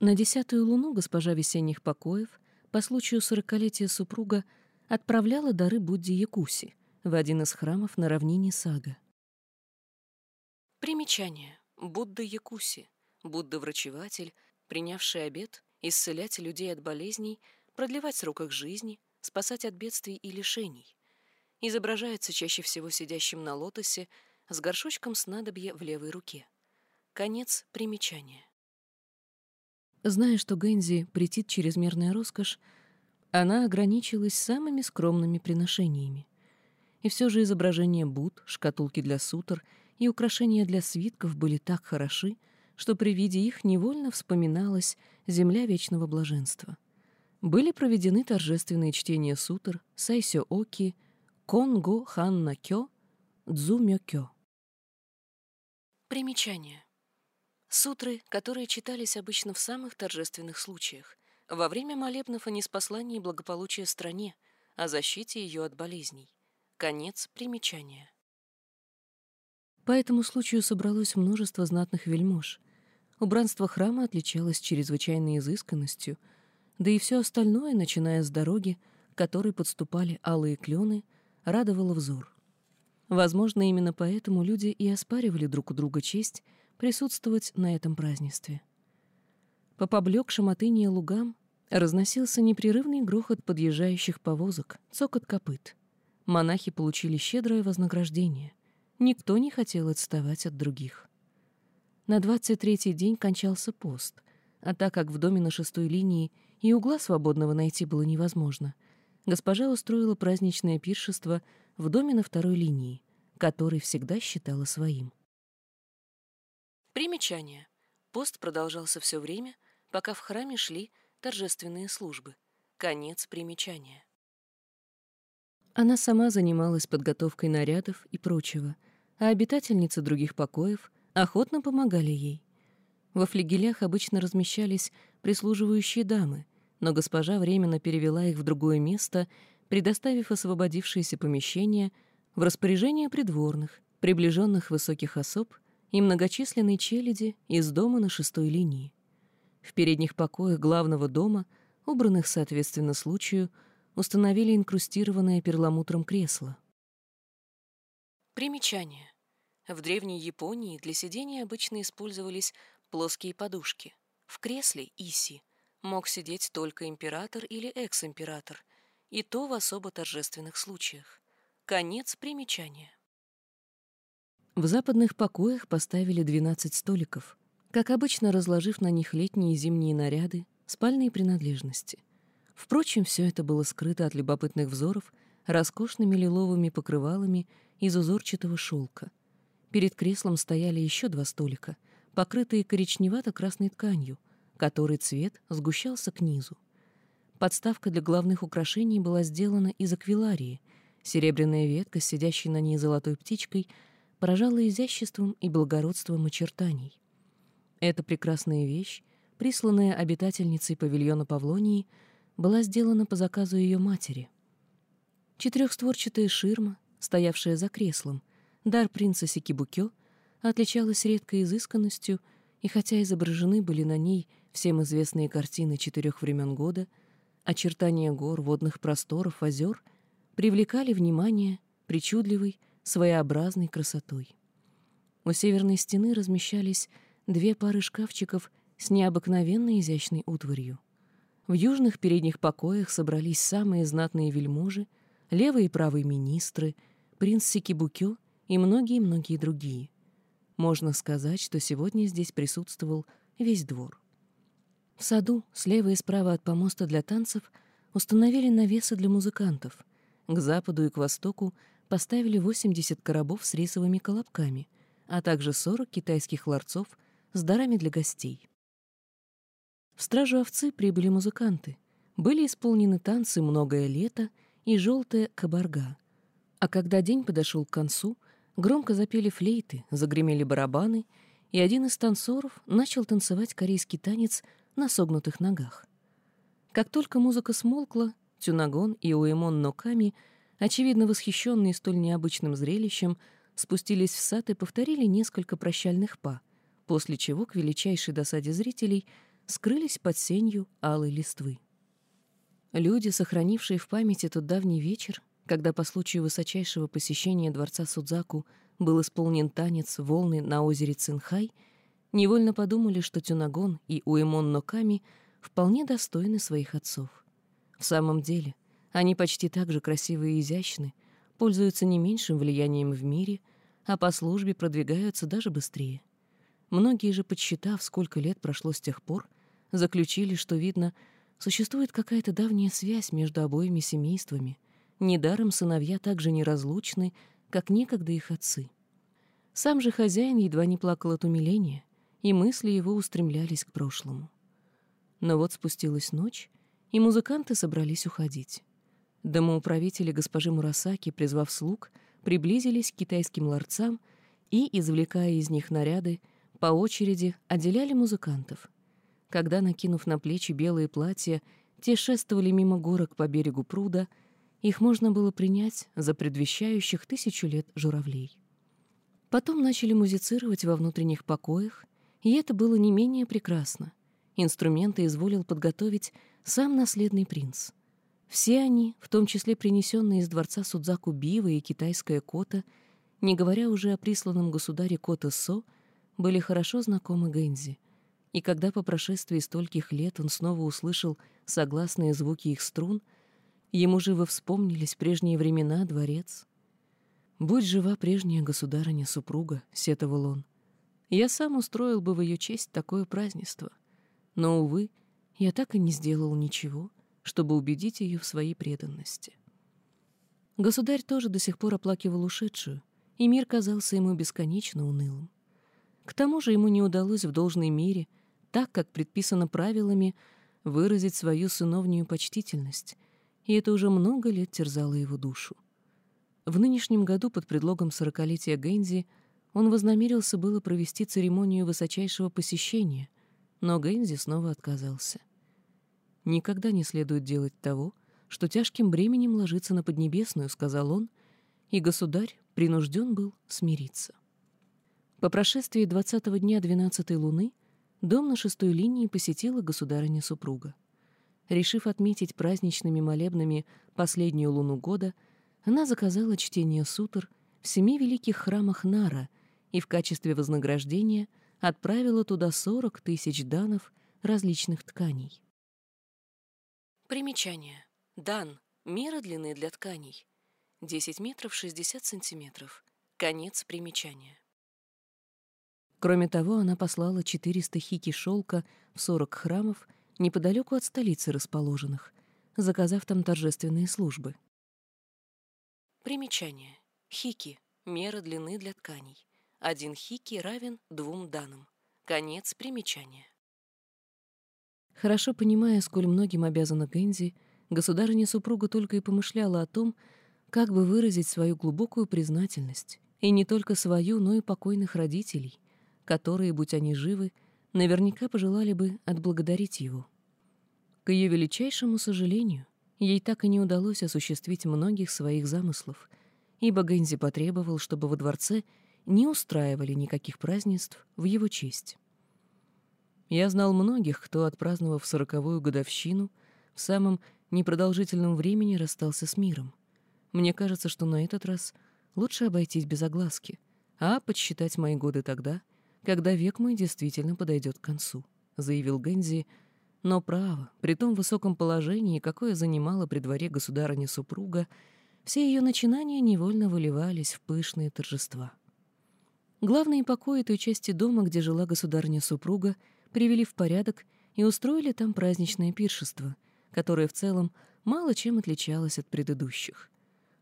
На десятую луну госпожа весенних покоев по случаю сорокалетия супруга отправляла дары Будде Якуси — в один из храмов на равнине Сага. Примечание. Будда Якуси, Будда-врачеватель, принявший обет исцелять людей от болезней, продлевать срок их жизни, спасать от бедствий и лишений. Изображается чаще всего сидящим на лотосе с горшочком снадобья в левой руке. Конец примечания. Зная, что Гэнзи претит чрезмерная роскошь, она ограничилась самыми скромными приношениями. И все же изображения Буд, шкатулки для сутр и украшения для свитков были так хороши, что при виде их невольно вспоминалась земля вечного блаженства. Были проведены торжественные чтения сутр Сайсё Оки, Конго Ханна Кё, Дзумё Кё. Примечание. Сутры, которые читались обычно в самых торжественных случаях, во время молебнов о неспослании благополучия стране, о защите ее от болезней. Конец примечания. По этому случаю собралось множество знатных вельмож. Убранство храма отличалось чрезвычайной изысканностью, да и все остальное, начиная с дороги, к которой подступали алые клены, радовало взор. Возможно, именно поэтому люди и оспаривали друг у друга честь присутствовать на этом празднестве. По поблекшим от иния лугам разносился непрерывный грохот подъезжающих повозок, цокот копыт. Монахи получили щедрое вознаграждение. Никто не хотел отставать от других. На двадцать третий день кончался пост, а так как в доме на шестой линии и угла свободного найти было невозможно, госпожа устроила праздничное пиршество в доме на второй линии, который всегда считала своим. Примечание. Пост продолжался все время, пока в храме шли торжественные службы. Конец примечания. Она сама занималась подготовкой нарядов и прочего, а обитательницы других покоев охотно помогали ей. Во флигелях обычно размещались прислуживающие дамы, но госпожа временно перевела их в другое место, предоставив освободившиеся помещения в распоряжение придворных, приближенных высоких особ и многочисленной челяди из дома на шестой линии. В передних покоях главного дома, убранных соответственно случаю, установили инкрустированное перламутром кресло. Примечание. В древней Японии для сидения обычно использовались плоские подушки. В кресле иси мог сидеть только император или экс-император, и то в особо торжественных случаях. Конец примечания. В западных покоях поставили 12 столиков, как обычно разложив на них летние и зимние наряды, спальные принадлежности. Впрочем, все это было скрыто от любопытных взоров роскошными лиловыми покрывалами из узорчатого шелка. Перед креслом стояли еще два столика, покрытые коричневато-красной тканью, который цвет сгущался к низу. Подставка для главных украшений была сделана из аквиларии. Серебряная ветка, сидящей на ней золотой птичкой — поражала изяществом и благородством очертаний. Эта прекрасная вещь, присланная обитательницей павильона Павлонии, была сделана по заказу ее матери. Четырехстворчатая ширма, стоявшая за креслом, дар принца Сикибукё, отличалась редкой изысканностью, и хотя изображены были на ней всем известные картины четырех времен года, очертания гор, водных просторов, озер привлекали внимание причудливой, своеобразной красотой. У северной стены размещались две пары шкафчиков с необыкновенно изящной утварью. В южных передних покоях собрались самые знатные вельможи, левые и правые министры, принц Сикибукё и многие-многие другие. Можно сказать, что сегодня здесь присутствовал весь двор. В саду, слева и справа от помоста для танцев, установили навесы для музыкантов. К западу и к востоку поставили 80 коробов с рисовыми колобками, а также 40 китайских ларцов с дарами для гостей. В стражу овцы прибыли музыканты. Были исполнены танцы «Многое лето» и «Желтая кабарга». А когда день подошел к концу, громко запели флейты, загремели барабаны, и один из танцоров начал танцевать корейский танец на согнутых ногах. Как только музыка смолкла, Тюнагон и Уэмон Ноками — очевидно восхищенные столь необычным зрелищем, спустились в сад и повторили несколько прощальных па, после чего, к величайшей досаде зрителей, скрылись под сенью алой листвы. Люди, сохранившие в памяти тот давний вечер, когда по случаю высочайшего посещения дворца Судзаку был исполнен танец волны на озере Цинхай, невольно подумали, что Тюнагон и Уэмон Ноками вполне достойны своих отцов. В самом деле, они почти так же красивы и изящны, пользуются не меньшим влиянием в мире, а по службе продвигаются даже быстрее. Многие же, подсчитав, сколько лет прошло с тех пор, заключили, что, видно, существует какая-то давняя связь между обоими семействами. Недаром сыновья так же неразлучны, как некогда их отцы. Сам же хозяин едва не плакал от умиления, и мысли его устремлялись к прошлому. Но вот спустилась ночь, и музыканты собрались уходить. Домоуправители госпожи Мурасаки, призвав слуг, приблизились к китайским ларцам и, извлекая из них наряды, по очереди отделяли музыкантов. Когда, накинув на плечи белые платья, те шествовали мимо горок по берегу пруда, их можно было принять за предвещающих тысячу лет журавлей. Потом начали музицировать во внутренних покоях, и это было не менее прекрасно. Инструменты изволил подготовить сам наследный принц. Все они, в том числе принесенные из дворца Судзаку Бива и китайская кота, не говоря уже о присланном государе Кота Со, были хорошо знакомы Гэнзи. И когда по прошествии стольких лет он снова услышал согласные звуки их струн, ему живо вспомнились прежние времена, дворец. «Будь жива прежняя государыня-супруга», — сетовал он. «Я сам устроил бы в ее честь такое празднество. Но, увы, — я так и не сделал ничего, чтобы убедить ее в своей преданности. Государь тоже до сих пор оплакивал ушедшую, и мир казался ему бесконечно унылым. К тому же ему не удалось в должной мере, так как предписано правилами, выразить свою сыновнюю почтительность, и это уже много лет терзало его душу. В нынешнем году под предлогом сорокалетия Гэнзи он вознамерился было провести церемонию высочайшего посещения, но Гэнзи снова отказался. «Никогда не следует делать того, что тяжким бременем ложится на Поднебесную», — сказал он, и государь принужден был смириться. По прошествии двадцатого дня двенадцатой луны дом на шестой линии посетила государыня-супруга. Решив отметить праздничными молебнами последнюю луну года, она заказала чтение сутр в семи великих храмах Нара и в качестве вознаграждения — отправила туда 40 тысяч данов различных тканей. Примечание. Дан — мера длины для тканей. 10 метров 60 сантиметров. Конец примечания. Кроме того, она послала 400 хики шелка в 40 храмов неподалеку от столицы расположенных, заказав там торжественные службы. Примечание. Хики — мера длины для тканей. Один хики равен двум данным. Конец примечания. Хорошо понимая, сколь многим обязана Гэнзи, государыня-супруга только и помышляла о том, как бы выразить свою глубокую признательность, и не только свою, но и покойных родителей, которые, будь они живы, наверняка пожелали бы отблагодарить его. К ее величайшему сожалению, ей так и не удалось осуществить многих своих замыслов, ибо Гэнзи потребовал, чтобы во дворце не устраивали никаких празднеств в его честь. Я знал многих, кто, отпраздновав сороковую годовщину, в самом непродолжительном времени расстался с миром. Мне кажется, что на этот раз лучше обойтись без огласки, а подсчитать мои годы тогда, когда век мой действительно подойдет к концу», — заявил Гэнзи, но право, при том высоком положении, какое занимала при дворе государыня-супруга, все ее начинания невольно выливались в пышные торжества. Главные покои той части дома, где жила государыня-супруга, привели в порядок и устроили там праздничное пиршество, которое в целом мало чем отличалось от предыдущих.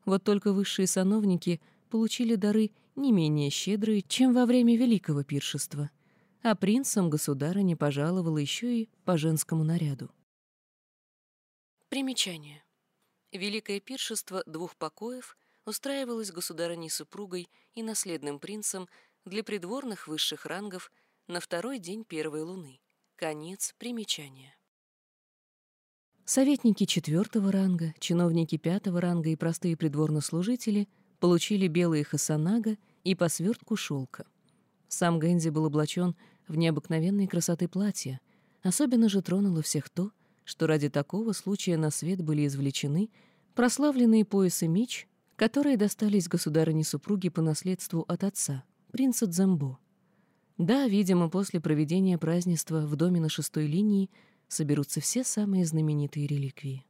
Вот только высшие сановники получили дары не менее щедрые, чем во время великого пиршества, а принцам государыня пожаловала еще и по женскому наряду. Примечание. Великое пиршество двух покоев устраивалось государыней-супругой и наследным принцем для придворных высших рангов на второй день первой луны. Конец примечания. Советники четвертого ранга, чиновники пятого ранга и простые придворнослужители получили белые хасанага и по свертку шелка. Сам Гэнзи был облачен в необыкновенной красоты платья. Особенно же тронуло всех то, что ради такого случая на свет были извлечены прославленные пояс и меч, которые достались государыне-супруге по наследству от отца, принца Дзамбо. Да, видимо, после проведения празднества в доме на шестой линии соберутся все самые знаменитые реликвии.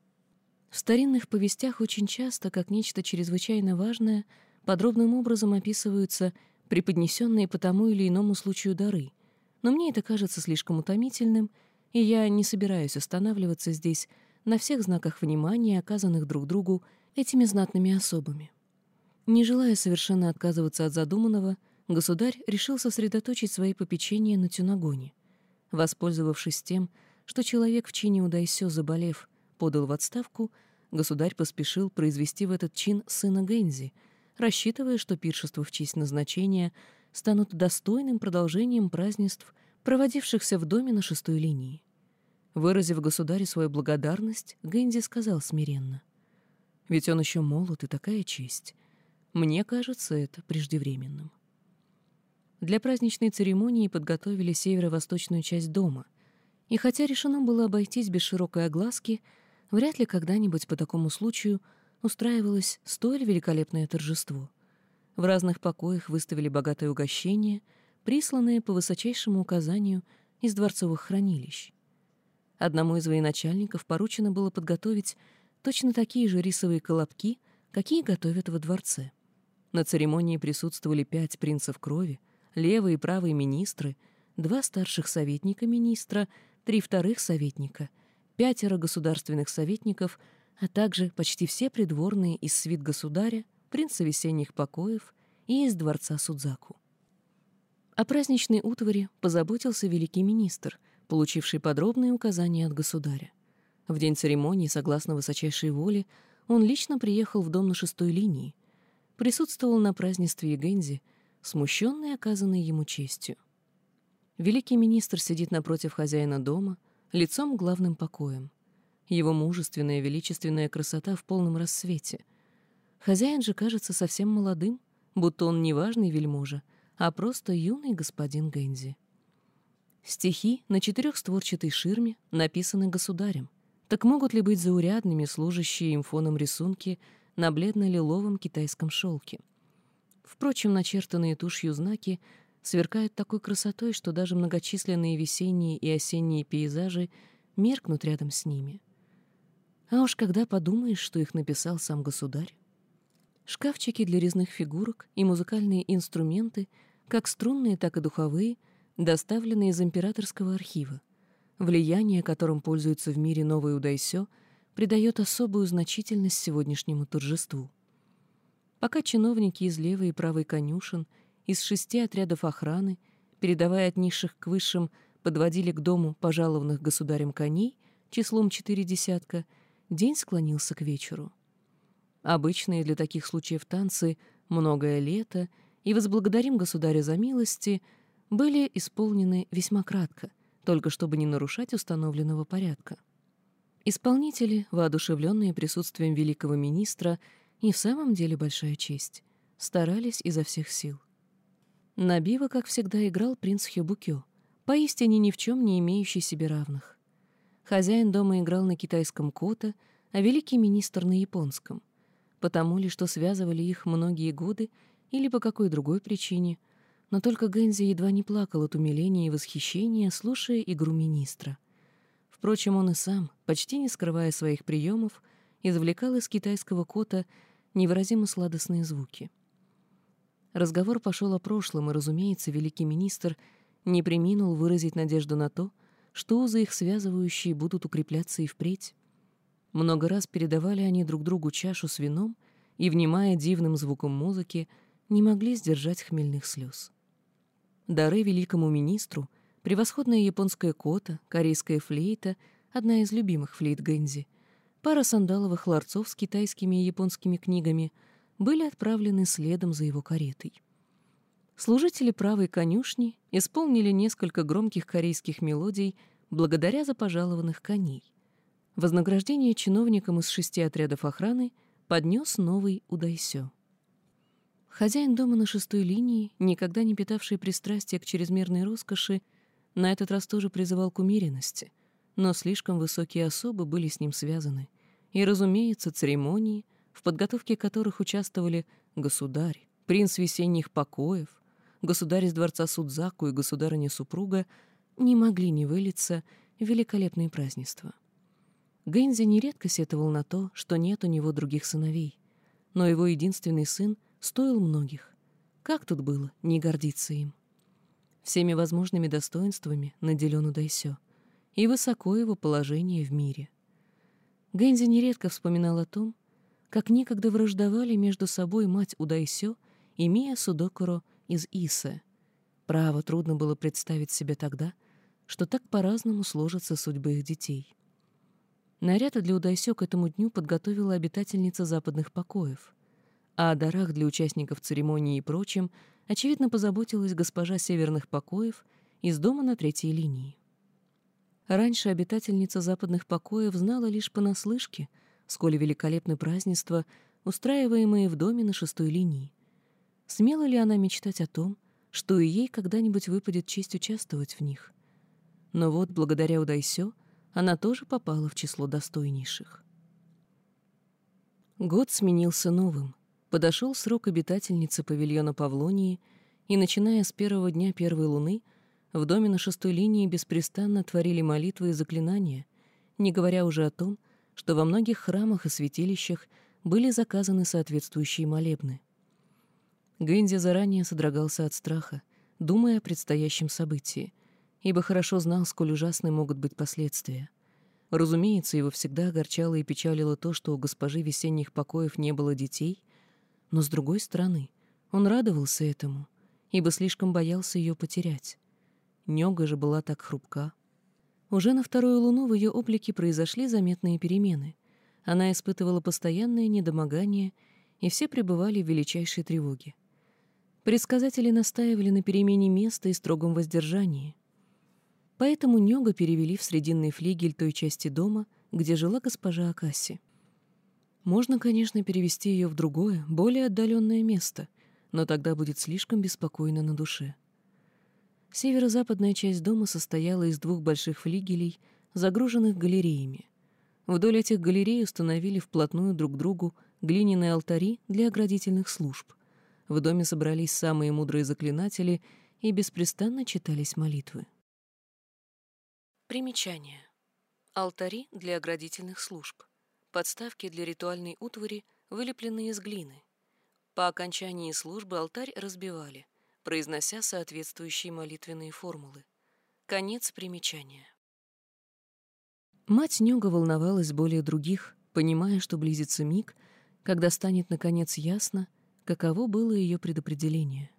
В старинных повестях очень часто, как нечто чрезвычайно важное, подробным образом описываются преподнесенные по тому или иному случаю дары, но мне это кажется слишком утомительным, и я не собираюсь останавливаться здесь на всех знаках внимания, оказанных друг другу этими знатными особами. Не желая совершенно отказываться от задуманного, государь решил сосредоточить свои попечения на Тюнагоне. Воспользовавшись тем, что человек в чине Удайсё, заболев, подал в отставку, государь поспешил произвести в этот чин сына Гэнзи, рассчитывая, что пиршества в честь назначения станут достойным продолжением празднеств, проводившихся в доме на шестой линии. Выразив государю свою благодарность, Гэнди сказал смиренно. «Ведь он еще молод, и такая честь. Мне кажется это преждевременным». Для праздничной церемонии подготовили северо-восточную часть дома, и хотя решено было обойтись без широкой огласки, вряд ли когда-нибудь по такому случаю устраивалось столь великолепное торжество. В разных покоях выставили богатое угощение, присланное по высочайшему указанию из дворцовых хранилищ. Одному из военачальников поручено было подготовить точно такие же рисовые колобки, какие готовят во дворце. На церемонии присутствовали пять принцев крови, левые и правые министры, два старших советника министра, три вторых советника, пятеро государственных советников, а также почти все придворные из свит государя, принца весенних покоев и из дворца Судзаку. О праздничной утвари позаботился великий министр — получивший подробные указания от государя. В день церемонии, согласно высочайшей воле, он лично приехал в дом на шестой линии, присутствовал на празднестве Егензи, смущенный оказанной ему честью. Великий министр сидит напротив хозяина дома, лицом главным покоем. Его мужественная величественная красота в полном рассвете. Хозяин же кажется совсем молодым, будто он не важный вельможа, а просто юный господин Гензи. Стихи на четырехстворчатой ширме написаны государем. Так могут ли быть заурядными служащие им фоном рисунки на бледно-лиловом китайском шелке? Впрочем, начертанные тушью знаки сверкают такой красотой, что даже многочисленные весенние и осенние пейзажи меркнут рядом с ними. А уж когда подумаешь, что их написал сам государь. Шкафчики для резных фигурок и музыкальные инструменты, как струнные, так и духовые — доставленный из императорского архива. Влияние, которым пользуется в мире новый Удайсё, придает особую значительность сегодняшнему торжеству. Пока чиновники из левой и правой конюшен, из шести отрядов охраны, передавая от низших к высшим, подводили к дому пожалованных государем коней числом четыре десятка, день склонился к вечеру. Обычные для таких случаев танцы «Многое лето» и «Возблагодарим государя за милости» были исполнены весьма кратко, только чтобы не нарушать установленного порядка. Исполнители, воодушевленные присутствием великого министра, и в самом деле большая честь, старались изо всех сил. На биво, как всегда, играл принц Хёбукё, поистине ни в чем не имеющий себе равных. Хозяин дома играл на китайском кота, а великий министр на японском, потому ли, что связывали их многие годы или по какой другой причине — но только Гэнзи едва не плакал от умиления и восхищения, слушая игру министра. Впрочем, он и сам, почти не скрывая своих приемов, извлекал из китайского кота невыразимо сладостные звуки. Разговор пошел о прошлом, и, разумеется, великий министр не приминул выразить надежду на то, что узы их связывающие будут укрепляться и впредь. Много раз передавали они друг другу чашу с вином и, внимая дивным звуком музыки, не могли сдержать хмельных слез. Дары великому министру, превосходная японская кота, корейская флейта, одна из любимых флейт Гэнзи, пара сандаловых ларцов с китайскими и японскими книгами были отправлены следом за его каретой. Служители правой конюшни исполнили несколько громких корейских мелодий благодаря за пожалованных коней. Вознаграждение чиновникам из шести отрядов охраны поднес новый Удайсё. Хозяин дома на шестой линии, никогда не питавший пристрастия к чрезмерной роскоши, на этот раз тоже призывал к умеренности, но слишком высокие особы были с ним связаны, и, разумеется, церемонии, в подготовке которых участвовали государь, принц весенних покоев, государь из дворца Судзаку и государыня-супруга, не могли не вылиться в великолепные празднества. Гэнзи нередко сетовал на то, что нет у него других сыновей, но его единственный сын стоил многих. Как тут было не гордиться им? Всеми возможными достоинствами наделен Удайсё, и высоко его положение в мире. Гэнзи нередко вспоминал о том, как некогда враждовали между собой мать Удайсё и Мия Судокуро из Исе. Право, трудно было представить себе тогда, что так по-разному сложатся судьбы их детей. Наряды для Удайсё к этому дню подготовила обитательница западных покоев, а о дарах для участников церемонии и прочем, очевидно, позаботилась госпожа северных покоев из дома на третьей линии. Раньше обитательница западных покоев знала лишь понаслышке — сколь великолепны празднества, устраиваемые в доме на шестой линии. Смела ли она мечтать о том, что и ей когда-нибудь выпадет честь участвовать в них? Но вот, благодаря Удайсё, она тоже попала в число достойнейших. Год сменился новым. Подошел срок обитательницы павильона Павлонии, и, начиная с первого дня первой луны, в доме на шестой линии беспрестанно творили молитвы и заклинания, не говоря уже о том, что во многих храмах и святилищах были заказаны соответствующие молебны. Гэнзи заранее содрогался от страха, думая о предстоящем событии, ибо хорошо знал, сколь ужасны могут быть последствия. Разумеется, его всегда огорчало и печалило то, что у госпожи весенних покоев не было детей, но, с другой стороны, он радовался этому, ибо слишком боялся ее потерять. Нега же была так хрупка. Уже на вторую луну в ее облике произошли заметные перемены. Она испытывала постоянное недомогание, и все пребывали в величайшей тревоге. Предсказатели настаивали на перемене места и строгом воздержании. Поэтому Нёга перевели в срединный флигель той части дома, где жила госпожа Акаси. Можно, конечно, перевести ее в другое, более отдаленное место, но тогда будет слишком беспокойно на душе. Северо-западная часть дома состояла из двух больших флигелей, загруженных галереями. Вдоль этих галерей установили вплотную друг к другу глиняные алтари для оградительных служб. В доме собрались самые мудрые заклинатели и беспрестанно читались молитвы. Примечание. Алтари для оградительных служб. Подставки для ритуальной утвари, вылепленные из глины. По окончании службы алтарь разбивали произнося соответствующие молитвенные формулы. Конец примечания. Мать Нюга волновалась более других, понимая, что близится миг, когда станет, наконец, ясно, каково было ее предопределение.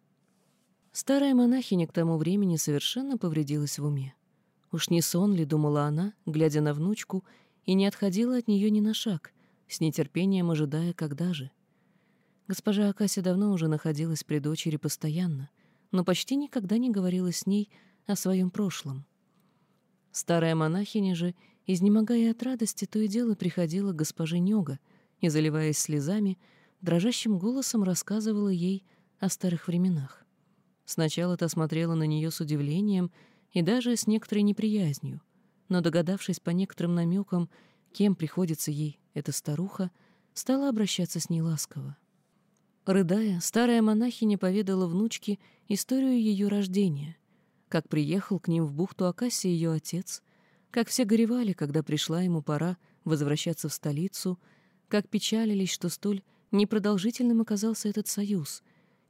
Старая монахиня к тому времени совершенно повредилась в уме. Уж не сон ли, думала она, глядя на внучку, и не отходила от нее ни на шаг, с нетерпением ожидая, когда же — Госпожа Акаси давно уже находилась при дочери постоянно, но почти никогда не говорила с ней о своем прошлом. Старая монахиня же, изнемогая от радости, то и дело приходила к госпоже Нёга и, заливаясь слезами, дрожащим голосом рассказывала ей о старых временах. Сначала та смотрела на нее с удивлением и даже с некоторой неприязнью, но, догадавшись по некоторым намекам, кем приходится ей эта старуха, стала обращаться с ней ласково. Рыдая, старая монахиня поведала внучке историю ее рождения, как приехал к ним в бухту Акаси ее отец, как все горевали, когда пришла ему пора возвращаться в столицу, как печалились, что столь непродолжительным оказался этот союз,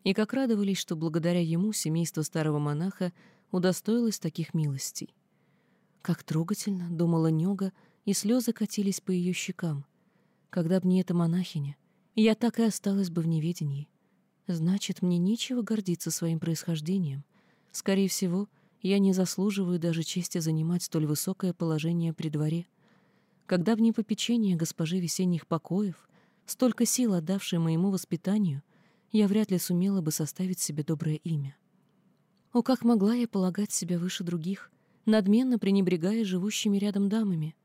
и как радовались, что благодаря ему семейство старого монаха удостоилось таких милостей. Как трогательно, — думала Нега, и слезы катились по ее щекам. Когда б не эта монахиня, я так и осталась бы в неведении. Значит, мне нечего гордиться своим происхождением. Скорее всего, я не заслуживаю даже чести занимать столь высокое положение при дворе. Когда в непопечение госпожи весенних покоев, столько сил отдавшей моему воспитанию, я вряд ли сумела бы составить себе доброе имя. О, как могла я полагать себя выше других, надменно пренебрегая живущими рядом дамами?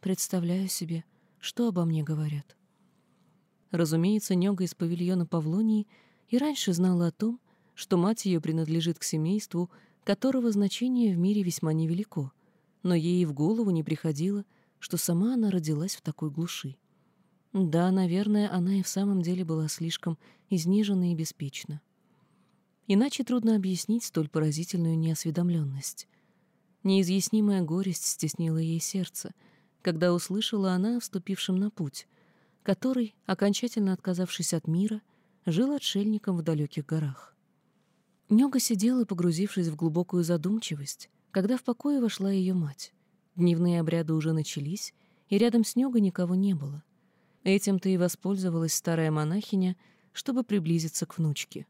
Представляю себе, что обо мне говорят. Разумеется, Нега из павильона Павлонии и раньше знала о том, что мать ее принадлежит к семейству, которого значение в мире весьма невелико, но ей и в голову не приходило, что сама она родилась в такой глуши. Да, наверное, она и в самом деле была слишком изнежена и беспечна. Иначе трудно объяснить столь поразительную неосведомленность. Неизъяснимая горесть стеснила ей сердце, когда услышала она о вступившем на путь, который, окончательно отказавшись от мира, жил отшельником в далеких горах. Нега сидела, погрузившись в глубокую задумчивость, когда в покое вошла ее мать. Дневные обряды уже начались, и рядом с Негой никого не было. Этим-то и воспользовалась старая монахиня, чтобы приблизиться к внучке.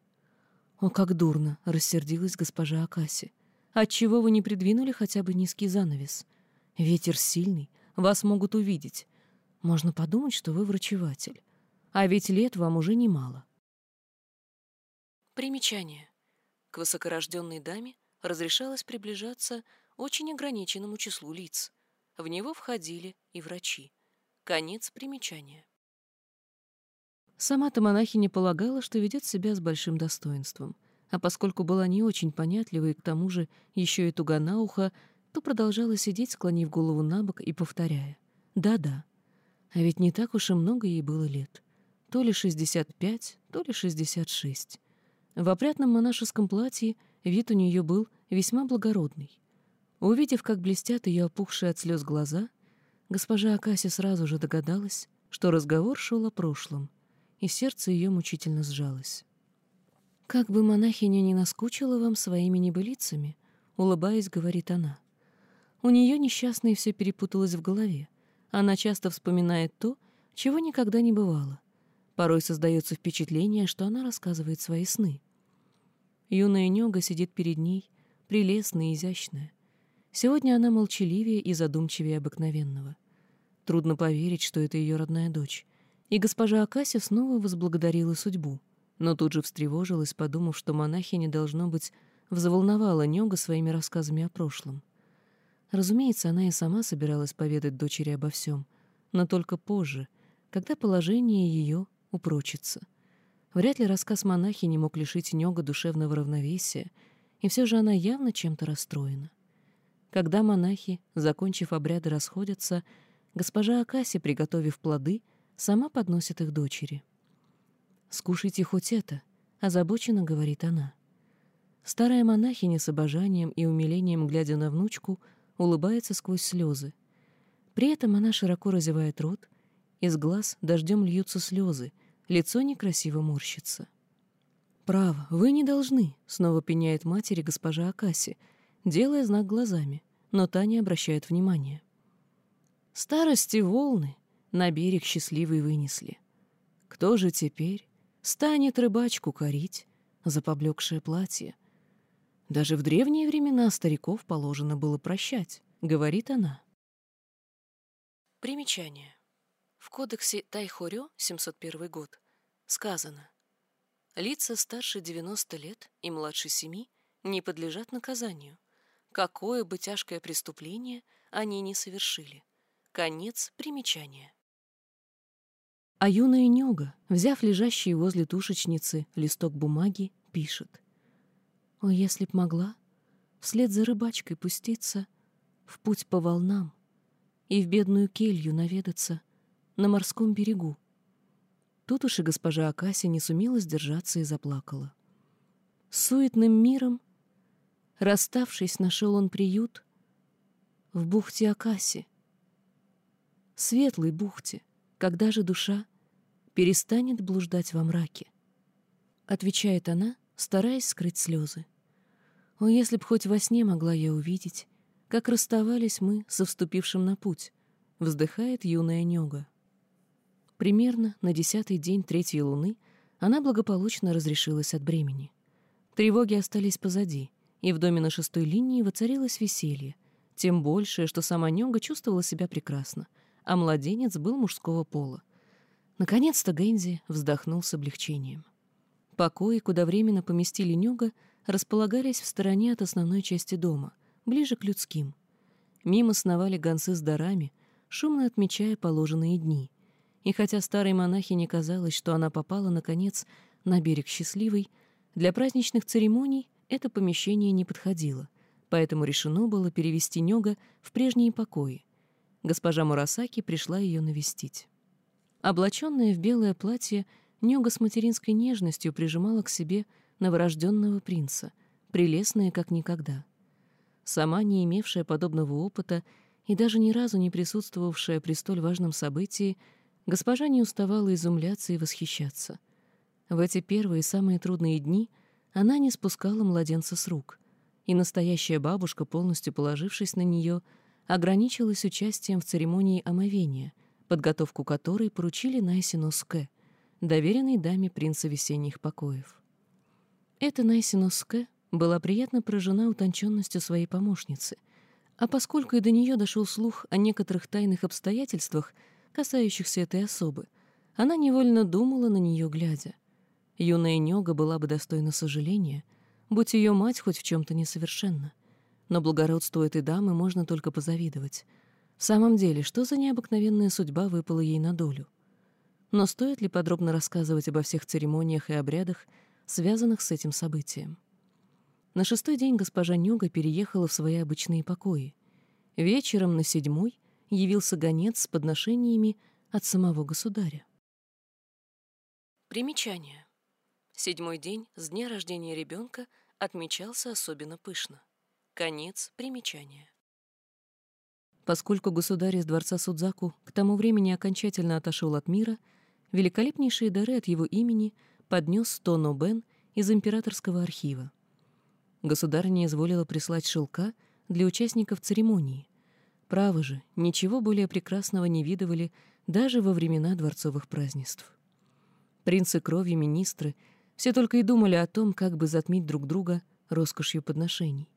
«О, как дурно!» — рассердилась госпожа Акаси. Отчего вы не придвинули хотя бы низкий занавес? Ветер сильный, вас могут увидеть. Можно подумать, что вы врачеватель. А ведь лет вам уже немало. Примечание. К высокорожденной даме разрешалось приближаться очень ограниченному числу лиц. В него входили и врачи. Конец примечания. Сама-то монахиня полагала, что ведет себя с большим достоинством а поскольку была не очень понятливой и к тому же еще и туга на ухо, то продолжала сидеть, склонив голову на бок и повторяя. «Да-да». А ведь не так уж и много ей было лет. То ли 65, то ли 66. В опрятном монашеском платье вид у нее был весьма благородный. Увидев, как блестят ее опухшие от слез глаза, госпожа Акаси сразу же догадалась, что разговор шел о прошлом, и сердце ее мучительно сжалось. «Как бы монахиня не наскучила вам своими небылицами», — улыбаясь, говорит она. У нее несчастное все перепуталось в голове. Она часто вспоминает то, чего никогда не бывало. Порой создается впечатление, что она рассказывает свои сны. Юная Нега сидит перед ней, прелестная и изящная. Сегодня она молчаливее и задумчивее обыкновенного. Трудно поверить, что это ее родная дочь. И госпожа Акася снова возблагодарила судьбу — но тут же встревожилась, подумав, что монахиня, должно быть, взволновала Нега своими рассказами о прошлом. Разумеется, она и сама собиралась поведать дочери обо всем, но только позже, когда положение ее упрочится. Вряд ли рассказ монахини мог лишить Нега душевного равновесия, и все же она явно чем-то расстроена. Когда монахи, закончив обряды, расходятся, госпожа Акаси, приготовив плоды, сама подносит их дочери — «Скушайте хоть это», — озабоченно говорит она. Старая монахиня с обожанием и умилением, глядя на внучку, улыбается сквозь слезы. При этом она широко разевает рот, из глаз дождем льются слезы, лицо некрасиво морщится. «Право, вы не должны», — снова пеняет матери госпожа Акаси, делая знак глазами, но та не обращает внимания. Старости волны на берег счастливый вынесли. Кто же теперь станет рыбачку корить за поблекшее платье. Даже в древние времена стариков положено было прощать, говорит она. Примечание. В кодексе Тайхорё, 701 год, сказано «Лица старше 90 лет и младше 7 не подлежат наказанию, какое бы тяжкое преступление они не совершили». Конец примечания. А юная Нега, взяв лежащий возле тушечницы листок бумаги, пишет. «О, если б могла, вслед за рыбачкой пуститься в путь по волнам и в бедную келью наведаться на морском берегу». Тут уж и госпожа Акаси не сумела сдержаться и заплакала. С суетным миром, расставшись, нашел он приют в бухте Акаси, светлой бухте, когда же душа перестанет блуждать во мраке. Отвечает она, стараясь скрыть слезы. О, если б хоть во сне могла я увидеть, как расставались мы со вступившим на путь, вздыхает юная Нега. Примерно на десятый день третьей луны она благополучно разрешилась от бремени. Тревоги остались позади, и в доме на шестой линии воцарилось веселье, тем больше, что сама Нега чувствовала себя прекрасно, а младенец был мужского пола — Наконец-то Гэнзи вздохнул с облегчением. Покои, куда временно поместили Нёга, располагались в стороне от основной части дома, ближе к людским. Мимо сновали гонцы с дарами, шумно отмечая положенные дни. И хотя старой монахине казалось, что она попала, наконец, на берег счастливый, для праздничных церемоний это помещение не подходило, поэтому решено было перевести Нёга в прежние покои. Госпожа Мурасаки пришла ее навестить. Облаченная в белое платье, Нёга с материнской нежностью прижимала к себе новорожденного принца, прелестная как никогда. Сама, не имевшая подобного опыта и даже ни разу не присутствовавшая при столь важном событии, госпожа не уставала изумляться и восхищаться. В эти первые самые трудные дни она не спускала младенца с рук, и настоящая бабушка, полностью положившись на нее, ограничилась участием в церемонии омовения — подготовку которой поручили Найсину Ске, доверенной даме принца весенних покоев. Эта Найсину Ске была приятно поражена утонченностью своей помощницы, а поскольку и до нее дошел слух о некоторых тайных обстоятельствах, касающихся этой особы, она невольно думала на нее глядя. Юная Нега была бы достойна сожаления, будь ее мать хоть в чем-то несовершенна. Но благородству этой дамы можно только позавидовать — в самом деле, что за необыкновенная судьба выпала ей на долю? Но стоит ли подробно рассказывать обо всех церемониях и обрядах, связанных с этим событием? На шестой день госпожа Нюга переехала в свои обычные покои. Вечером на седьмой явился гонец с подношениями от самого государя. Примечание. Седьмой день с дня рождения ребенка отмечался особенно пышно. Конец примечания. Поскольку государь из дворца Судзаку к тому времени окончательно отошел от мира, великолепнейшие дары от его имени поднес Тоно Бен из императорского архива. Государь не изволила прислать шелка для участников церемонии. Право же, ничего более прекрасного не видывали даже во времена дворцовых празднеств. Принцы крови, министры все только и думали о том, как бы затмить друг друга роскошью подношений.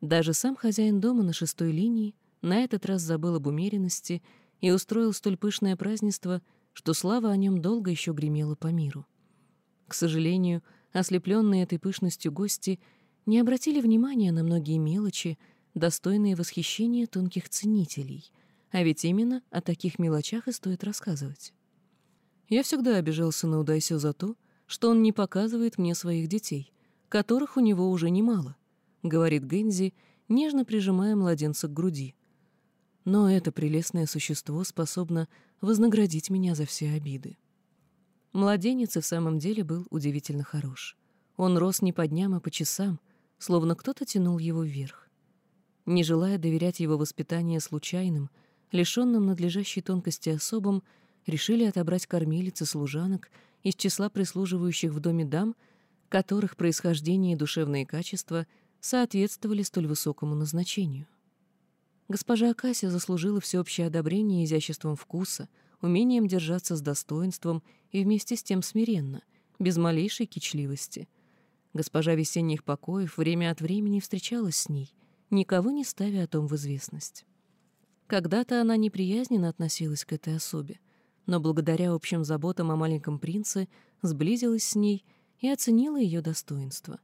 Даже сам хозяин дома на шестой линии на этот раз забыл об умеренности и устроил столь пышное празднество, что слава о нем долго еще гремела по миру. К сожалению, ослепленные этой пышностью гости не обратили внимания на многие мелочи, достойные восхищения тонких ценителей, а ведь именно о таких мелочах и стоит рассказывать. Я всегда обижался на Удайсё за то, что он не показывает мне своих детей, которых у него уже немало, — говорит Гэнзи, нежно прижимая младенца к груди. Но это прелестное существо способно вознаградить меня за все обиды. Младенец и в самом деле был удивительно хорош. Он рос не по дням, а по часам, словно кто-то тянул его вверх. Не желая доверять его воспитание случайным, лишенным надлежащей тонкости особам, решили отобрать кормилиц и служанок из числа прислуживающих в доме дам, которых происхождение и душевные качества соответствовали столь высокому назначению. Госпожа Акася заслужила всеобщее одобрение изяществом вкуса, умением держаться с достоинством и вместе с тем смиренно, без малейшей кичливости. Госпожа весенних покоев время от времени встречалась с ней, никого не ставя о том в известность. Когда-то она неприязненно относилась к этой особе, но благодаря общим заботам о маленьком принце сблизилась с ней и оценила ее достоинство.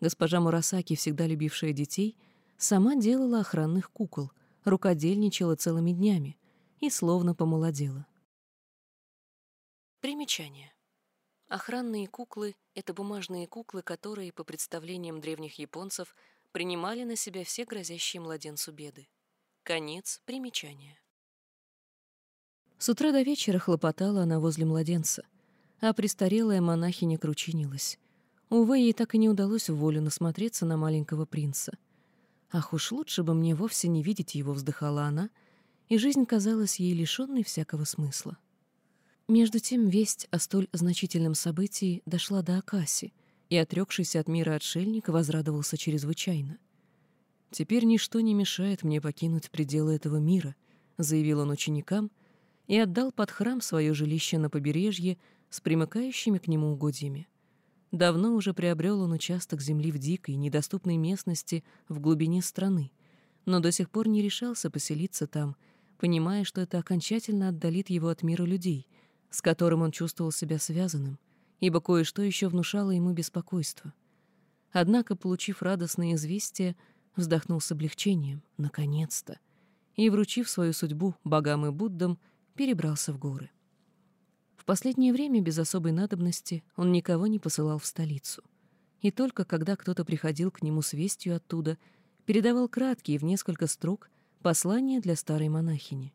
Госпожа Мурасаки, всегда любившая детей, — Сама делала охранных кукол, рукодельничала целыми днями и словно помолодела. Примечание. Охранные куклы — это бумажные куклы, которые, по представлениям древних японцев, принимали на себя все грозящие младенцу беды. Конец примечания. С утра до вечера хлопотала она возле младенца, а престарелая монахиня кручинилась. Увы, ей так и не удалось в волю насмотреться на маленького принца — Ах уж лучше бы мне вовсе не видеть его, вздыхала она, и жизнь казалась ей лишенной всякого смысла. Между тем весть о столь значительном событии дошла до Акаси, и отрекшийся от мира отшельник возрадовался чрезвычайно. «Теперь ничто не мешает мне покинуть пределы этого мира», — заявил он ученикам и отдал под храм свое жилище на побережье с примыкающими к нему угодьями. Давно уже приобрел он участок земли в дикой, недоступной местности в глубине страны, но до сих пор не решался поселиться там, понимая, что это окончательно отдалит его от мира людей, с которым он чувствовал себя связанным, ибо кое-что еще внушало ему беспокойство. Однако, получив радостное известие, вздохнул с облегчением, наконец-то, и, вручив свою судьбу богам и Буддам, перебрался в горы. В последнее время без особой надобности он никого не посылал в столицу. И только когда кто-то приходил к нему с вестью оттуда, передавал краткие в несколько строк послания для старой монахини.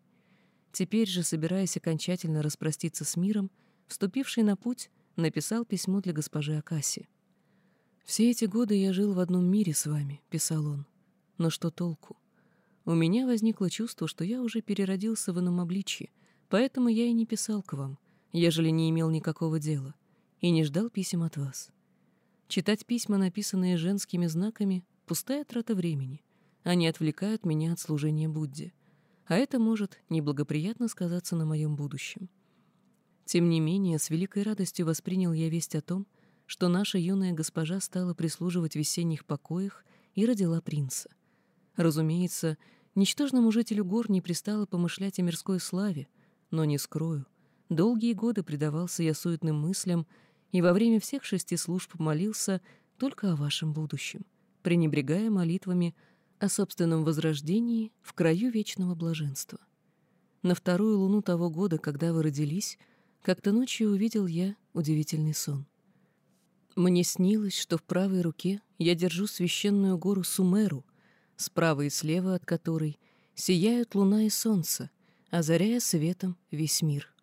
Теперь же, собираясь окончательно распроститься с миром, вступивший на путь, написал письмо для госпожи Акаси. «Все эти годы я жил в одном мире с вами», — писал он. «Но что толку? У меня возникло чувство, что я уже переродился в ином обличье, поэтому я и не писал к вам, ежели не имел никакого дела, и не ждал писем от вас. Читать письма, написанные женскими знаками, — пустая трата времени. Они отвлекают меня от служения Будде, а это может неблагоприятно сказаться на моем будущем. Тем не менее, с великой радостью воспринял я весть о том, что наша юная госпожа стала прислуживать в весенних покоях и родила принца. Разумеется, ничтожному жителю гор не пристало помышлять о мирской славе, но не скрою. Долгие годы предавался я суетным мыслям и во время всех шести служб молился только о вашем будущем, пренебрегая молитвами о собственном возрождении в краю вечного блаженства. На вторую луну того года, когда вы родились, как-то ночью увидел я удивительный сон. Мне снилось, что в правой руке я держу священную гору Сумеру, справа и слева от которой сияют луна и солнце, озаряя светом весь мир.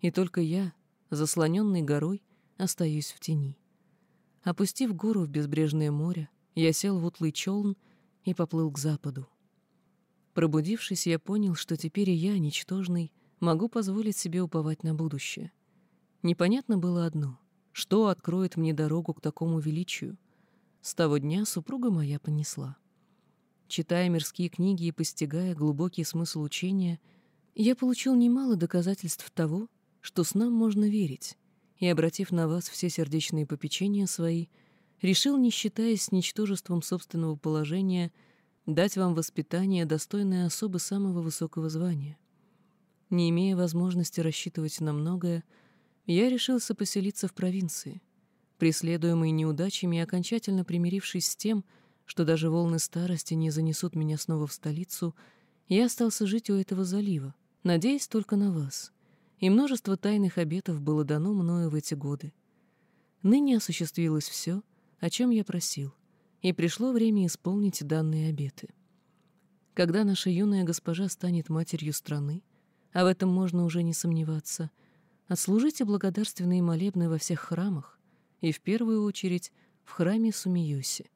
И только я, заслоненный горой, остаюсь в тени. Опустив гору в безбрежное море, я сел в утлый челн и поплыл к западу. Пробудившись, я понял, что теперь и я, ничтожный, могу позволить себе уповать на будущее. Непонятно было одно — что откроет мне дорогу к такому величию? С того дня супруга моя понесла. Читая мирские книги и постигая глубокий смысл учения, я получил немало доказательств того, что с нам можно верить, и, обратив на вас все сердечные попечения свои, решил, не считаясь ничтожеством собственного положения, дать вам воспитание, достойное особо самого высокого звания. Не имея возможности рассчитывать на многое, я решился поселиться в провинции, преследуемый неудачами и окончательно примирившись с тем, что даже волны старости не занесут меня снова в столицу, я остался жить у этого залива, надеясь только на вас. И множество тайных обетов было дано мною в эти годы. Ныне осуществилось все, о чем я просил, и пришло время исполнить данные обеты. Когда наша юная госпожа станет матерью страны, а в этом можно уже не сомневаться, отслужите благодарственные молебны во всех храмах, и в первую очередь в храме Сумиюси.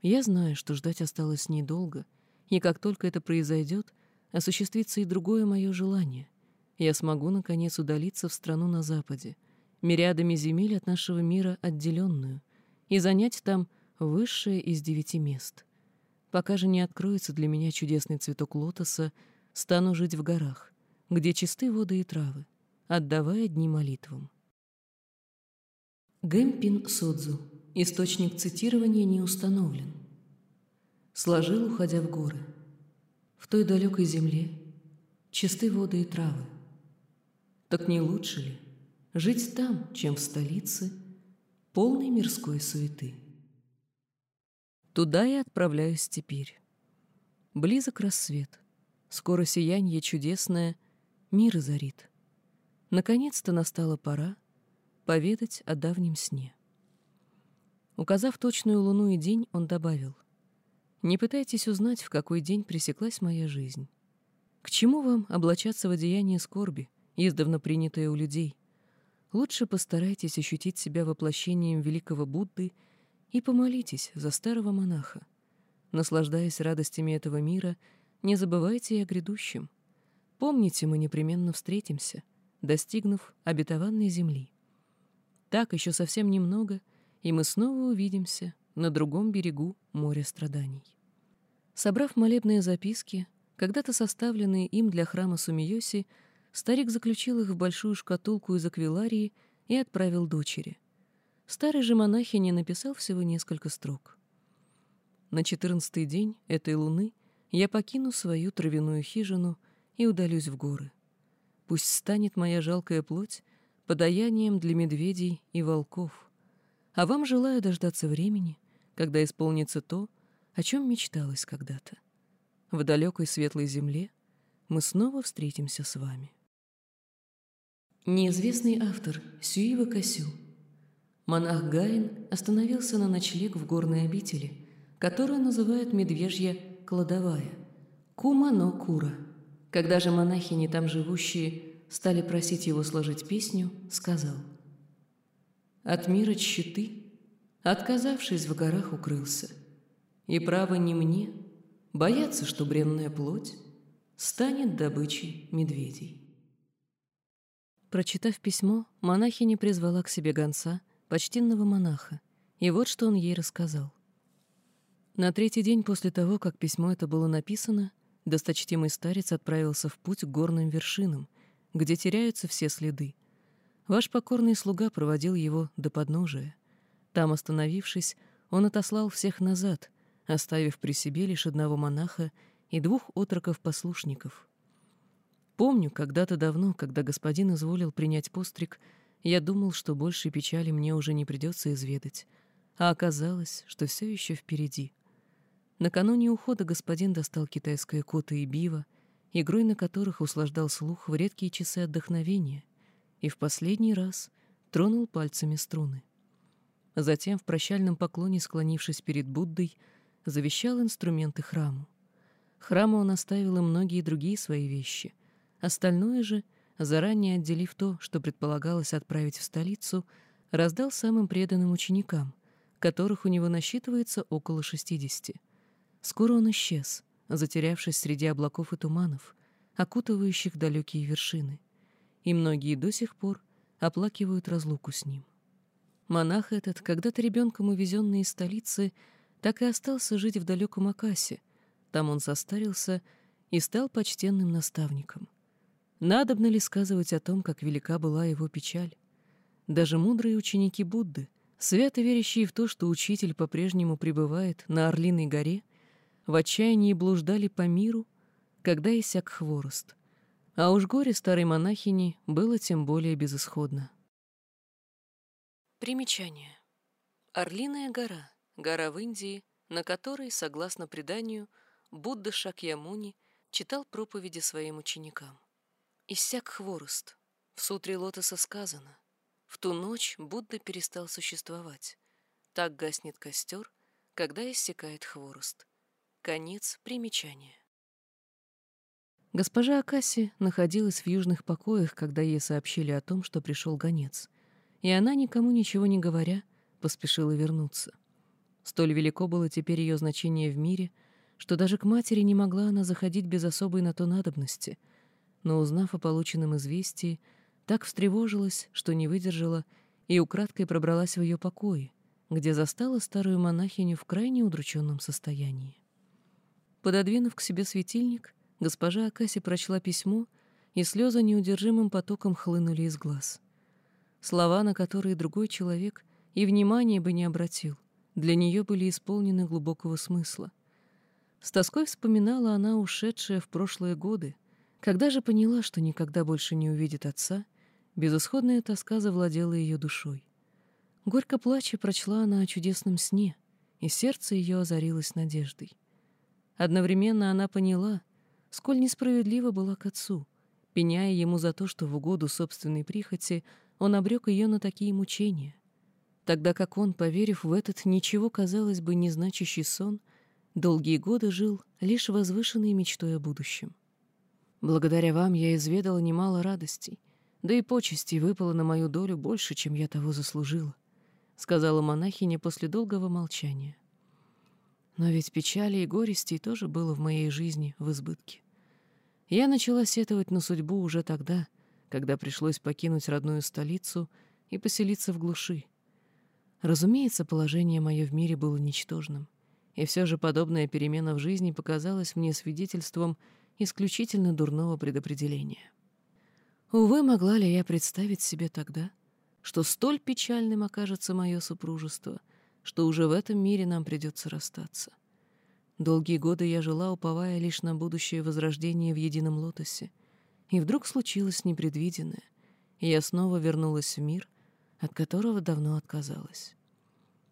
Я знаю, что ждать осталось недолго, и как только это произойдет, осуществится и другое мое желание. Я смогу, наконец, удалиться в страну на западе, мириадами земель от нашего мира отделенную, и занять там высшее из девяти мест. Пока же не откроется для меня чудесный цветок лотоса, стану жить в горах, где чисты воды и травы, отдавая дни молитвам. Гэмпин Содзу. Источник цитирования не установлен. Сложил, уходя в горы. В той далекой земле чисты воды и травы. Так не лучше ли жить там, чем в столице, полной мирской суеты? Туда я отправляюсь теперь. Близок рассвет. Скоро сияние чудесное — мир озарит. Наконец-то настала пора поведать о давнем сне. Указав точную луну и день, он добавил, «Не пытайтесь узнать, в какой день пресеклась моя жизнь. К чему вам облачаться в одеяние скорби, издавна принятое у людей? Лучше постарайтесь ощутить себя воплощением великого Будды и помолитесь за старого монаха. Наслаждаясь радостями этого мира, не забывайте и о грядущем — Помните, мы непременно встретимся, достигнув обетованной земли. Так еще совсем немного, и мы снова увидимся на другом берегу моря страданий. Собрав молебные записки, когда-то составленные им для храма Сумиоси, старик заключил их в большую шкатулку из аквиларии и отправил дочери. Старый же монахине написал всего несколько строк. На четырнадцатый день этой луны я покину свою травяную хижину — и удалюсь в горы. Пусть станет моя жалкая плоть подаянием для медведей и волков. А вам желаю дождаться времени, когда исполнится то, о чем мечталось когда-то. В далекой светлой земле мы снова встретимся с вами. Неизвестный автор Сюива Касю. Монах Гаин остановился на ночлег в горной обители, которую называют медвежья кладовая – Кума-но-Кура – Когда же монахини там живущие стали просить его сложить песню, сказал «От мира щиты, отказавшись в горах, укрылся, и право не мне, бояться, что бренная плоть станет добычей медведей». Прочитав письмо, монахиня призвала к себе гонца, почтенного монаха, и вот что он ей рассказал. На третий день после того, как письмо это было написано, досточтимый старец отправился в путь к горным вершинам, где теряются все следы. Ваш покорный слуга проводил его до подножия. Там, остановившись, он отослал всех назад, оставив при себе лишь одного монаха и двух отроков-послушников. Помню, когда-то давно, когда господин изволил принять постриг, я думал, что больше печали мне уже не придется изведать, а оказалось, что все еще впереди. Накануне ухода господин достал китайское кота и бива, игрой на которых услаждал слух в редкие часы отдохновения, и в последний раз тронул пальцами струны. Затем, в прощальном поклоне, склонившись перед Буддой, завещал инструменты храму. Храму он оставил и многие другие свои вещи, Остальное же, заранее отделив то, что предполагалось отправить в столицу, раздал самым преданным ученикам, которых у него насчитывается около шестидесяти. Скоро он исчез, затерявшись среди облаков и туманов, окутывающих далекие вершины, и многие до сих пор оплакивают разлуку с ним. Монах этот, когда-то ребенком увезенный из столицы, так и остался жить в далеком Акасе. Там он состарился и стал почтенным наставником — Надобно ли сказывать о том, как велика была его печаль? Даже мудрые ученики Будды, свято верящие в то, что учитель по-прежнему пребывает на Орлиной горе, в отчаянии блуждали по миру, когда иссяк хворост. А уж горе старой монахини было тем более безысходно. Примечание. Орлиная гора, гора в Индии, на которой, согласно преданию, Будда Шакьямуни читал проповеди своим ученикам. Иссяк хворост. В сутре лотоса сказано. В ту ночь Будда перестал существовать. Так гаснет костер, когда иссякает хворост. Конец примечания. Госпожа Акаси находилась в южных покоях, когда ей сообщили о том, что пришел гонец, и она, никому ничего не говоря, поспешила вернуться. Столь велико было теперь ее значение в мире, что даже к матери не могла она заходить без особой на то надобности — но, узнав о полученном известии, так встревожилась, что не выдержала и украдкой пробралась в ее покои, где застала старую монахиню в крайне удрученном состоянии. Пододвинув к себе светильник, госпожа Акаси прочла письмо, и слезы неудержимым потоком хлынули из глаз. Слова, на которые другой человек и внимания бы не обратил, для нее были исполнены глубокого смысла. С тоской вспоминала она ушедшие в прошлые годы, когда же поняла, что никогда больше не увидит отца, безысходная тоска завладела ее душой. Горько плача прочла она о чудесном сне, и сердце ее озарилось надеждой. Одновременно она поняла, сколь несправедлива была к отцу, пеняя ему за то, что в угоду собственной прихоти он обрек ее на такие мучения, тогда как он, поверив в этот ничего, казалось бы, не значащий сон, долгие годы жил лишь возвышенной мечтой о будущем. Благодаря вам я изведала немало радостей, да и почестей выпало на мою долю больше, чем я того заслужила», — сказала монахиня после долгого молчания. Но ведь печали и горестей тоже было в моей жизни в избытке. Я начала сетовать на судьбу уже тогда, когда пришлось покинуть родную столицу и поселиться в глуши. Разумеется, положение мое в мире было ничтожным, и все же подобная перемена в жизни показалась мне свидетельством — исключительно дурного предопределения. Увы, могла ли я представить себе тогда, что столь печальным окажется мое супружество, что уже в этом мире нам придется расстаться. Долгие годы я жила, уповая лишь на будущее возрождение в едином лотосе, и вдруг случилось непредвиденное, и я снова вернулась в мир, от которого давно отказалась.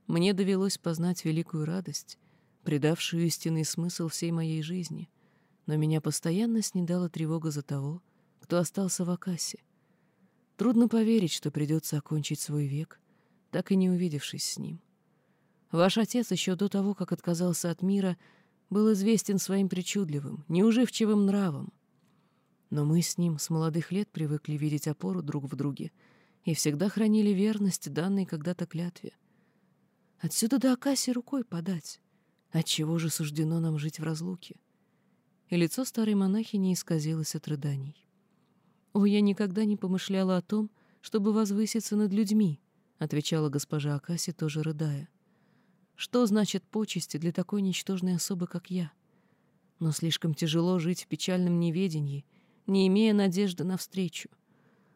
Мне довелось познать великую радость, придавшую истинный смысл всей моей жизни — но меня постоянно снедала тревога за того, кто остался в Акасе. Трудно поверить, что придется окончить свой век, так и не увидевшись с ним. Ваш отец еще до того, как отказался от мира, был известен своим причудливым, неуживчивым нравом. Но мы с ним с молодых лет привыкли видеть опору друг в друге и всегда хранили верность данной когда-то клятве. Отсюда до Акаси рукой подать. Отчего же суждено нам жить в разлуке? И лицо старой монахини исказилось от рыданий. «О, я никогда не помышляла о том, чтобы возвыситься над людьми», — отвечала госпожа Акаси, тоже рыдая. «Что значит почести для такой ничтожной особы, как я? Но слишком тяжело жить в печальном неведении, не имея надежды навстречу.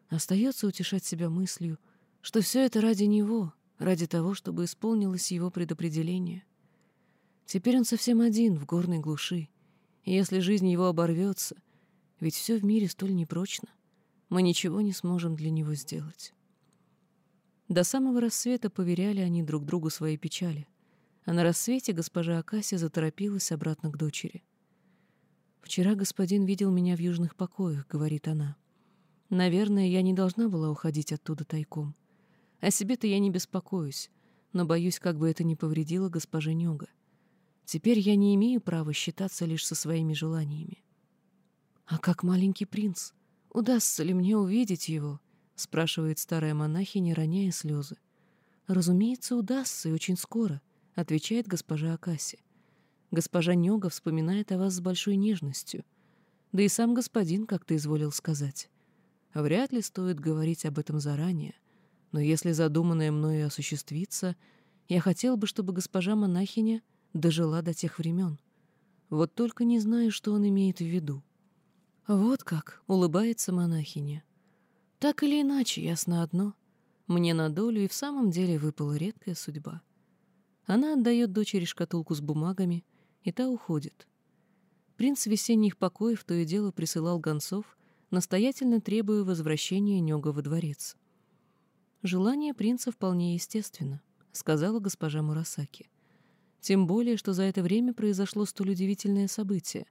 Остается утешать себя мыслью, что все это ради него, ради того, чтобы исполнилось его предопределение. Теперь он совсем один в горной глуши, и если жизнь его оборвется, ведь все в мире столь непрочно, мы ничего не сможем для него сделать. До самого рассвета поверяли они друг другу свои печали, а на рассвете госпожа Акаси заторопилась обратно к дочери. «Вчера господин видел меня в южных покоях», — говорит она. «Наверное, я не должна была уходить оттуда тайком. О себе-то я не беспокоюсь, но боюсь, как бы это не повредило госпоже Нёга. Теперь я не имею права считаться лишь со своими желаниями. «А как маленький принц? Удастся ли мне увидеть его?» — спрашивает старая монахиня, роняя слезы. «Разумеется, удастся, и очень скоро», — отвечает госпожа Акаси. «Госпожа Нёга вспоминает о вас с большой нежностью. Да и сам господин как-то изволил сказать. Вряд ли стоит говорить об этом заранее, но если задуманное мною осуществится, я хотел бы, чтобы госпожа монахиня дожила до тех времен. Вот только не знаю, что он имеет в виду. Вот как, улыбается монахиня. Так или иначе, ясно одно. Мне на долю и в самом деле выпала редкая судьба. Она отдает дочери шкатулку с бумагами, и та уходит. Принц весенних покоев то и дело присылал гонцов, настоятельно требуя возвращения Нёга во дворец. «Желание принца вполне естественно», — сказала госпожа Мурасаки. «Тем более, что за это время произошло столь удивительное событие.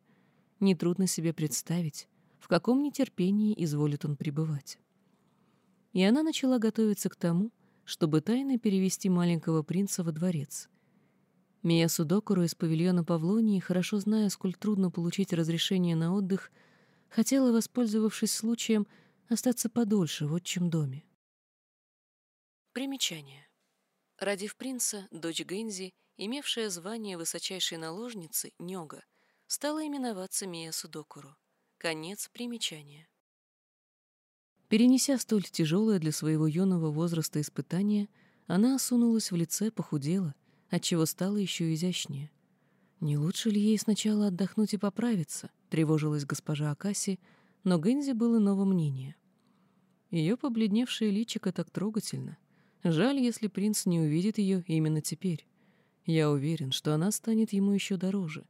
Нетрудно себе представить, в каком нетерпении изволит он пребывать». И она начала готовиться к тому, чтобы тайно перевести маленького принца во дворец. Мия Судокуру из павильона Павлонии, хорошо зная, сколь трудно получить разрешение на отдых, хотела, воспользовавшись случаем, остаться подольше в отчим доме. Примечание. Родив принца, дочь Гэнзи, имевшая звание высочайшей наложницы, Нёга, стала именоваться Мия Судокуру. Конец примечания. Перенеся столь тяжелое для своего юного возраста испытание, она осунулась в лице, похудела, отчего стала еще изящнее. «Не лучше ли ей сначала отдохнуть и поправиться?» — тревожилась госпожа Акаси, но Гэнзи было иного мнения. Ее побледневшее личико так трогательно, Жаль, если принц не увидит ее именно теперь. Я уверен, что она станет ему еще дороже.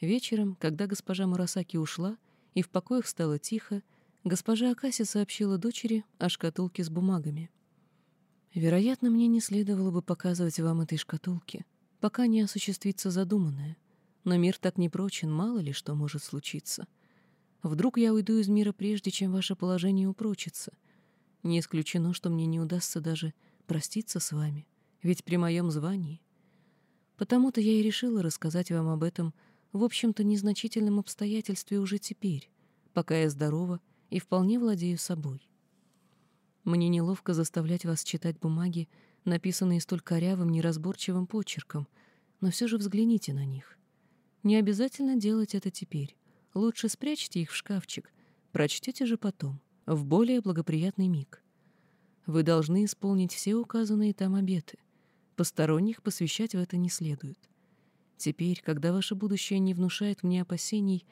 Вечером, когда госпожа Мурасаки ушла, и в покоях стало тихо, госпожа Акаси сообщила дочери о шкатулке с бумагами. «Вероятно, мне не следовало бы показывать вам этой шкатулки, пока не осуществится задуманное. Но мир так непрочен, мало ли что может случиться. Вдруг я уйду из мира прежде, чем ваше положение упрочится — не исключено, что мне не удастся даже проститься с вами, ведь при моем звании. Потому-то я и решила рассказать вам об этом в общем-то незначительном обстоятельстве уже теперь, пока я здорова и вполне владею собой. Мне неловко заставлять вас читать бумаги, написанные столь корявым, неразборчивым почерком, но все же взгляните на них. Не обязательно делать это теперь. Лучше спрячьте их в шкафчик, прочтете же потом в более благоприятный миг. Вы должны исполнить все указанные там обеты. Посторонних посвящать в это не следует. Теперь, когда ваше будущее не внушает мне опасений,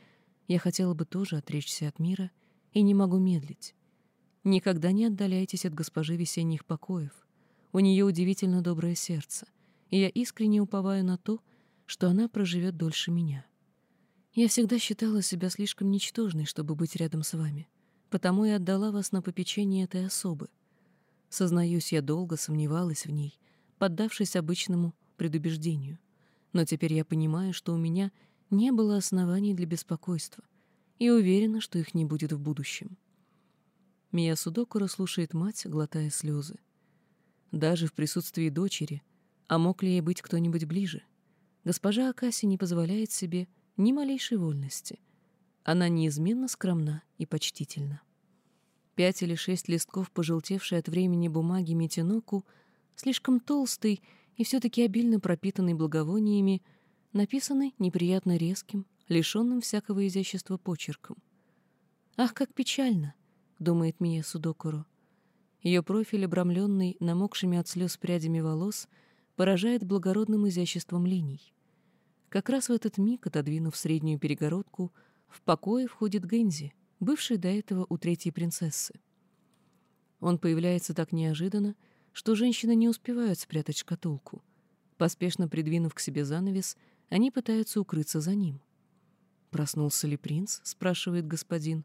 я хотела бы тоже отречься от мира и не могу медлить. Никогда не отдаляйтесь от госпожи весенних покоев. У нее удивительно доброе сердце, и я искренне уповаю на то, что она проживет дольше меня. Я всегда считала себя слишком ничтожной, чтобы быть рядом с вами — потому и отдала вас на попечение этой особы. Сознаюсь, я долго сомневалась в ней, поддавшись обычному предубеждению. Но теперь я понимаю, что у меня не было оснований для беспокойства, и уверена, что их не будет в будущем. Мия Судокура слушает мать, глотая слезы. Даже в присутствии дочери, а мог ли ей быть кто-нибудь ближе? Госпожа Акаси не позволяет себе ни малейшей вольности. Она неизменно скромна и почтительна. Пять или шесть листков, пожелтевшей от времени бумаги Митиноку, слишком толстый и все-таки обильно пропитанный благовониями, написаны неприятно резким, лишенным всякого изящества почерком. «Ах, как печально!» — думает Мия Судокуро. Ее профиль, обрамленный намокшими от слез прядями волос, поражает благородным изяществом линий. Как раз в этот миг, отодвинув среднюю перегородку, в покое входит Гензи, бывший до этого у третьей принцессы. Он появляется так неожиданно, что женщины не успевают спрятать шкатулку. Поспешно придвинув к себе занавес, они пытаются укрыться за ним. «Проснулся ли принц?» — спрашивает господин.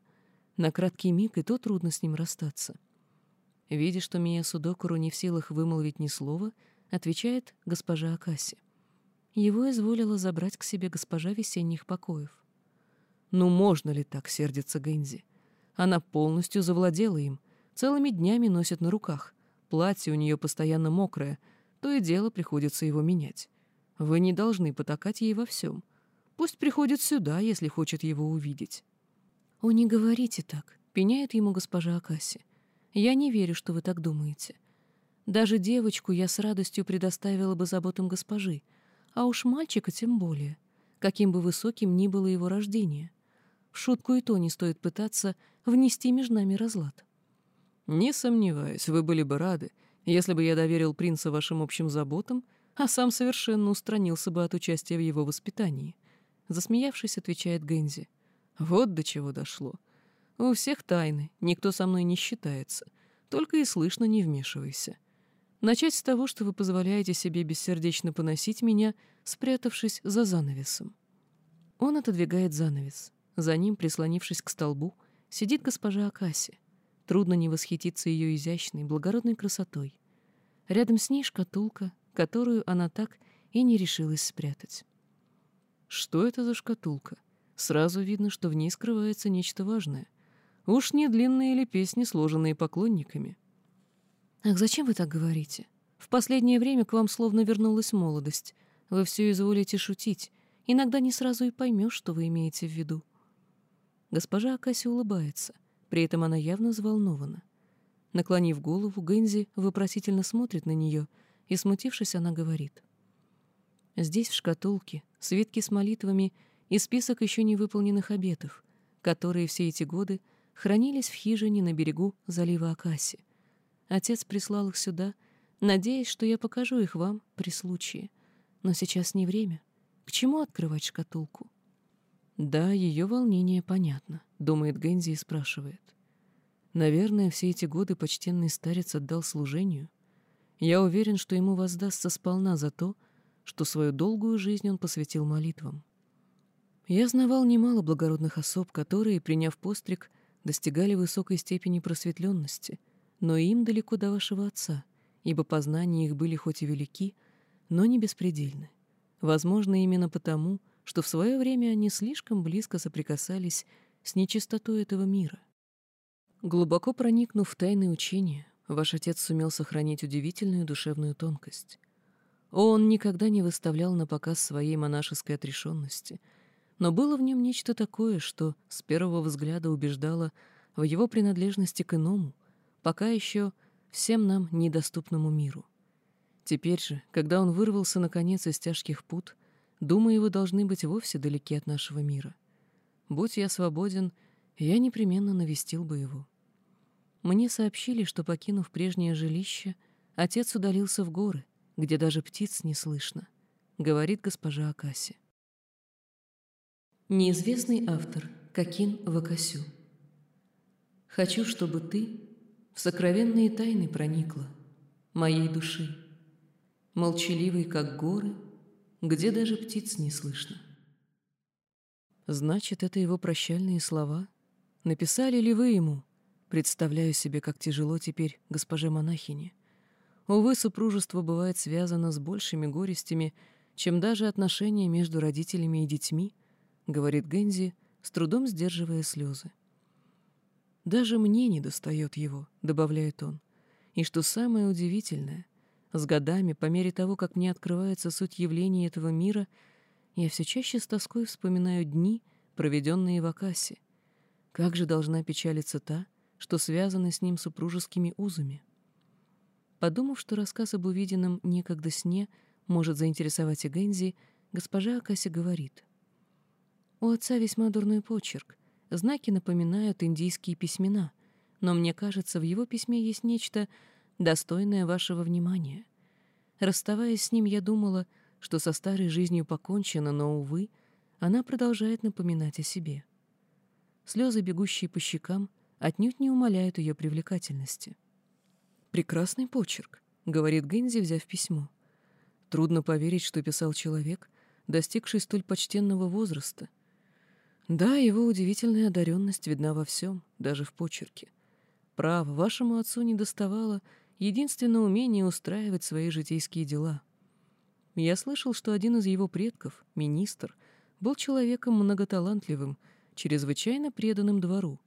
На краткий миг и то трудно с ним расстаться. Видя, что Мия Судокуру не в силах вымолвить ни слова, отвечает госпожа Акаси. Его изволила забрать к себе госпожа весенних покоев. Ну можно ли так сердиться Гэнзи? Она полностью завладела им, целыми днями носит на руках. Платье у нее постоянно мокрое, то и дело приходится его менять. Вы не должны потакать ей во всем. Пусть приходит сюда, если хочет его увидеть. «О, не говорите так», — пеняет ему госпожа Акаси. «Я не верю, что вы так думаете. Даже девочку я с радостью предоставила бы заботам госпожи, а уж мальчика тем более, каким бы высоким ни было его рождение. В шутку и то не стоит пытаться внести между нами разлад. «Не сомневаюсь, вы были бы рады, если бы я доверил принца вашим общим заботам, а сам совершенно устранился бы от участия в его воспитании», — засмеявшись, отвечает Гензи. «Вот до чего дошло. У всех тайны, никто со мной не считается, только и слышно не вмешивайся. Начать с того, что вы позволяете себе бессердечно поносить меня, спрятавшись за занавесом». Он отодвигает занавес. За ним, прислонившись к столбу, сидит госпожа Акаси. Трудно не восхититься ее изящной, благородной красотой. Рядом с ней шкатулка, которую она так и не решилась спрятать. Что это за шкатулка? Сразу видно, что в ней скрывается нечто важное. Уж не длинные ли песни, сложенные поклонниками? Ах, зачем вы так говорите? В последнее время к вам словно вернулась молодость. Вы все изволите шутить. Иногда не сразу и поймешь, что вы имеете в виду. Госпожа Акаси улыбается, при этом она явно взволнована. Наклонив голову, Гэнзи вопросительно смотрит на нее, и, смутившись, она говорит. «Здесь, в шкатулке, свитки с молитвами и список еще не выполненных обетов, которые все эти годы хранились в хижине на берегу залива Акаси. Отец прислал их сюда, надеясь, что я покажу их вам при случае. Но сейчас не время. К чему открывать шкатулку? Да, ее волнение понятно, думает Гензи и спрашивает. Наверное, все эти годы почтенный старец отдал служению. Я уверен, что ему воздастся сполна за то, что свою долгую жизнь он посвятил молитвам. Я знавал немало благородных особ, которые, приняв постриг, достигали высокой степени просветленности, но им далеко до вашего отца, ибо познания их были хоть и велики, но не беспредельны. Возможно, именно потому, что в свое время они слишком близко соприкасались с нечистотой этого мира. Глубоко проникнув в тайны учения, ваш отец сумел сохранить удивительную душевную тонкость. Он никогда не выставлял на показ своей монашеской отрешенности, но было в нем нечто такое, что с первого взгляда убеждало в его принадлежности к иному, пока еще всем нам недоступному миру. Теперь же, когда он вырвался наконец из тяжких пут, Думы его должны быть вовсе далеки от нашего мира. Будь я свободен, я непременно навестил бы его. Мне сообщили, что, покинув прежнее жилище, отец удалился в горы, где даже птиц не слышно, говорит госпожа Акаси. Неизвестный автор Какин Вакасю. Хочу, чтобы ты в сокровенные тайны проникла моей души, молчаливый, как горы, где даже птиц не слышно. Значит, это его прощальные слова? Написали ли вы ему? Представляю себе, как тяжело теперь госпоже монахине. Увы, супружество бывает связано с большими горестями, чем даже отношения между родителями и детьми, говорит Гензи, с трудом сдерживая слезы. Даже мне не достает его, добавляет он. И что самое удивительное, с годами, по мере того, как мне открывается суть явления этого мира, я все чаще с тоской вспоминаю дни, проведенные в Акасе. Как же должна печалиться та, что связана с ним супружескими узами? Подумав, что рассказ об увиденном некогда сне может заинтересовать и Гензи, госпожа Акаси говорит. «У отца весьма дурной почерк. Знаки напоминают индийские письмена, но мне кажется, в его письме есть нечто достойное вашего внимания. Расставаясь с ним, я думала, что со старой жизнью покончено, но, увы, она продолжает напоминать о себе. Слезы, бегущие по щекам, отнюдь не умаляют ее привлекательности. «Прекрасный почерк», — говорит Гензи, взяв письмо. Трудно поверить, что писал человек, достигший столь почтенного возраста. Да, его удивительная одаренность видна во всем, даже в почерке. Право, вашему отцу не доставало единственное умение устраивать свои житейские дела. Я слышал, что один из его предков, министр, был человеком многоталантливым, чрезвычайно преданным двору.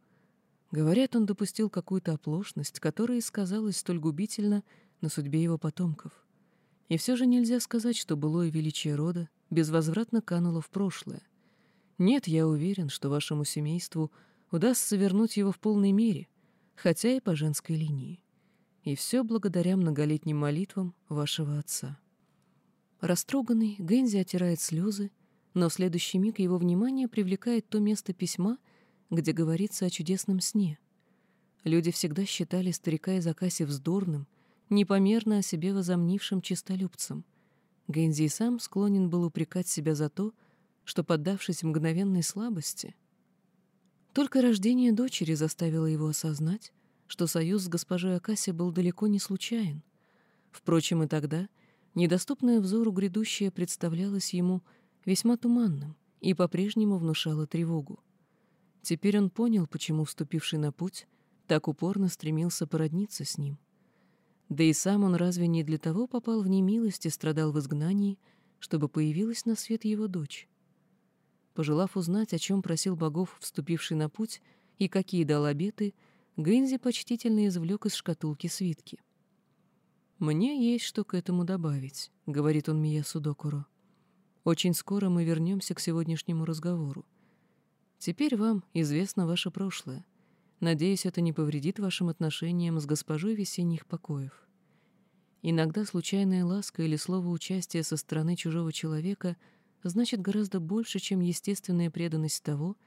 Говорят, он допустил какую-то оплошность, которая сказалась столь губительно на судьбе его потомков. И все же нельзя сказать, что былое величие рода безвозвратно кануло в прошлое. Нет, я уверен, что вашему семейству удастся вернуть его в полной мере, хотя и по женской линии. И все благодаря многолетним молитвам вашего отца. Растроганный, Гензи оттирает слезы, но в следующий миг его внимание привлекает то место письма, где говорится о чудесном сне. Люди всегда считали старика из Акаси вздорным, непомерно о себе возомнившим чистолюбцем. Гензи и сам склонен был упрекать себя за то, что, поддавшись мгновенной слабости, только рождение дочери заставило его осознать, что союз с госпожой Акаси был далеко не случайен. Впрочем, и тогда недоступное взору грядущее представлялось ему весьма туманным и по-прежнему внушало тревогу. Теперь он понял, почему вступивший на путь так упорно стремился породниться с ним. Да и сам он разве не для того попал в немилость и страдал в изгнании, чтобы появилась на свет его дочь? Пожелав узнать, о чем просил богов, вступивший на путь, и какие дал обеты, Гэнзи почтительно извлек из шкатулки свитки. «Мне есть что к этому добавить», — говорит он Мия Судокуро. «Очень скоро мы вернемся к сегодняшнему разговору. Теперь вам известно ваше прошлое. Надеюсь, это не повредит вашим отношениям с госпожой весенних покоев. Иногда случайная ласка или слово участия со стороны чужого человека значит гораздо больше, чем естественная преданность того,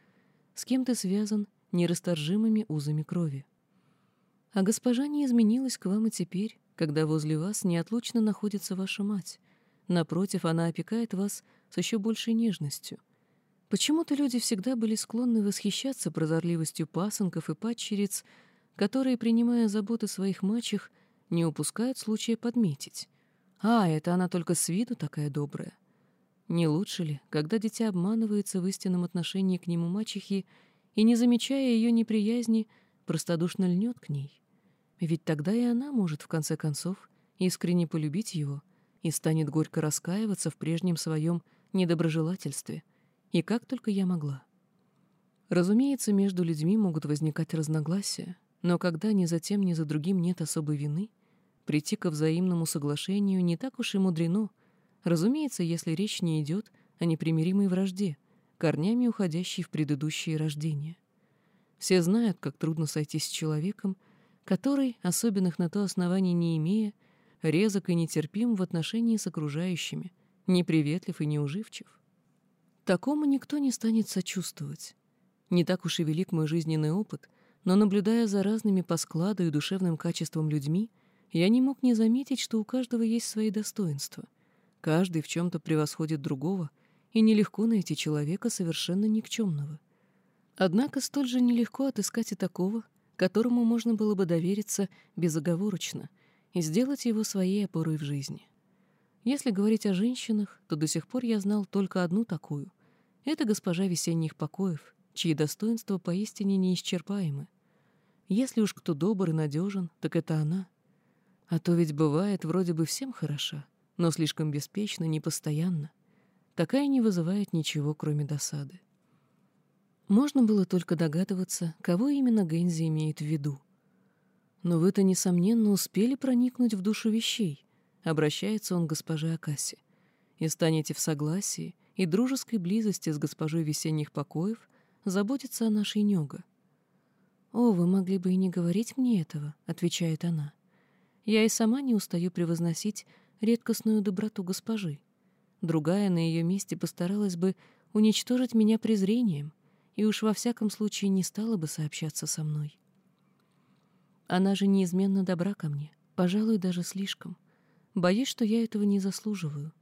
с кем ты связан нерасторжимыми узами крови. А госпожа не изменилась к вам и теперь, когда возле вас неотлучно находится ваша мать. Напротив, она опекает вас с еще большей нежностью. Почему-то люди всегда были склонны восхищаться прозорливостью пасынков и падчериц, которые, принимая заботы своих мачех, не упускают случая подметить. А, это она только с виду такая добрая. Не лучше ли, когда дитя обманывается в истинном отношении к нему мачехи и, не замечая ее неприязни, простодушно льнет к ней. Ведь тогда и она может, в конце концов, искренне полюбить его и станет горько раскаиваться в прежнем своем недоброжелательстве. И как только я могла. Разумеется, между людьми могут возникать разногласия, но когда ни за тем, ни за другим нет особой вины, прийти ко взаимному соглашению не так уж и мудрено, разумеется, если речь не идет о непримиримой вражде — корнями уходящей в предыдущие рождения. Все знают, как трудно сойтись с человеком, который, особенных на то оснований не имея, резок и нетерпим в отношении с окружающими, неприветлив и неуживчив. Такому никто не станет сочувствовать. Не так уж и велик мой жизненный опыт, но, наблюдая за разными по складу и душевным качествам людьми, я не мог не заметить, что у каждого есть свои достоинства. Каждый в чем-то превосходит другого, и нелегко найти человека совершенно никчемного. Однако столь же нелегко отыскать и такого, которому можно было бы довериться безоговорочно и сделать его своей опорой в жизни. Если говорить о женщинах, то до сих пор я знал только одну такую. Это госпожа весенних покоев, чьи достоинства поистине неисчерпаемы. Если уж кто добр и надежен, так это она. А то ведь бывает вроде бы всем хороша, но слишком беспечно, непостоянно такая не вызывает ничего, кроме досады. Можно было только догадываться, кого именно Гэнзи имеет в виду. Но вы-то, несомненно, успели проникнуть в душу вещей, обращается он к госпоже Акаси, и станете в согласии и дружеской близости с госпожой весенних покоев заботится о нашей Нёга. «О, вы могли бы и не говорить мне этого», — отвечает она. «Я и сама не устаю превозносить редкостную доброту госпожи. Другая на ее месте постаралась бы уничтожить меня презрением и уж во всяком случае не стала бы сообщаться со мной. Она же неизменно добра ко мне, пожалуй, даже слишком. Боюсь, что я этого не заслуживаю.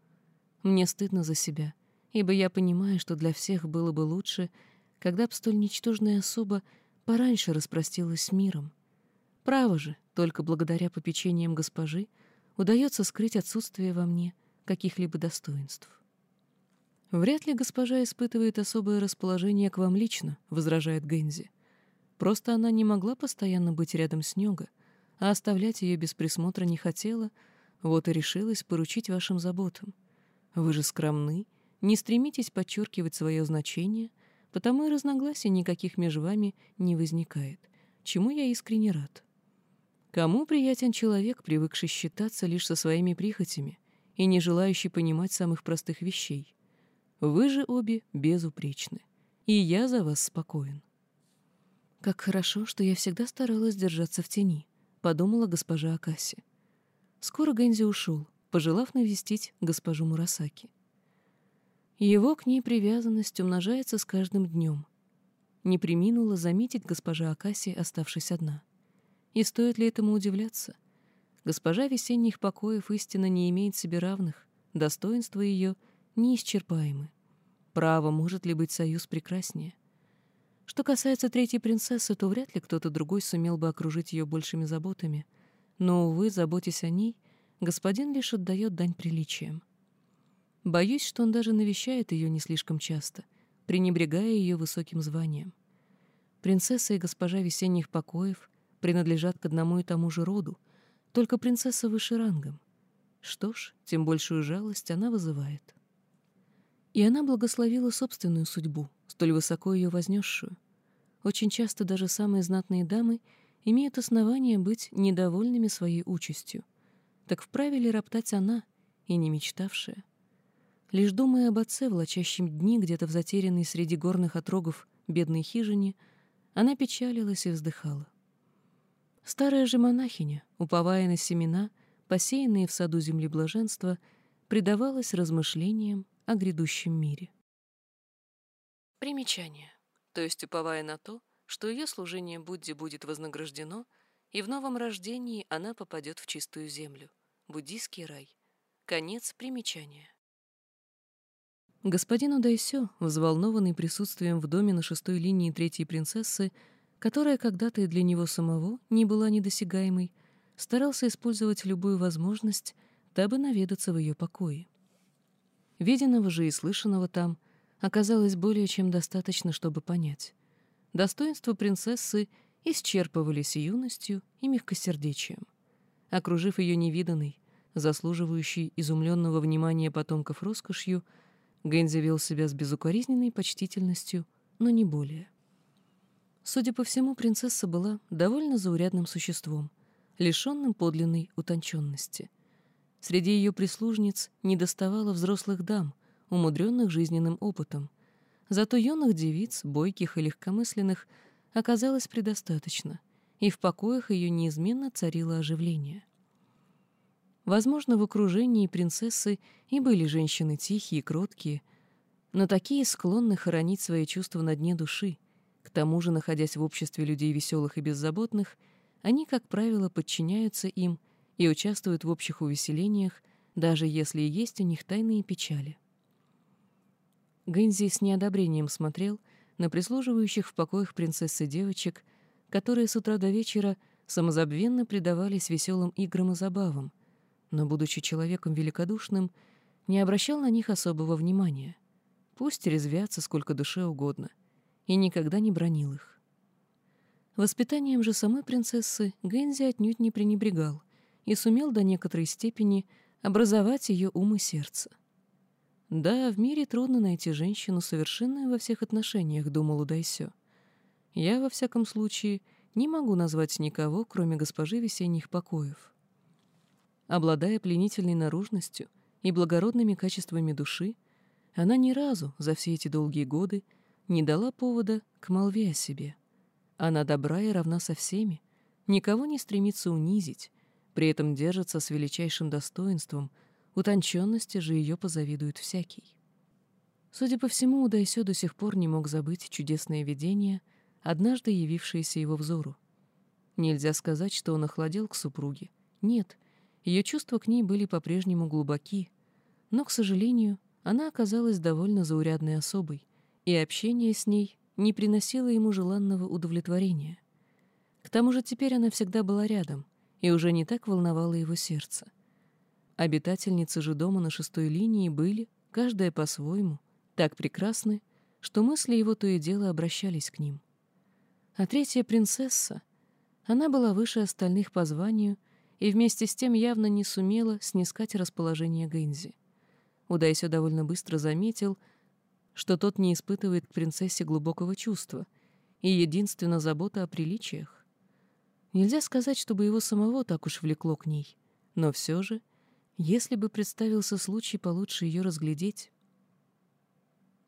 Мне стыдно за себя, ибо я понимаю, что для всех было бы лучше, когда б столь ничтожная особа пораньше распростилась с миром. Право же, только благодаря попечениям госпожи удается скрыть отсутствие во мне каких-либо достоинств. «Вряд ли госпожа испытывает особое расположение к вам лично», — возражает Гензи. «Просто она не могла постоянно быть рядом с Нёга, а оставлять ее без присмотра не хотела, вот и решилась поручить вашим заботам. Вы же скромны, не стремитесь подчеркивать свое значение, потому и разногласий никаких между вами не возникает, чему я искренне рад. Кому приятен человек, привыкший считаться лишь со своими прихотями и не желающий понимать самых простых вещей? Вы же обе безупречны, и я за вас спокоен. Как хорошо, что я всегда старалась держаться в тени, подумала госпожа Акаси. Скоро Гэнзи ушел, пожелав навестить госпожу Мурасаки. Его к ней привязанность умножается с каждым днем. Не приминула заметить госпожа Акаси, оставшись одна. И стоит ли этому удивляться? Госпожа весенних покоев истинно не имеет себе равных, достоинства ее неисчерпаемы. Право, может ли быть союз прекраснее? Что касается третьей принцессы, то вряд ли кто-то другой сумел бы окружить ее большими заботами. Но, увы, заботясь о ней, господин лишь отдает дань приличиям. Боюсь, что он даже навещает ее не слишком часто, пренебрегая ее высоким званием. Принцесса и госпожа весенних покоев принадлежат к одному и тому же роду, только принцесса выше рангом. Что ж, тем большую жалость она вызывает. И она благословила собственную судьбу, столь высоко ее вознесшую. Очень часто даже самые знатные дамы имеют основания быть недовольными своей участью. Так вправе ли роптать она, и не мечтавшая? Лишь думая об отце, влачащем дни где-то в затерянной среди горных отрогов бедной хижине, она печалилась и вздыхала. Старая же монахиня, уповая на семена, посеянные в саду земли блаженства, предавалась размышлениям о грядущем мире. Примечание. То есть уповая на то, что ее служение Будде будет вознаграждено, и в новом рождении она попадет в чистую землю, буддийский рай. Конец примечания. Господин Удайсё, взволнованный присутствием в доме на шестой линии третьей принцессы, которая когда-то и для него самого не была недосягаемой, старался использовать любую возможность, дабы наведаться в ее покое. Виденного же и слышанного там оказалось более чем достаточно, чтобы понять. Достоинства принцессы исчерпывались юностью и мягкосердечием. Окружив ее невиданной, заслуживающей изумленного внимания потомков роскошью, Гэнзи вел себя с безукоризненной почтительностью, но не более. Судя по всему, принцесса была довольно заурядным существом, лишенным подлинной утонченности. Среди ее прислужниц недоставало взрослых дам, умудренных жизненным опытом. Зато юных девиц, бойких и легкомысленных, оказалось предостаточно, и в покоях ее неизменно царило оживление. Возможно, в окружении принцессы и были женщины тихие и кроткие, но такие склонны хоронить свои чувства на дне души. К тому же, находясь в обществе людей веселых и беззаботных, они, как правило, подчиняются им и участвуют в общих увеселениях, даже если и есть у них тайные печали. Гэнзи с неодобрением смотрел на прислуживающих в покоях принцессы девочек, которые с утра до вечера самозабвенно предавались веселым играм и забавам, но, будучи человеком великодушным, не обращал на них особого внимания. Пусть резвятся сколько душе угодно, и никогда не бронил их. Воспитанием же самой принцессы Гэнзи отнюдь не пренебрегал и сумел до некоторой степени образовать ее ум и сердце. «Да, в мире трудно найти женщину, совершенную во всех отношениях», — думал Удайсё. «Я, во всяком случае, не могу назвать никого, кроме госпожи весенних покоев». Обладая пленительной наружностью и благородными качествами души, Она ни разу за все эти долгие годы не дала повода к молве о себе. Она добра и равна со всеми, никого не стремится унизить, при этом держится с величайшим достоинством, утонченности же ее позавидует всякий. Судя по всему, Удайсё до сих пор не мог забыть чудесное видение, однажды явившееся его взору. Нельзя сказать, что он охладел к супруге. Нет, ее чувства к ней были по-прежнему глубоки, но, к сожалению, она оказалась довольно заурядной особой, и общение с ней не приносило ему желанного удовлетворения. К тому же теперь она всегда была рядом и уже не так волновала его сердце. Обитательницы же дома на шестой линии были, каждая по-своему, так прекрасны, что мысли его то и дело обращались к ним. А третья принцесса, она была выше остальных по званию и вместе с тем явно не сумела снискать расположение Гэнзи. Удайсё довольно быстро заметил, что тот не испытывает к принцессе глубокого чувства и единственно забота о приличиях. Нельзя сказать, чтобы его самого так уж влекло к ней, но все же, если бы представился случай получше ее разглядеть...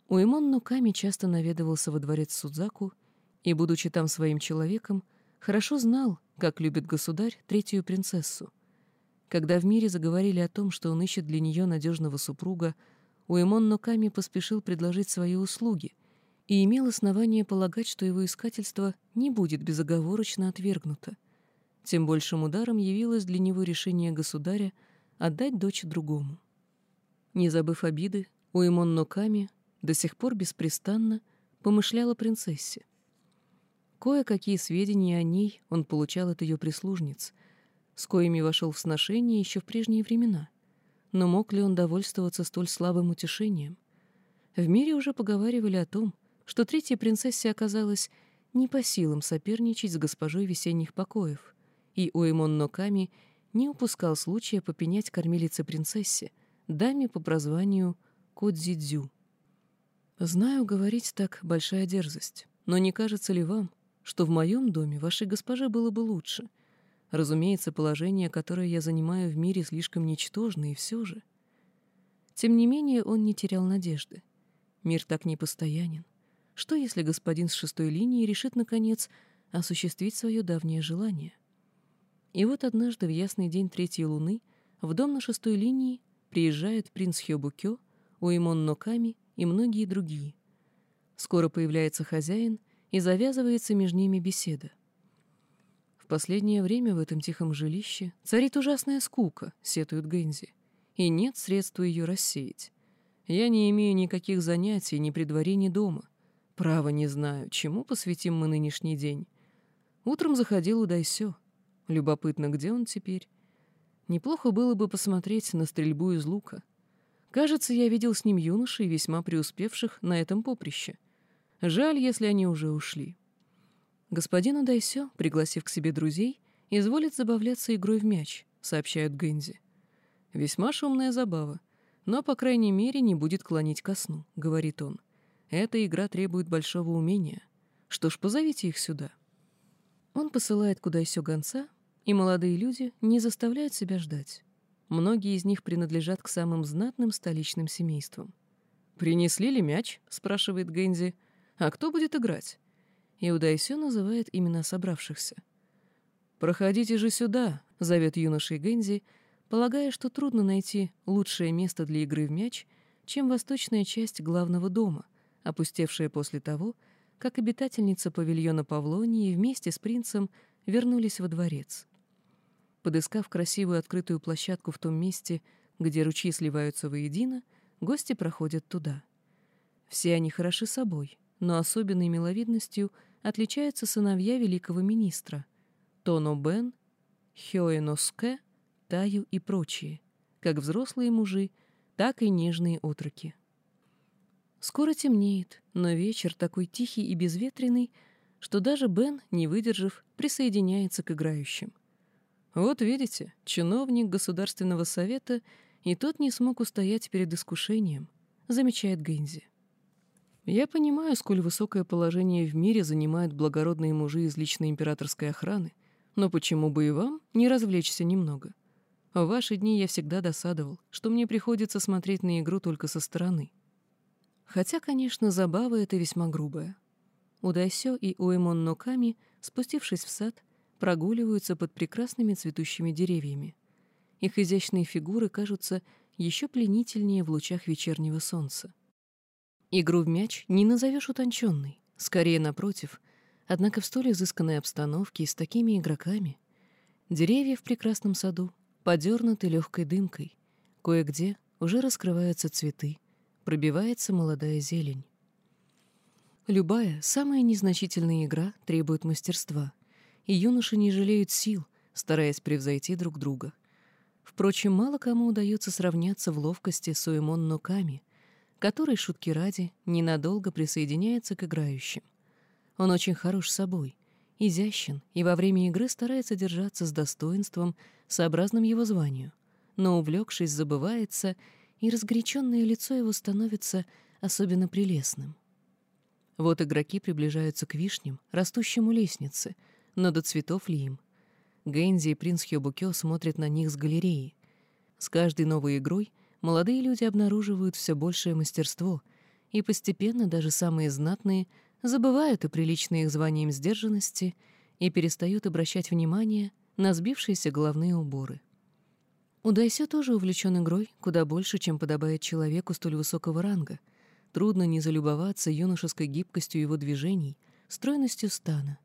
Уэмон Нуками часто наведывался во дворец Судзаку и, будучи там своим человеком, хорошо знал, как любит государь третью принцессу — когда в мире заговорили о том, что он ищет для нее надежного супруга, Уэмон Ноками поспешил предложить свои услуги и имел основание полагать, что его искательство не будет безоговорочно отвергнуто. Тем большим ударом явилось для него решение государя отдать дочь другому. Не забыв обиды, Уэмон Ноками до сих пор беспрестанно помышлял о принцессе. Кое-какие сведения о ней он получал от ее прислужниц, с коими вошел в сношение еще в прежние времена. Но мог ли он довольствоваться столь слабым утешением? В мире уже поговаривали о том, что третья принцессе оказалась не по силам соперничать с госпожой весенних покоев, и Уэмон Ноками не упускал случая попенять кормилице-принцессе, даме по прозванию Кодзидзю. «Знаю, говорить так большая дерзость, но не кажется ли вам, что в моем доме вашей госпоже было бы лучше, Разумеется, положение, которое я занимаю в мире, слишком ничтожно, и все же. Тем не менее, он не терял надежды. Мир так непостоянен. Что, если господин с шестой линии решит, наконец, осуществить свое давнее желание? И вот однажды в ясный день третьей луны в дом на шестой линии приезжают принц Хёбукё, Уэмон Ноками и многие другие. Скоро появляется хозяин, и завязывается между ними беседа последнее время в этом тихом жилище царит ужасная скука, сетует Гэнзи, и нет средства ее рассеять. Я не имею никаких занятий ни при дворе, ни дома. Право не знаю, чему посвятим мы нынешний день. Утром заходил Удайсё. Любопытно, где он теперь? Неплохо было бы посмотреть на стрельбу из лука. Кажется, я видел с ним юношей, весьма преуспевших на этом поприще. Жаль, если они уже ушли. Господин Удайсё, пригласив к себе друзей, изволит забавляться игрой в мяч, сообщают Гэнзи. Весьма шумная забава, но, по крайней мере, не будет клонить ко сну, говорит он. Эта игра требует большого умения. Что ж, позовите их сюда. Он посылает куда еще гонца, и молодые люди не заставляют себя ждать. Многие из них принадлежат к самым знатным столичным семействам. «Принесли ли мяч?» — спрашивает Гэнзи. «А кто будет играть?» и Удайсё называет имена собравшихся. «Проходите же сюда», — зовет юноша Гэнзи, полагая, что трудно найти лучшее место для игры в мяч, чем восточная часть главного дома, опустевшая после того, как обитательница павильона Павлонии вместе с принцем вернулись во дворец. Подыскав красивую открытую площадку в том месте, где ручьи сливаются воедино, гости проходят туда. Все они хороши собой, но особенной миловидностью — отличаются сыновья великого министра Тоно Бен, Хёэноске, Таю и прочие, как взрослые мужи, так и нежные отроки. Скоро темнеет, но вечер такой тихий и безветренный, что даже Бен, не выдержав, присоединяется к играющим. Вот видите, чиновник Государственного совета, и тот не смог устоять перед искушением, замечает Гэнзи. Я понимаю, сколь высокое положение в мире занимают благородные мужи из личной императорской охраны, но почему бы и вам не развлечься немного? В ваши дни я всегда досадовал, что мне приходится смотреть на игру только со стороны. Хотя, конечно, забава эта весьма грубая. Удайсё и Уэмон Ноками, спустившись в сад, прогуливаются под прекрасными цветущими деревьями. Их изящные фигуры кажутся еще пленительнее в лучах вечернего солнца. Игру в мяч не назовешь утонченной, скорее напротив, однако в столь изысканной обстановке и с такими игроками деревья в прекрасном саду подернуты легкой дымкой, кое-где уже раскрываются цветы, пробивается молодая зелень. Любая, самая незначительная игра требует мастерства, и юноши не жалеют сил, стараясь превзойти друг друга. Впрочем, мало кому удается сравняться в ловкости с Уэмон Ноками, который, шутки ради, ненадолго присоединяется к играющим. Он очень хорош собой, изящен и во время игры старается держаться с достоинством, сообразным его званию, но, увлекшись, забывается, и разгоряченное лицо его становится особенно прелестным. Вот игроки приближаются к вишням, растущим у лестницы, но до цветов ли им? Гэнзи и принц Хёбукё смотрят на них с галереи. С каждой новой игрой молодые люди обнаруживают все большее мастерство, и постепенно даже самые знатные забывают о приличной их званием сдержанности и перестают обращать внимание на сбившиеся головные уборы. Удайсё тоже увлечен игрой куда больше, чем подобает человеку столь высокого ранга — Трудно не залюбоваться юношеской гибкостью его движений, стройностью стана.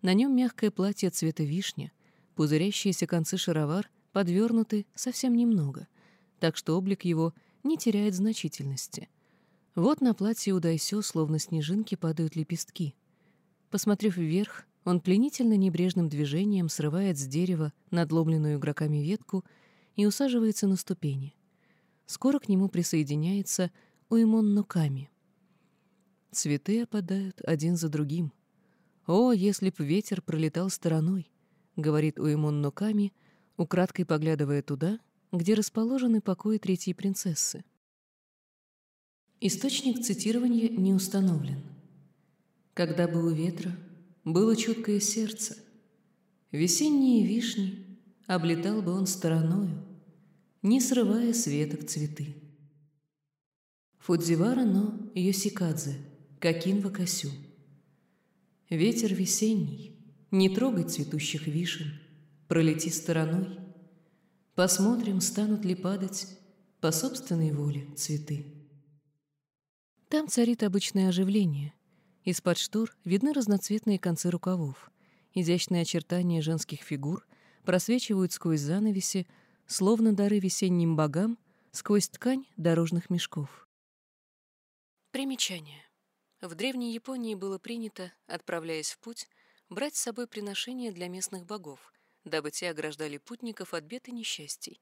На нем мягкое платье цвета вишня, пузырящиеся концы шаровар подвернуты совсем немного, так что облик его не теряет значительности. Вот на платье у Дайсё словно снежинки падают лепестки. Посмотрев вверх, он пленительно небрежным движением срывает с дерева надломленную игроками ветку и усаживается на ступени. Скоро к нему присоединяется Уэмон Нуками. Цветы опадают один за другим. «О, если б ветер пролетал стороной», — говорит Уэмон Нуками, украдкой поглядывая туда, где расположены покои третьей принцессы. Источник цитирования не установлен. Когда бы у ветра было чуткое сердце, весенние вишни облетал бы он стороною, не срывая с веток цветы. Фудзивара но Йосикадзе, Какин Вакасю. Ветер весенний, не трогай цветущих вишен, пролети стороной. Посмотрим, станут ли падать по собственной воле цветы. Там царит обычное оживление. Из-под штор видны разноцветные концы рукавов. Изящные очертания женских фигур просвечивают сквозь занавеси, словно дары весенним богам, сквозь ткань дорожных мешков. Примечание. В Древней Японии было принято, отправляясь в путь, брать с собой приношения для местных богов, дабы те ограждали путников от бед и несчастий.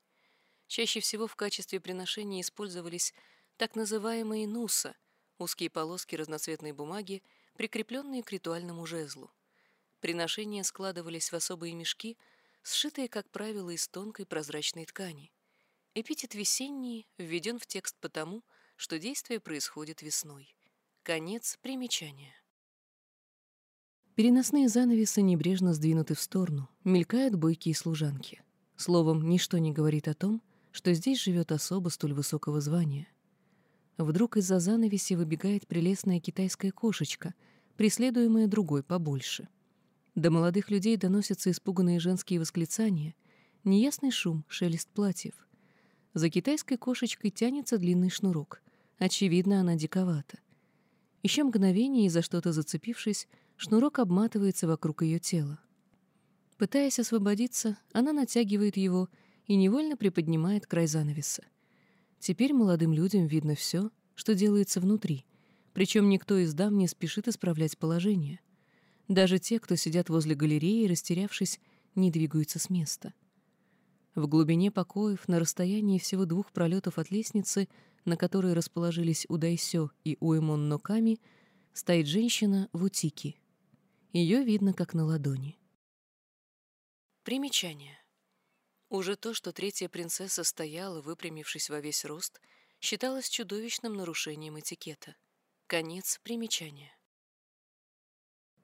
Чаще всего в качестве приношений использовались так называемые нуса — узкие полоски разноцветной бумаги, прикрепленные к ритуальному жезлу. Приношения складывались в особые мешки, сшитые, как правило, из тонкой прозрачной ткани. Эпитет «весенний» введен в текст потому, что действие происходит весной. Конец примечания. Переносные занавесы небрежно сдвинуты в сторону, мелькают бойкие служанки. Словом, ничто не говорит о том, что здесь живет особо столь высокого звания. Вдруг из-за занавеси выбегает прелестная китайская кошечка, преследуемая другой побольше. До молодых людей доносятся испуганные женские восклицания, неясный шум, шелест платьев. За китайской кошечкой тянется длинный шнурок. Очевидно, она диковата. Еще мгновение, и за что-то зацепившись, шнурок обматывается вокруг ее тела. Пытаясь освободиться, она натягивает его и невольно приподнимает край занавеса. Теперь молодым людям видно все, что делается внутри, причем никто из дам не спешит исправлять положение. Даже те, кто сидят возле галереи, растерявшись, не двигаются с места. В глубине покоев, на расстоянии всего двух пролетов от лестницы, на которой расположились Удайсё и Уэмон Ноками, стоит женщина в утике. Ее видно как на ладони. Примечание. Уже то, что третья принцесса стояла, выпрямившись во весь рост, считалось чудовищным нарушением этикета. Конец примечания.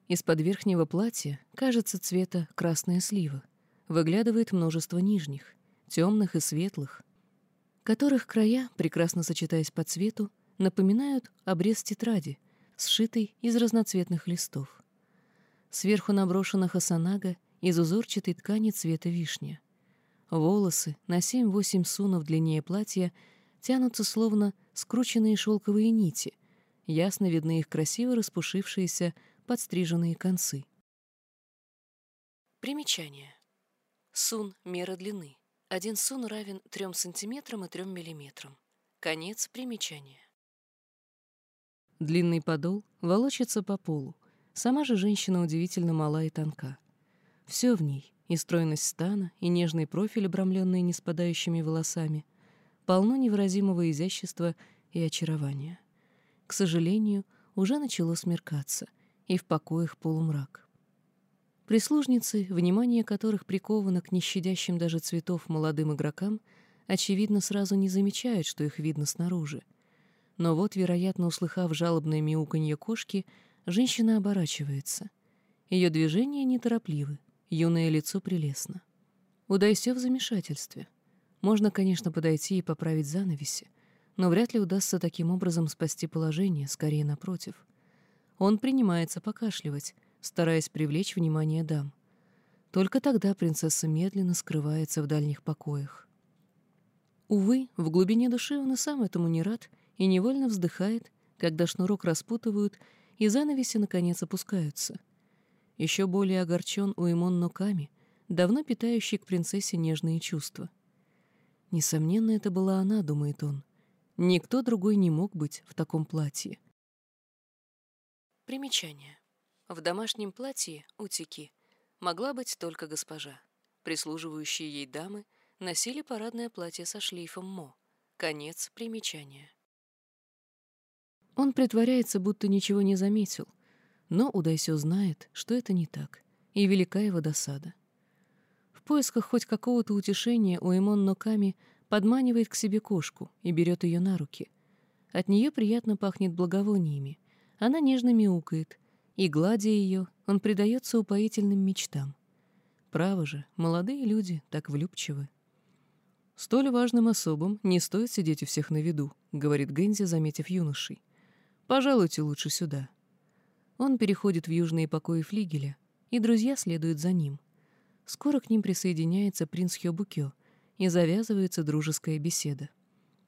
Из-под верхнего платья, кажется, цвета красная слива, выглядывает множество нижних, темных и светлых, которых края, прекрасно сочетаясь по цвету, напоминают обрез тетради, сшитый из разноцветных листов. Сверху наброшена хасанага из узорчатой ткани цвета вишня. Волосы на семь-восемь сунов длиннее платья тянутся словно скрученные шелковые нити, ясно видны их красиво распушившиеся подстриженные концы. Примечание. Сун — мера длины. Один сун равен 3 сантиметрам и 3 миллиметрам. Конец примечания. Длинный подол волочится по полу. Сама же женщина удивительно мала и тонка. Все в ней — и стройность стана, и нежный профиль, обрамленный неспадающими волосами, полно невыразимого изящества и очарования. К сожалению, уже начало смеркаться, и в покоях полумрак. Прислужницы, внимание которых приковано к нещадящим даже цветов молодым игрокам, очевидно, сразу не замечают, что их видно снаружи. Но вот, вероятно, услыхав жалобное мяуканье кошки, женщина оборачивается. Ее движения неторопливы, юное лицо прелестно. Удайся в замешательстве. Можно, конечно, подойти и поправить занавеси, но вряд ли удастся таким образом спасти положение, скорее напротив. Он принимается покашливать, стараясь привлечь внимание дам. Только тогда принцесса медленно скрывается в дальних покоях. Увы, в глубине души он и сам этому не рад и невольно вздыхает, когда шнурок распутывают и занавеси наконец опускаются. Еще более огорчен Уэмон Ноками, давно питающий к принцессе нежные чувства. Несомненно, это была она, думает он. Никто другой не мог быть в таком платье. Примечание. В домашнем платье, утеки, могла быть только госпожа. Прислуживающие ей дамы носили парадное платье со шлейфом мо. Конец примечания. Он притворяется, будто ничего не заметил, но Удайсё знает, что это не так, и велика его досада. В поисках хоть какого-то утешения Уэмон Ноками подманивает к себе кошку и берет ее на руки. От нее приятно пахнет благовониями, она нежно мяукает, и, гладя ее, он предается упоительным мечтам. Право же, молодые люди так влюбчивы. «Столь важным особам не стоит сидеть у всех на виду», — говорит Гензи, заметив юношей. «Пожалуйте лучше сюда». Он переходит в южные покои флигеля, и друзья следуют за ним. Скоро к ним присоединяется принц Хёбукё, и завязывается дружеская беседа.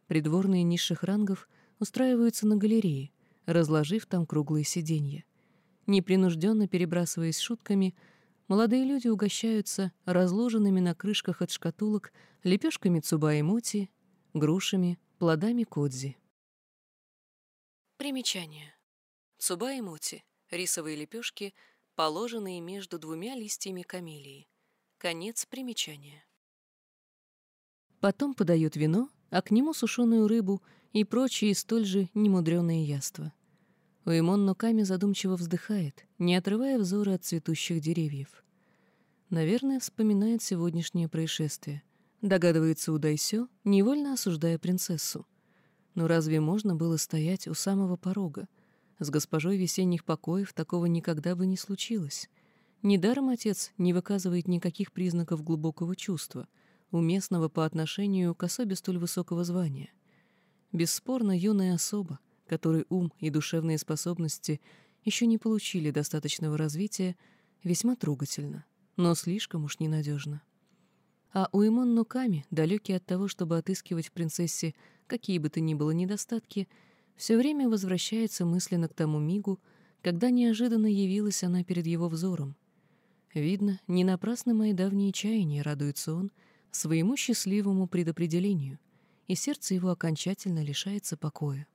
Придворные низших рангов устраиваются на галерее, разложив там круглые сиденья. Непринужденно перебрасываясь шутками, молодые люди угощаются разложенными на крышках от шкатулок лепешками цуба и моти, грушами, плодами кодзи. Примечание. Цуба и моти — рисовые лепешки, положенные между двумя листьями камелии. Конец примечания. Потом подают вино, а к нему сушеную рыбу и прочие столь же немудреные яства. Уэмон Ноками задумчиво вздыхает, не отрывая взоры от цветущих деревьев. Наверное, вспоминает сегодняшнее происшествие. Догадывается Удайсё, невольно осуждая принцессу. Но разве можно было стоять у самого порога? С госпожой весенних покоев такого никогда бы не случилось. Недаром отец не выказывает никаких признаков глубокого чувства, уместного по отношению к особе столь высокого звания. Бесспорно, юная особа, которой ум и душевные способности еще не получили достаточного развития, весьма трогательно, но слишком уж ненадежно. А Уэмон Нуками, далекий от того, чтобы отыскивать в принцессе какие бы то ни было недостатки, все время возвращается мысленно к тому мигу, когда неожиданно явилась она перед его взором. Видно, не напрасно мои давние чаяния, радуется он, своему счастливому предопределению, и сердце его окончательно лишается покоя.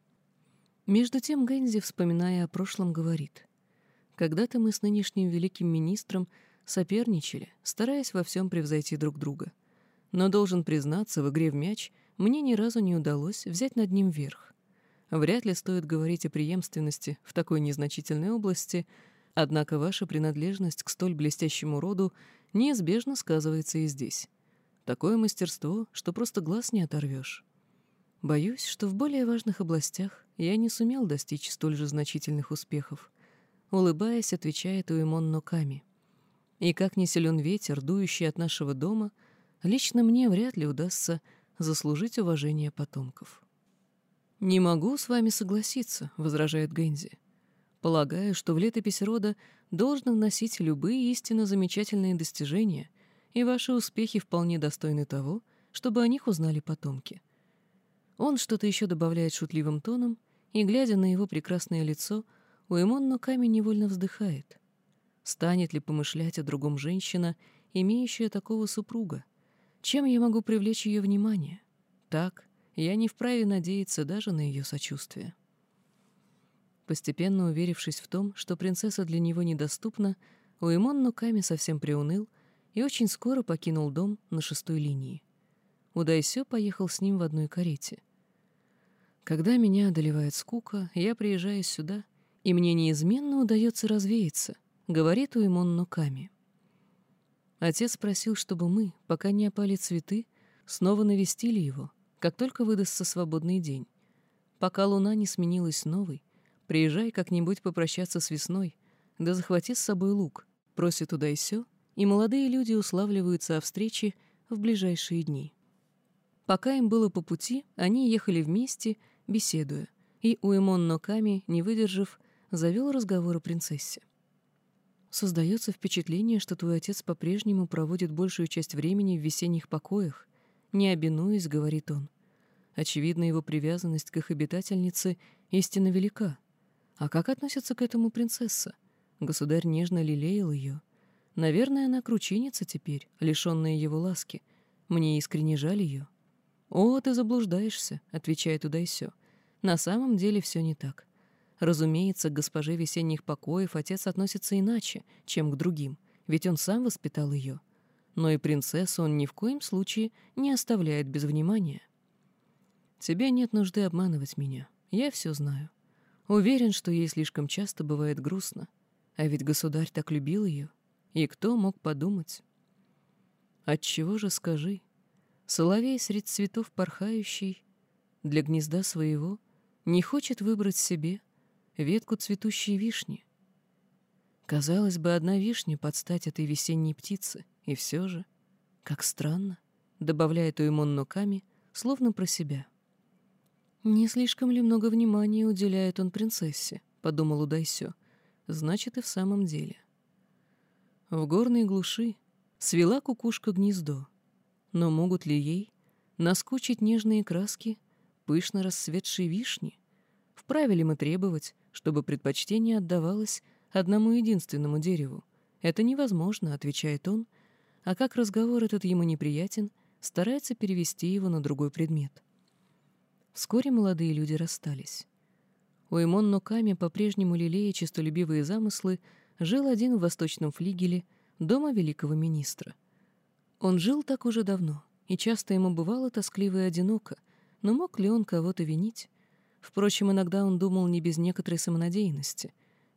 Между тем Гэнзи, вспоминая о прошлом, говорит, «Когда-то мы с нынешним великим министром соперничали, стараясь во всем превзойти друг друга. Но, должен признаться, в игре в мяч мне ни разу не удалось взять над ним верх. Вряд ли стоит говорить о преемственности в такой незначительной области, однако ваша принадлежность к столь блестящему роду неизбежно сказывается и здесь. Такое мастерство, что просто глаз не оторвешь. Боюсь, что в более важных областях я не сумел достичь столь же значительных успехов. Улыбаясь, отвечает Уэмон Ноками. И как не силен ветер, дующий от нашего дома, лично мне вряд ли удастся заслужить уважение потомков. «Не могу с вами согласиться», — возражает Гензи. «Полагаю, что в летопись рода должно вносить любые истинно замечательные достижения, и ваши успехи вполне достойны того, чтобы о них узнали потомки». Он что-то еще добавляет шутливым тоном, и, глядя на его прекрасное лицо, Уэмон Ноками невольно вздыхает. Станет ли помышлять о другом женщина, имеющая такого супруга? Чем я могу привлечь ее внимание? Так, я не вправе надеяться даже на ее сочувствие. Постепенно уверившись в том, что принцесса для него недоступна, Уэмон Нуками совсем приуныл и очень скоро покинул дом на шестой линии. Удайсё поехал с ним в одной карете. Когда меня одолевает скука, я приезжаю сюда, и мне неизменно удается развеяться, говорит Уэмон Нуками. Отец просил, чтобы мы, пока не опали цветы, снова навестили его, как только выдастся свободный день. Пока луна не сменилась новой, приезжай как-нибудь попрощаться с весной, да захвати с собой лук, просит туда и сё, и молодые люди уславливаются о встрече в ближайшие дни. Пока им было по пути, они ехали вместе, беседуя, и Уэмон Ноками, не выдержав, завел разговор о принцессе. Создается впечатление, что твой отец по-прежнему проводит большую часть времени в весенних покоях. Не обинуясь, говорит он. Очевидно, его привязанность к их обитательнице истинно велика. А как относится к этому принцесса? Государь нежно лелеял ее. Наверное, она кручинится теперь, лишенная его ласки. Мне искренне жаль ее. «О, ты заблуждаешься», — отвечает Удайсё. «На самом деле все не так. Разумеется, к госпоже весенних покоев отец относится иначе, чем к другим, ведь он сам воспитал ее. Но и принцессу он ни в коем случае не оставляет без внимания. Тебе нет нужды обманывать меня. Я все знаю. Уверен, что ей слишком часто бывает грустно. А ведь государь так любил ее. И кто мог подумать? Отчего же скажи? Соловей средь цветов порхающий для гнезда своего не хочет выбрать себе — ветку цветущей вишни. Казалось бы, одна вишня под стать этой весенней птице, и все же, как странно, добавляет Уэмон Ноками, словно про себя. «Не слишком ли много внимания уделяет он принцессе?» — подумал Удайсё. «Значит, и в самом деле». В горной глуши свела кукушка гнездо, но могут ли ей наскучить нежные краски пышно расцветшей вишни? Вправе ли мы требовать, чтобы предпочтение отдавалось одному единственному дереву. Это невозможно, отвечает он, а как разговор этот ему неприятен, старается перевести его на другой предмет. Вскоре молодые люди расстались. Уэмон Ноками, по-прежнему лелея честолюбивые замыслы, жил один в восточном флигеле дома великого министра. Он жил так уже давно, и часто ему бывало тоскливо и одиноко, но мог ли он кого-то винить? Впрочем, иногда он думал не без некоторой самонадеянности.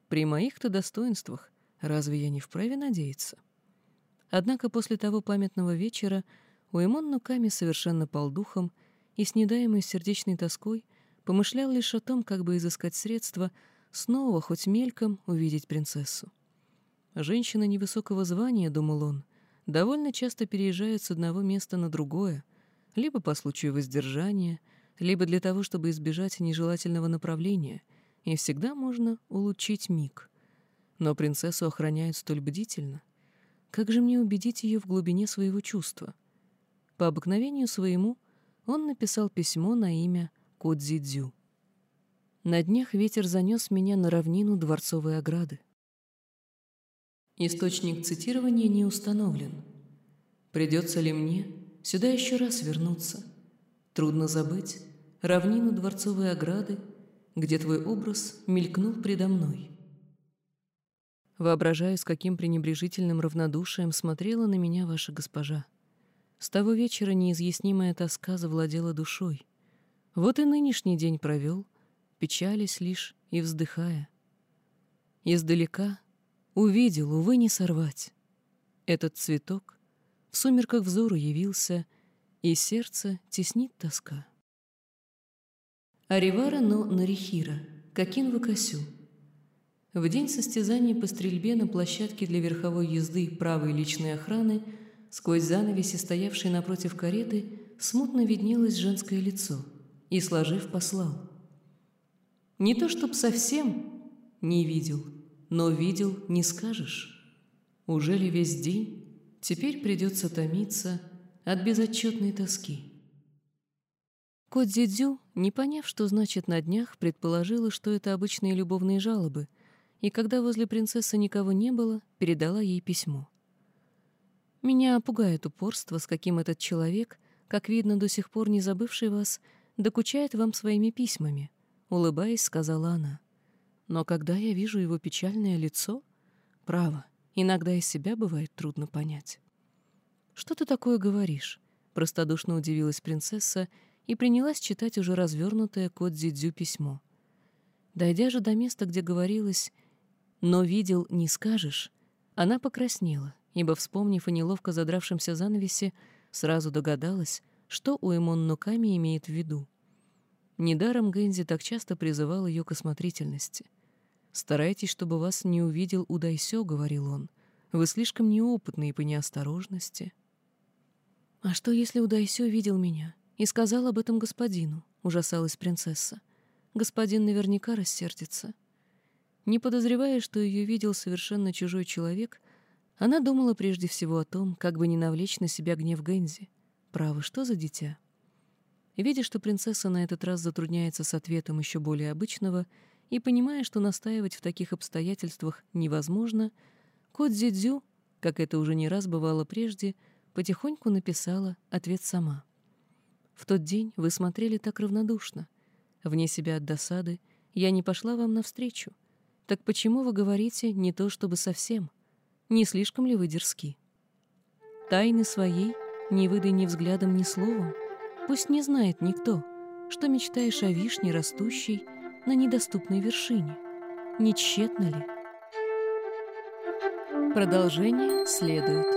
При моих-то достоинствах разве я не вправе надеяться? Однако после того памятного вечера Уэмон Нуками совершенно пал духом и с недаемой сердечной тоской помышлял лишь о том, как бы изыскать средства снова, хоть мельком, увидеть принцессу. Женщины невысокого звания, думал он, довольно часто переезжают с одного места на другое, либо по случаю воздержания — либо для того, чтобы избежать нежелательного направления, и всегда можно улучшить миг. Но принцессу охраняют столь бдительно. Как же мне убедить ее в глубине своего чувства? По обыкновению своему он написал письмо на имя Кодзидзю. На днях ветер занес меня на равнину дворцовой ограды. Источник цитирования не установлен. Придется ли мне сюда еще раз вернуться — Трудно забыть равнину дворцовой ограды, где твой образ мелькнул предо мной. Воображаю, с каким пренебрежительным равнодушием смотрела на меня ваша госпожа. С того вечера неизъяснимая тоска завладела душой. Вот и нынешний день провел, печались лишь и вздыхая. Издалека увидел, увы, не сорвать. Этот цветок в сумерках взору явился — и сердце теснит тоска. Аривара но Нарихира, Какин Вакасю. В день состязаний по стрельбе на площадке для верховой езды правой личной охраны сквозь занавеси, стоявшей напротив кареты, смутно виднелось женское лицо и, сложив, послал. Не то чтоб совсем не видел, но видел не скажешь. Уже ли весь день теперь придется томиться от безотчетной тоски? Кодзидзю, не поняв, что значит «на днях», предположила, что это обычные любовные жалобы, и когда возле принцессы никого не было, передала ей письмо. «Меня пугает упорство, с каким этот человек, как видно, до сих пор не забывший вас, докучает вам своими письмами», — улыбаясь, сказала она. «Но когда я вижу его печальное лицо, право, иногда из себя бывает трудно понять». «Что ты такое говоришь?» — простодушно удивилась принцесса и принялась читать уже развернутое код Дзидзю письмо. Дойдя же до места, где говорилось «но видел, не скажешь», она покраснела, ибо, вспомнив о неловко задравшемся занавесе, сразу догадалась, что у Эмон Нуками имеет в виду. Недаром Гэнзи так часто призывал ее к осмотрительности. «Старайтесь, чтобы вас не увидел Удайсё», — говорил он. «Вы слишком неопытны по неосторожности». «А что, если Удайсё видел меня и сказал об этом господину?» — ужасалась принцесса. «Господин наверняка рассердится». Не подозревая, что ее видел совершенно чужой человек, она думала прежде всего о том, как бы не навлечь на себя гнев Гэнзи. Право, что за дитя? Видя, что принцесса на этот раз затрудняется с ответом еще более обычного, и понимая, что настаивать в таких обстоятельствах невозможно, Кодзидзю, как это уже не раз бывало прежде, потихоньку написала ответ сама. «В тот день вы смотрели так равнодушно. Вне себя от досады я не пошла вам навстречу. Так почему вы говорите не то чтобы совсем? Не слишком ли вы дерзки? Тайны своей не выдай ни взглядом, ни словом, Пусть не знает никто, что мечтаешь о вишне, растущей на недоступной вершине. Не тщетно ли? Продолжение следует.